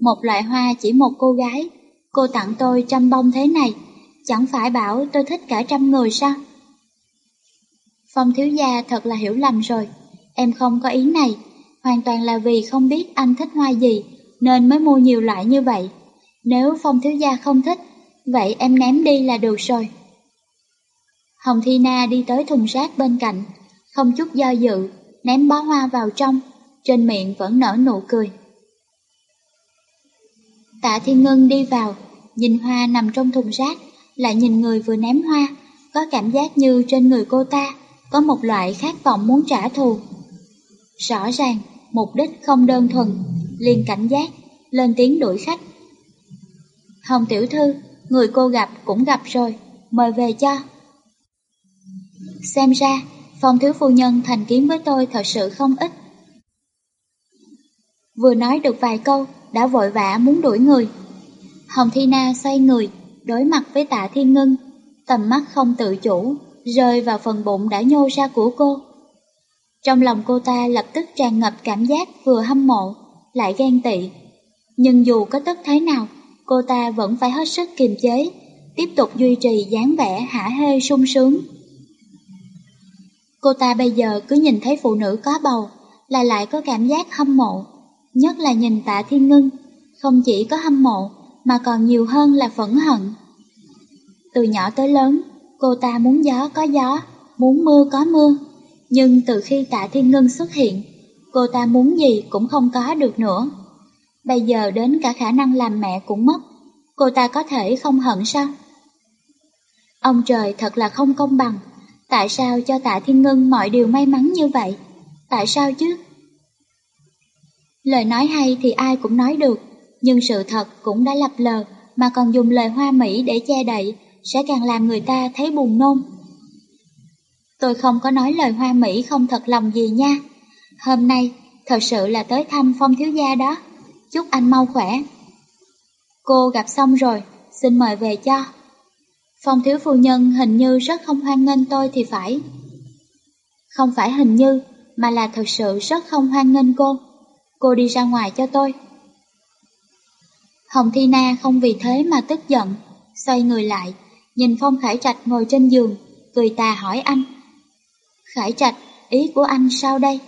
Một loại hoa chỉ một cô gái, cô tặng tôi trăm bông thế này, chẳng phải bảo tôi thích cả trăm người sao? Phong thiếu gia thật là hiểu lầm rồi, em không có ý này, hoàn toàn là vì không biết anh thích hoa gì nên mới mua nhiều loại như vậy. Nếu Phong thiếu gia không thích, vậy em ném đi là được rồi. Hồng Thi Na đi tới thùng rác bên cạnh, không chút do dự, ném bó hoa vào trong, trên miệng vẫn nở nụ cười. Tạ Thiên Ngân đi vào, nhìn hoa nằm trong thùng rác, lại nhìn người vừa ném hoa, có cảm giác như trên người cô ta có một loại khát vọng muốn trả thù. Rõ ràng, mục đích không đơn thuần, liền cảnh giác, lên tiếng đuổi khách. Hồng tiểu thư, người cô gặp cũng gặp rồi, mời về cho. Xem ra, phong thiếu phu nhân thành kiến với tôi thật sự không ít. Vừa nói được vài câu, đã vội vã muốn đuổi người. Hồng Thi Na xoay người, đối mặt với tạ thiên ngân, tầm mắt không tự chủ, rơi vào phần bụng đã nhô ra của cô. Trong lòng cô ta lập tức tràn ngập cảm giác vừa hâm mộ, lại ghen tị. Nhưng dù có tức thế nào, cô ta vẫn phải hết sức kiềm chế, tiếp tục duy trì dáng vẻ hả hê sung sướng. Cô ta bây giờ cứ nhìn thấy phụ nữ có bầu là lại có cảm giác hâm mộ, nhất là nhìn tạ thiên ngân, không chỉ có hâm mộ mà còn nhiều hơn là phẫn hận. Từ nhỏ tới lớn, cô ta muốn gió có gió, muốn mưa có mưa, nhưng từ khi tạ thiên ngân xuất hiện, cô ta muốn gì cũng không có được nữa. Bây giờ đến cả khả năng làm mẹ cũng mất, cô ta có thể không hận sao? Ông trời thật là không công bằng, tại sao cho tạ thiên ngân mọi điều may mắn như vậy? Tại sao chứ? Lời nói hay thì ai cũng nói được, nhưng sự thật cũng đã lập lờ mà còn dùng lời hoa mỹ để che đậy sẽ càng làm người ta thấy buồn nôn. Tôi không có nói lời hoa mỹ không thật lòng gì nha. Hôm nay thật sự là tới thăm phong thiếu gia đó. Chúc anh mau khỏe. Cô gặp xong rồi, xin mời về cho. Phong thiếu phu nhân hình như rất không hoan nghênh tôi thì phải. Không phải hình như, mà là thật sự rất không hoan nghênh cô. Cô đi ra ngoài cho tôi. Hồng Thi Na không vì thế mà tức giận, xoay người lại, nhìn Phong Khải Trạch ngồi trên giường, cười tà hỏi anh. Khải Trạch, ý của anh sao đây?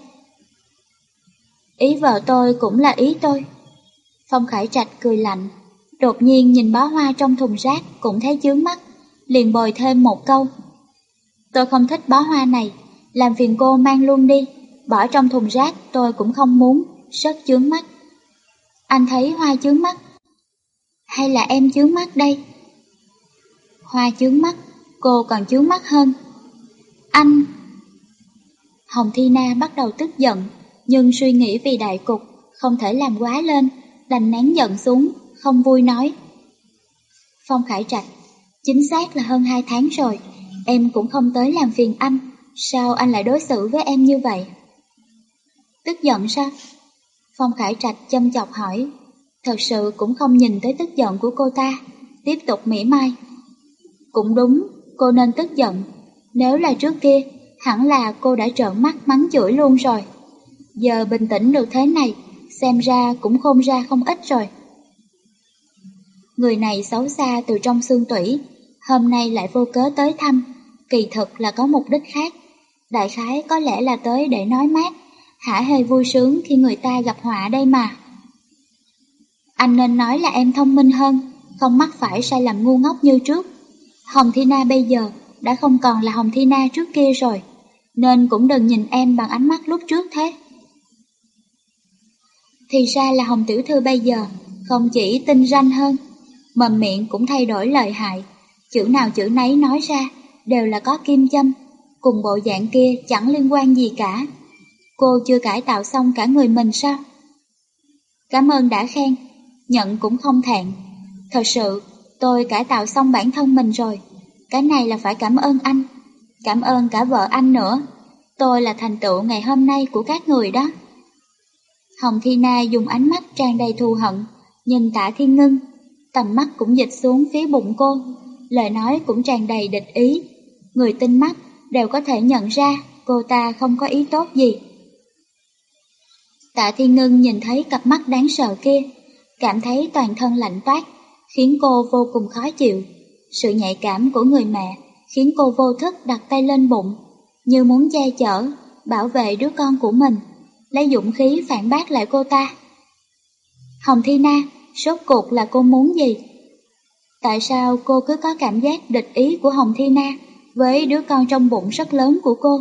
Ý vợ tôi cũng là ý tôi. Phong Khải Trạch cười lạnh, đột nhiên nhìn bó hoa trong thùng rác cũng thấy chướng mắt, liền bồi thêm một câu. Tôi không thích bó hoa này, làm phiền cô mang luôn đi, bỏ trong thùng rác tôi cũng không muốn, rất chướng mắt. Anh thấy hoa chướng mắt, hay là em chướng mắt đây? Hoa chướng mắt, cô còn chướng mắt hơn. Anh! Hồng Thi Na bắt đầu tức giận, nhưng suy nghĩ vì đại cục, không thể làm quá lên, đành nén giận xuống, không vui nói. Phong Khải Trạch, chính xác là hơn hai tháng rồi, em cũng không tới làm phiền anh, sao anh lại đối xử với em như vậy? Tức giận sao? Phong Khải Trạch châm chọc hỏi, thật sự cũng không nhìn tới tức giận của cô ta, tiếp tục mỉa mai. Cũng đúng, cô nên tức giận, nếu là trước kia, hẳn là cô đã trợn mắt mắng chửi luôn rồi. Giờ bình tĩnh được thế này, xem ra cũng khôn ra không ít rồi. Người này xấu xa từ trong xương tủy, hôm nay lại vô cớ tới thăm, kỳ thực là có mục đích khác. Đại khái có lẽ là tới để nói mát, hả hơi vui sướng khi người ta gặp họa đây mà. Anh nên nói là em thông minh hơn, không mắc phải sai lầm ngu ngốc như trước. Hồng Thi Na bây giờ đã không còn là Hồng Thi Na trước kia rồi, nên cũng đừng nhìn em bằng ánh mắt lúc trước thế. Thì ra là Hồng Tiểu Thư bây giờ, không chỉ tinh ranh hơn, mầm miệng cũng thay đổi lời hại, chữ nào chữ nấy nói ra đều là có kim châm, cùng bộ dạng kia chẳng liên quan gì cả. Cô chưa cải tạo xong cả người mình sao? Cảm ơn đã khen, nhận cũng không thẹn. Thật sự, tôi cải tạo xong bản thân mình rồi, cái này là phải cảm ơn anh, cảm ơn cả vợ anh nữa. Tôi là thành tựu ngày hôm nay của các người đó. Hồng Thi Na dùng ánh mắt tràn đầy thù hận, nhìn tạ thiên ngưng, tầm mắt cũng dịch xuống phía bụng cô, lời nói cũng tràn đầy địch ý. Người tinh mắt đều có thể nhận ra cô ta không có ý tốt gì. Tạ Thiên Ngân nhìn thấy cặp mắt đáng sợ kia, cảm thấy toàn thân lạnh toát, khiến cô vô cùng khó chịu. Sự nhạy cảm của người mẹ khiến cô vô thức đặt tay lên bụng, như muốn che chở, bảo vệ đứa con của mình, lấy dũng khí phản bác lại cô ta. Hồng Thi Na, sốt cuộc là cô muốn gì? Tại sao cô cứ có cảm giác địch ý của Hồng Thi Na với đứa con trong bụng rất lớn của cô?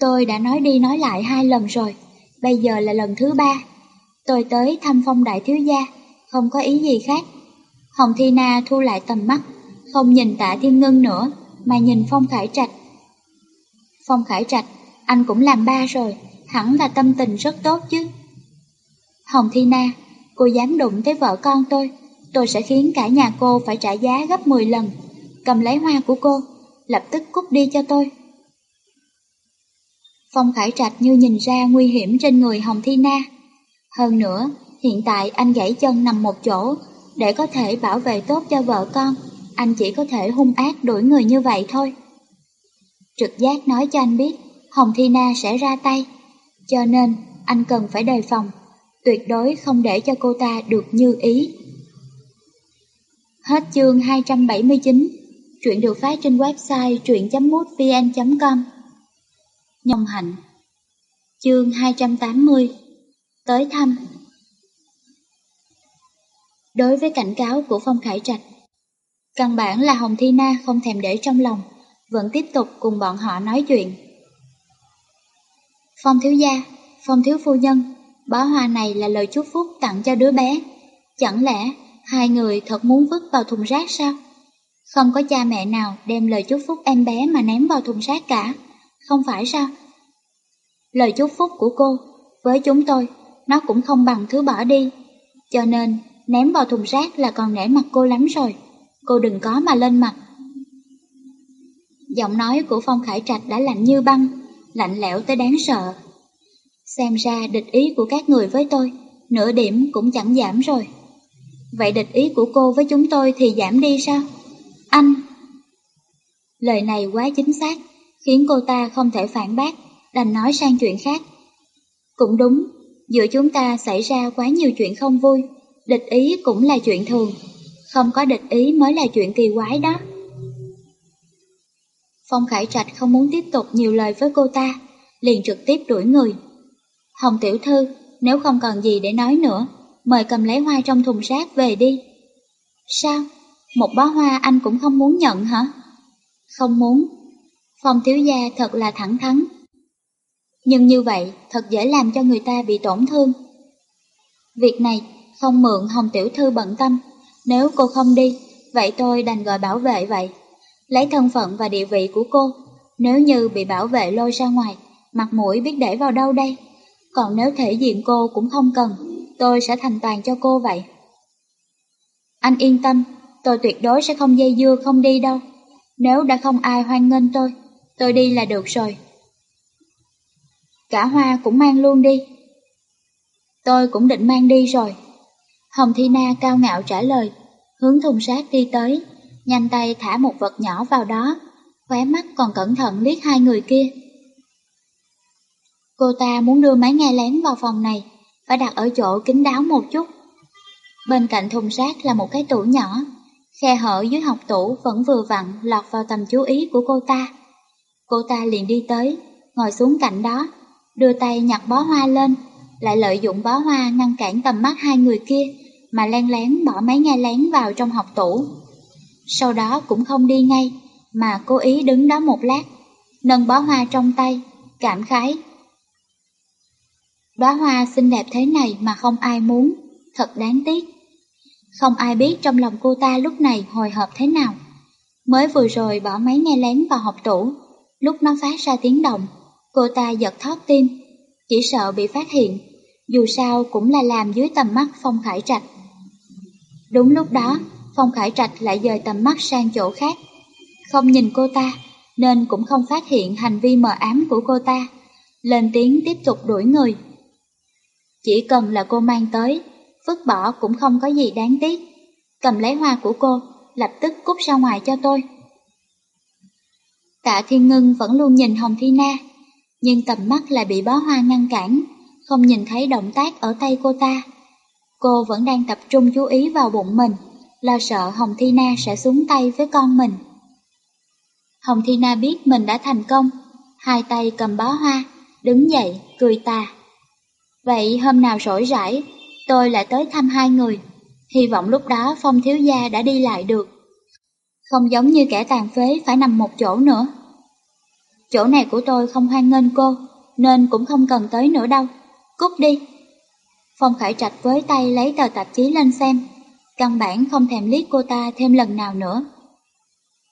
Tôi đã nói đi nói lại hai lần rồi, bây giờ là lần thứ ba. Tôi tới thăm phong đại thiếu gia, không có ý gì khác. Hồng Thi Na thu lại tầm mắt, không nhìn tạ thiên ngân nữa, mà nhìn Phong Khải Trạch. Phong Khải Trạch, anh cũng làm ba rồi, hẳn là tâm tình rất tốt chứ. Hồng Thi Na, cô dám đụng tới vợ con tôi, tôi sẽ khiến cả nhà cô phải trả giá gấp 10 lần. Cầm lấy hoa của cô, lập tức cút đi cho tôi. Phong Khải Trạch như nhìn ra nguy hiểm trên người Hồng Thi Na. Hơn nữa, hiện tại anh gãy chân nằm một chỗ, để có thể bảo vệ tốt cho vợ con, anh chỉ có thể hung ác đuổi người như vậy thôi. Trực giác nói cho anh biết, Hồng Thi Na sẽ ra tay, cho nên anh cần phải đề phòng, tuyệt đối không để cho cô ta được như ý. Hết chương 279, truyện được phát trên website truyện.mútvn.com Nhông Hạnh. Chương 280 Tới thăm. Đối với cảnh cáo của Phong Khải Trạch Căn bản là Hồng Thi Na không thèm để trong lòng Vẫn tiếp tục cùng bọn họ nói chuyện. Phong thiếu gia, Phong thiếu phu nhân Bó hoa này là lời chúc phúc tặng cho đứa bé. Chẳng lẽ hai người thật muốn vứt vào thùng rác sao? Không có cha mẹ nào đem lời chúc phúc em bé mà ném vào thùng rác cả. Không phải sao? Lời chúc phúc của cô, với chúng tôi, nó cũng không bằng thứ bỏ đi. Cho nên, ném vào thùng rác là còn nể mặt cô lắm rồi. Cô đừng có mà lên mặt. Giọng nói của Phong Khải Trạch đã lạnh như băng, Lạnh lẽo tới đáng sợ. Xem ra địch ý của các người với tôi, Nửa điểm cũng chẳng giảm rồi. Vậy địch ý của cô với chúng tôi thì giảm đi sao? Anh. Lời này quá chính xác, Khiến cô ta không thể phản bác, Đành nói sang chuyện khác. Cũng đúng, Giữa chúng ta xảy ra quá nhiều chuyện không vui, Địch ý cũng là chuyện thường, Không có địch ý mới là chuyện kỳ quái đó. Phong Khải Trạch không muốn tiếp tục nhiều lời với cô ta, Liền trực tiếp đuổi người. Hồng Tiểu Thư, Nếu không còn gì để nói nữa Mời cầm lấy hoa trong thùng rác về đi Sao? Một bó hoa anh cũng không muốn nhận hả? Không muốn Phong thiếu gia thật là thẳng thắn Nhưng như vậy thật dễ làm cho người ta bị tổn thương Việc này không mượn Hồng Tiểu Thư bận tâm Nếu cô không đi vậy tôi đành gọi bảo vệ vậy. Lấy thân phận và địa vị của cô, nếu như bị bảo vệ lôi ra ngoài, mặt mũi biết để vào đâu đây? Còn nếu thể diện cô cũng không cần, tôi sẽ thành toàn cho cô vậy. Anh yên tâm, tôi tuyệt đối sẽ không dây dưa không đi đâu. Nếu đã không ai hoan nghênh tôi, tôi đi là được rồi. Cả hoa cũng mang luôn đi. Tôi cũng định mang đi rồi. Hồng Thi Na cao ngạo trả lời, hướng thùng sát đi tới, nhanh tay thả một vật nhỏ vào đó, khóe mắt còn cẩn thận liếc hai người kia. Cô ta muốn đưa máy nghe lén vào phòng này, phải đặt ở chỗ kín đáo một chút. Bên cạnh thùng rác là một cái tủ nhỏ, khe hở dưới học tủ vẫn vừa vặn lọt vào tầm chú ý của cô ta. Cô ta liền đi tới, ngồi xuống cạnh đó, đưa tay nhặt bó hoa lên, lại lợi dụng bó hoa ngăn cản tầm mắt hai người kia, mà len lén bỏ máy nghe lén vào trong học tủ. Sau đó cũng không đi ngay, mà cố ý đứng đó một lát, nâng bó hoa trong tay, cảm khái. Đóa hoa xinh đẹp thế này mà không ai muốn, thật đáng tiếc. Không ai biết trong lòng cô ta lúc này hồi hộp thế nào. Mới vừa rồi bỏ máy nghe lén vào học tủ, lúc nó phát ra tiếng động, cô ta giật thót tim, chỉ sợ bị phát hiện, dù sao cũng là làm dưới tầm mắt Phong Khải Trạch. Đúng lúc đó, Phong Khải Trạch lại dời tầm mắt sang chỗ khác, không nhìn cô ta, nên cũng không phát hiện hành vi mờ ám của cô ta, lên tiếng tiếp tục đuổi người. Chỉ cần là cô mang tới, vứt bỏ cũng không có gì đáng tiếc. Cầm lấy hoa của cô, lập tức cút ra ngoài cho tôi. Tạ Thiên Ngân vẫn luôn nhìn Hồng Thi Na, nhưng tầm mắt lại bị bó hoa ngăn cản, không nhìn thấy động tác ở tay cô ta. Cô vẫn đang tập trung chú ý vào bụng mình, lo sợ Hồng Thi Na sẽ xuống tay với con mình. Hồng Thi Na biết mình đã thành công, hai tay cầm bó hoa, đứng dậy, cười tà. Vậy hôm nào rỗi rãi, tôi lại tới thăm hai người, hy vọng lúc đó Phong Thiếu Gia đã đi lại được. Không giống như kẻ tàn phế phải nằm một chỗ nữa. Chỗ này của tôi không hoan nghênh cô, nên cũng không cần tới nữa đâu. Cút đi. Phong Khải Trạch với tay lấy tờ tạp chí lên xem, căn bản không thèm liếc cô ta thêm lần nào nữa.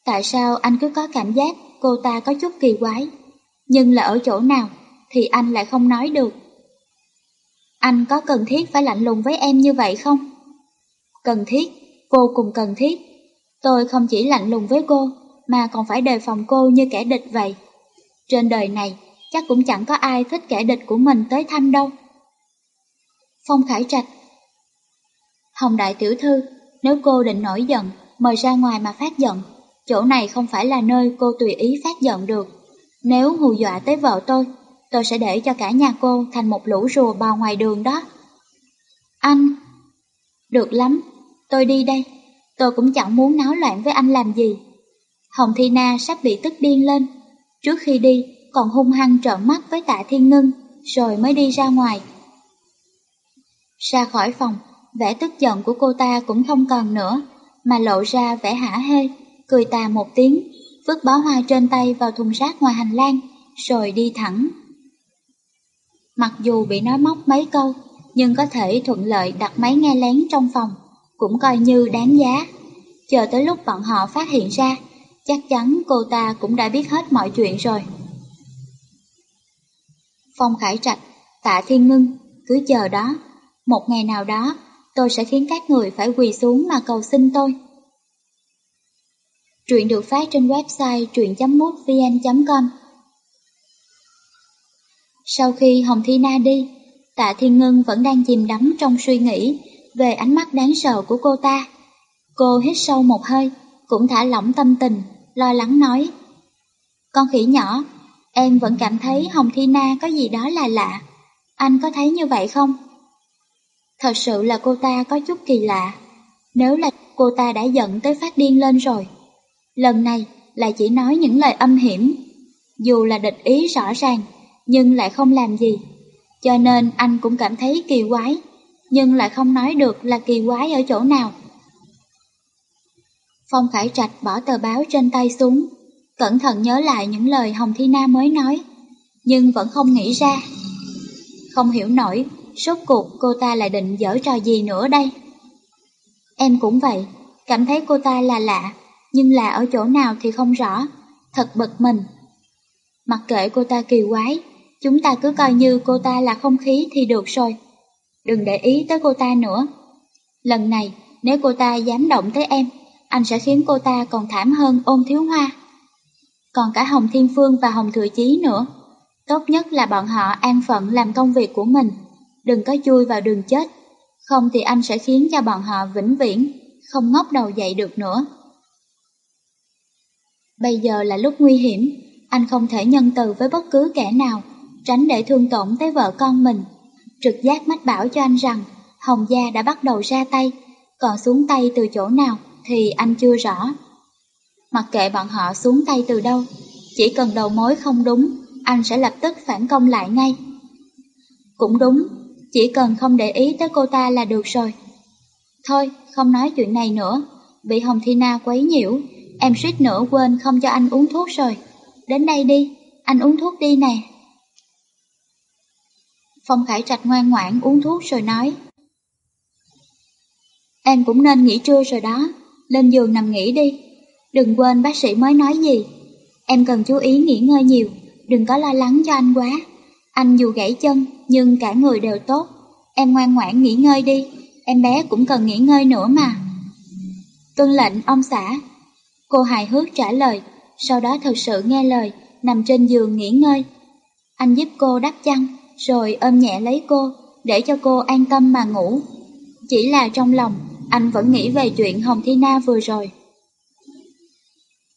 Tại sao anh cứ có cảm giác cô ta có chút kỳ quái, nhưng là ở chỗ nào thì anh lại không nói được. Anh có cần thiết phải lạnh lùng với em như vậy không? Cần thiết, vô cùng cần thiết. Tôi không chỉ lạnh lùng với cô, mà còn phải đề phòng cô như kẻ địch vậy. Trên đời này, chắc cũng chẳng có ai thích kẻ địch của mình tới thăm đâu. Phong Khải Trạch Hồng Đại Tiểu Thư, nếu cô định nổi giận, mời ra ngoài mà phát giận. Chỗ này không phải là nơi cô tùy ý phát giận được. Nếu hù dọa tới vợ tôi, tôi sẽ để cho cả nhà cô thành một lũ rùa bò ngoài đường đó. Anh! Được lắm, tôi đi đây. Tôi cũng chẳng muốn náo loạn với anh làm gì. Hồng Thi Na sắp bị tức điên lên. Trước khi đi, còn hung hăng trợn mắt với tạ thiên ngân, rồi mới đi ra ngoài. Ra khỏi phòng, vẻ tức giận của cô ta cũng không còn nữa, mà lộ ra vẻ hả hê, cười tà một tiếng, vứt bó hoa trên tay vào thùng rác ngoài hành lang, rồi đi thẳng. Mặc dù bị nói móc mấy câu, nhưng có thể thuận lợi đặt máy nghe lén trong phòng, cũng coi như đáng giá. Chờ tới lúc bọn họ phát hiện ra, chắc chắn cô ta cũng đã biết hết mọi chuyện rồi. Phong Khải Trạch, Tạ Thiên Ngưng, cứ chờ đó. Một ngày nào đó, tôi sẽ khiến các người phải quỳ xuống mà cầu xin tôi. Truyện được phát trên website truyện.mútvn.com sau khi Hồng Thi Na đi, Tạ Thiên Ngân vẫn đang chìm đắm trong suy nghĩ về ánh mắt đáng sợ của cô ta. Cô hít sâu một hơi, cũng thả lỏng tâm tình, lo lắng nói. Con khỉ nhỏ, em vẫn cảm thấy Hồng Thi Na có gì đó là lạ. Anh có thấy như vậy không? Thật sự là cô ta có chút kỳ lạ. Nếu là cô ta đã giận tới phát điên lên rồi. Lần này là chỉ nói những lời âm hiểm. Dù là địch ý rõ ràng, nhưng lại không làm gì. Cho nên anh cũng cảm thấy kỳ quái, nhưng lại không nói được là kỳ quái ở chỗ nào. Phong Khải Trạch bỏ tờ báo trên tay xuống, cẩn thận nhớ lại những lời Hồng Thi Na mới nói, nhưng vẫn không nghĩ ra. Không hiểu nổi, Rốt cuộc cô ta lại định dở trò gì nữa đây? Em cũng vậy, cảm thấy cô ta là lạ, nhưng là ở chỗ nào thì không rõ, thật bực mình. Mặc kệ cô ta kỳ quái, chúng ta cứ coi như cô ta là không khí thì được rồi. Đừng để ý tới cô ta nữa. Lần này, nếu cô ta dám động tới em, anh sẽ khiến cô ta còn thảm hơn ôn thiếu hoa. Còn cả Hồng Thiên Phương và Hồng Thừa Chí nữa. Tốt nhất là bọn họ an phận làm công việc của mình, đừng có chui vào đường chết. Không thì anh sẽ khiến cho bọn họ vĩnh viễn, không ngóc đầu dậy được nữa. Bây giờ là lúc nguy hiểm, anh không thể nhân từ với bất cứ kẻ nào, tránh để thương tổn tới vợ con mình. Trực giác mách bảo cho anh rằng Hồng Gia đã bắt đầu ra tay, còn xuống tay từ chỗ nào thì anh chưa rõ. Mặc kệ bọn họ xuống tay từ đâu, chỉ cần đầu mối không đúng, anh sẽ lập tức phản công lại ngay. Cũng đúng, chỉ cần không để ý tới cô ta là được rồi. Thôi, không nói chuyện này nữa, bị Hồng Thi Na quấy nhiễu, em suýt nữa quên không cho anh uống thuốc rồi. Đến đây đi, anh uống thuốc đi nè. Phong Khải Trạch ngoan ngoãn uống thuốc rồi nói. Em cũng nên nghỉ trưa rồi đó, lên giường nằm nghỉ đi. Đừng quên bác sĩ mới nói gì. Em cần chú ý nghỉ ngơi nhiều, đừng có lo lắng cho anh quá. Anh dù gãy chân, nhưng cả người đều tốt. Em ngoan ngoãn nghỉ ngơi đi, em bé cũng cần nghỉ ngơi nữa mà. Tuân lệnh ông xã. Cô hài hước trả lời, sau đó thật sự nghe lời, nằm trên giường nghỉ ngơi. Anh giúp cô đắp chăn, rồi ôm nhẹ lấy cô, để cho cô an tâm mà ngủ. Chỉ là trong lòng, anh vẫn nghĩ về chuyện Hồng Thi Na vừa rồi.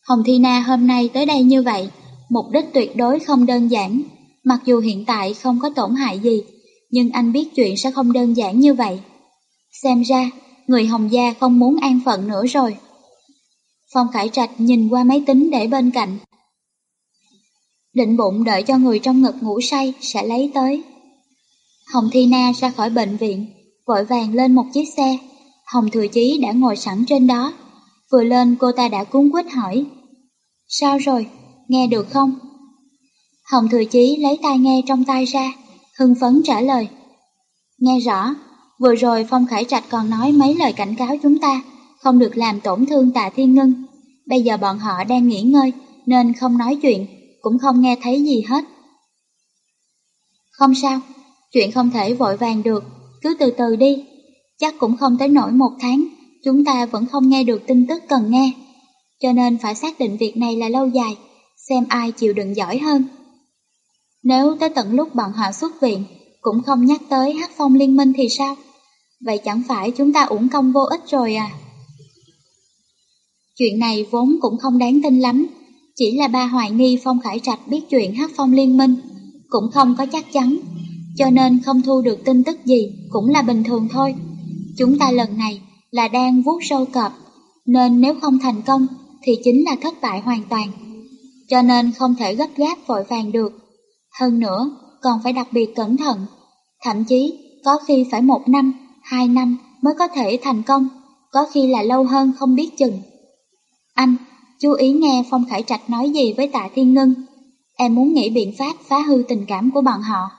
Hồng Thi Na hôm nay tới đây như vậy, mục đích tuyệt đối không đơn giản. Mặc dù hiện tại không có tổn hại gì, nhưng anh biết chuyện sẽ không đơn giản như vậy. Xem ra, người Hồng Gia không muốn an phận nữa rồi. Phong Khải Trạch nhìn qua máy tính để bên cạnh. Định bụng đợi cho người trong ngực ngủ say sẽ lấy tới. Hồng Thi Na ra khỏi bệnh viện, vội vàng lên một chiếc xe. Hồng Thừa Chí đã ngồi sẵn trên đó. Vừa lên cô ta đã cuốn quýt hỏi. Sao rồi, nghe được không? Hồng Thừa Chí lấy tai nghe trong tay ra, hưng phấn trả lời. Nghe rõ, vừa rồi Phong Khải Trạch còn nói mấy lời cảnh cáo chúng ta, không được làm tổn thương tạ thiên ngân. Bây giờ bọn họ đang nghỉ ngơi, nên không nói chuyện, cũng không nghe thấy gì hết. Không sao, chuyện không thể vội vàng được, cứ từ từ đi. Chắc cũng không tới nổi một tháng, chúng ta vẫn không nghe được tin tức cần nghe. Cho nên phải xác định việc này là lâu dài, xem ai chịu đựng giỏi hơn. Nếu tới tận lúc bọn họ xuất viện, cũng không nhắc tới hát phong liên minh thì sao? Vậy chẳng phải chúng ta uổng công vô ích rồi à? Chuyện này vốn cũng không đáng tin lắm, chỉ là ba hoài nghi Phong Khải Trạch biết chuyện hát phong liên minh, cũng không có chắc chắn, cho nên không thu được tin tức gì cũng là bình thường thôi. Chúng ta lần này là đang vuốt sâu cọp, nên nếu không thành công thì chính là thất bại hoàn toàn. Cho nên không thể gấp gáp vội vàng được. Hơn nữa, còn phải đặc biệt cẩn thận. Thậm chí, có khi phải một năm, hai năm mới có thể thành công, có khi là lâu hơn không biết chừng. Anh, chú ý nghe Phong Khải Trạch nói gì với Tạ Thiên Ngân. Em muốn nghĩ biện pháp phá hư tình cảm của bọn họ.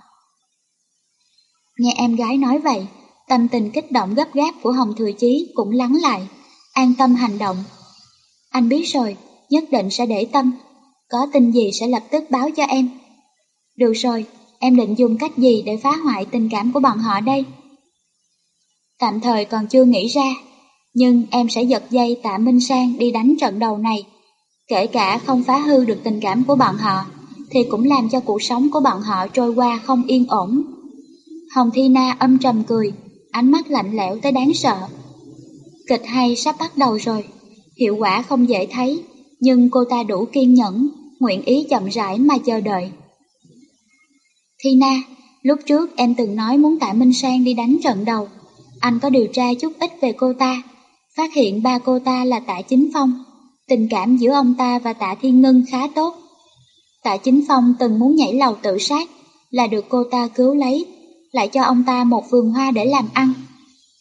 Nghe em gái nói vậy, tâm tình kích động gấp gáp của Hồng Thừa Chí cũng lắng lại, an tâm hành động. Anh biết rồi, nhất định sẽ để tâm, có tin gì sẽ lập tức báo cho em. Được rồi, em định dùng cách gì để phá hoại tình cảm của bọn họ đây? Tạm thời còn chưa nghĩ ra, nhưng em sẽ giật dây tạ Minh Sang đi đánh trận đầu này. Kể cả không phá hư được tình cảm của bọn họ, thì cũng làm cho cuộc sống của bọn họ trôi qua không yên ổn. Hồng Thi Na âm trầm cười, ánh mắt lạnh lẽo tới đáng sợ. Kịch hay sắp bắt đầu rồi, hiệu quả không dễ thấy, nhưng cô ta đủ kiên nhẫn, nguyện ý chậm rãi mà chờ đợi. Thi Na, lúc trước em từng nói muốn Tạ Minh Sang đi đánh trận đầu. Anh có điều tra chút ít về cô ta, phát hiện ba cô ta là Tạ Chính Phong. Tình cảm giữa ông ta và Tạ Thiên Ngân khá tốt. Tạ Chính Phong từng muốn nhảy lầu tự sát, là được cô ta cứu lấy, lại cho ông ta một vườn hoa để làm ăn.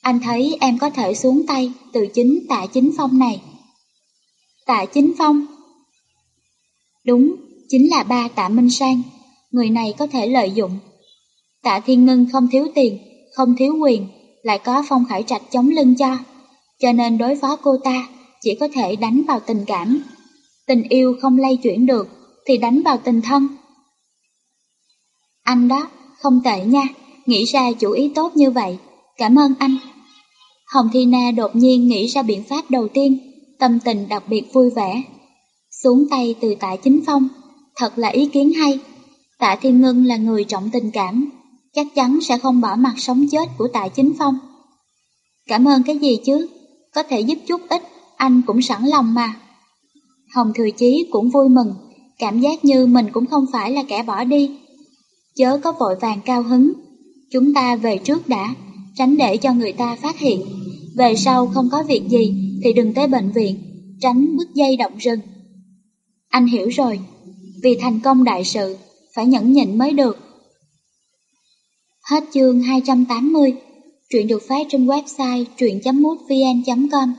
Anh thấy em có thể xuống tay từ chính Tạ Chính Phong này. Tạ Chính Phong Đúng, chính là ba Tạ Minh Sang người này có thể lợi dụng. Tạ Thiên Ngân không thiếu tiền, không thiếu quyền, lại có phong khải trạch chống lưng cho. cho nên đối phó cô ta chỉ có thể đánh vào tình cảm. Tình yêu không lay chuyển được thì đánh vào tình thân. Anh đó, không tệ nha, nghĩ ra chủ ý tốt như vậy, cảm ơn anh. Hồng Thi Na đột nhiên nghĩ ra biện pháp đầu tiên, tâm tình đặc biệt vui vẻ. Xuống tay từ tạ chính phong, thật là ý kiến hay. Tạ Thiên Ngân là người trọng tình cảm, chắc chắn sẽ không bỏ mặt sống chết của tạ chính phong. Cảm ơn cái gì chứ, có thể giúp chút ít, anh cũng sẵn lòng mà. Hồng Thừa Chí cũng vui mừng, cảm giác như mình cũng không phải là kẻ bỏ đi. Chớ có vội vàng cao hứng, chúng ta về trước đã, tránh để cho người ta phát hiện. Về sau không có việc gì thì đừng tới bệnh viện, tránh bứt dây động rừng. Anh hiểu rồi, vì thành công đại sự, phải nhẫn nhịn mới được. Hết chương 280, truyện được phát trên website truyện.mútvn.com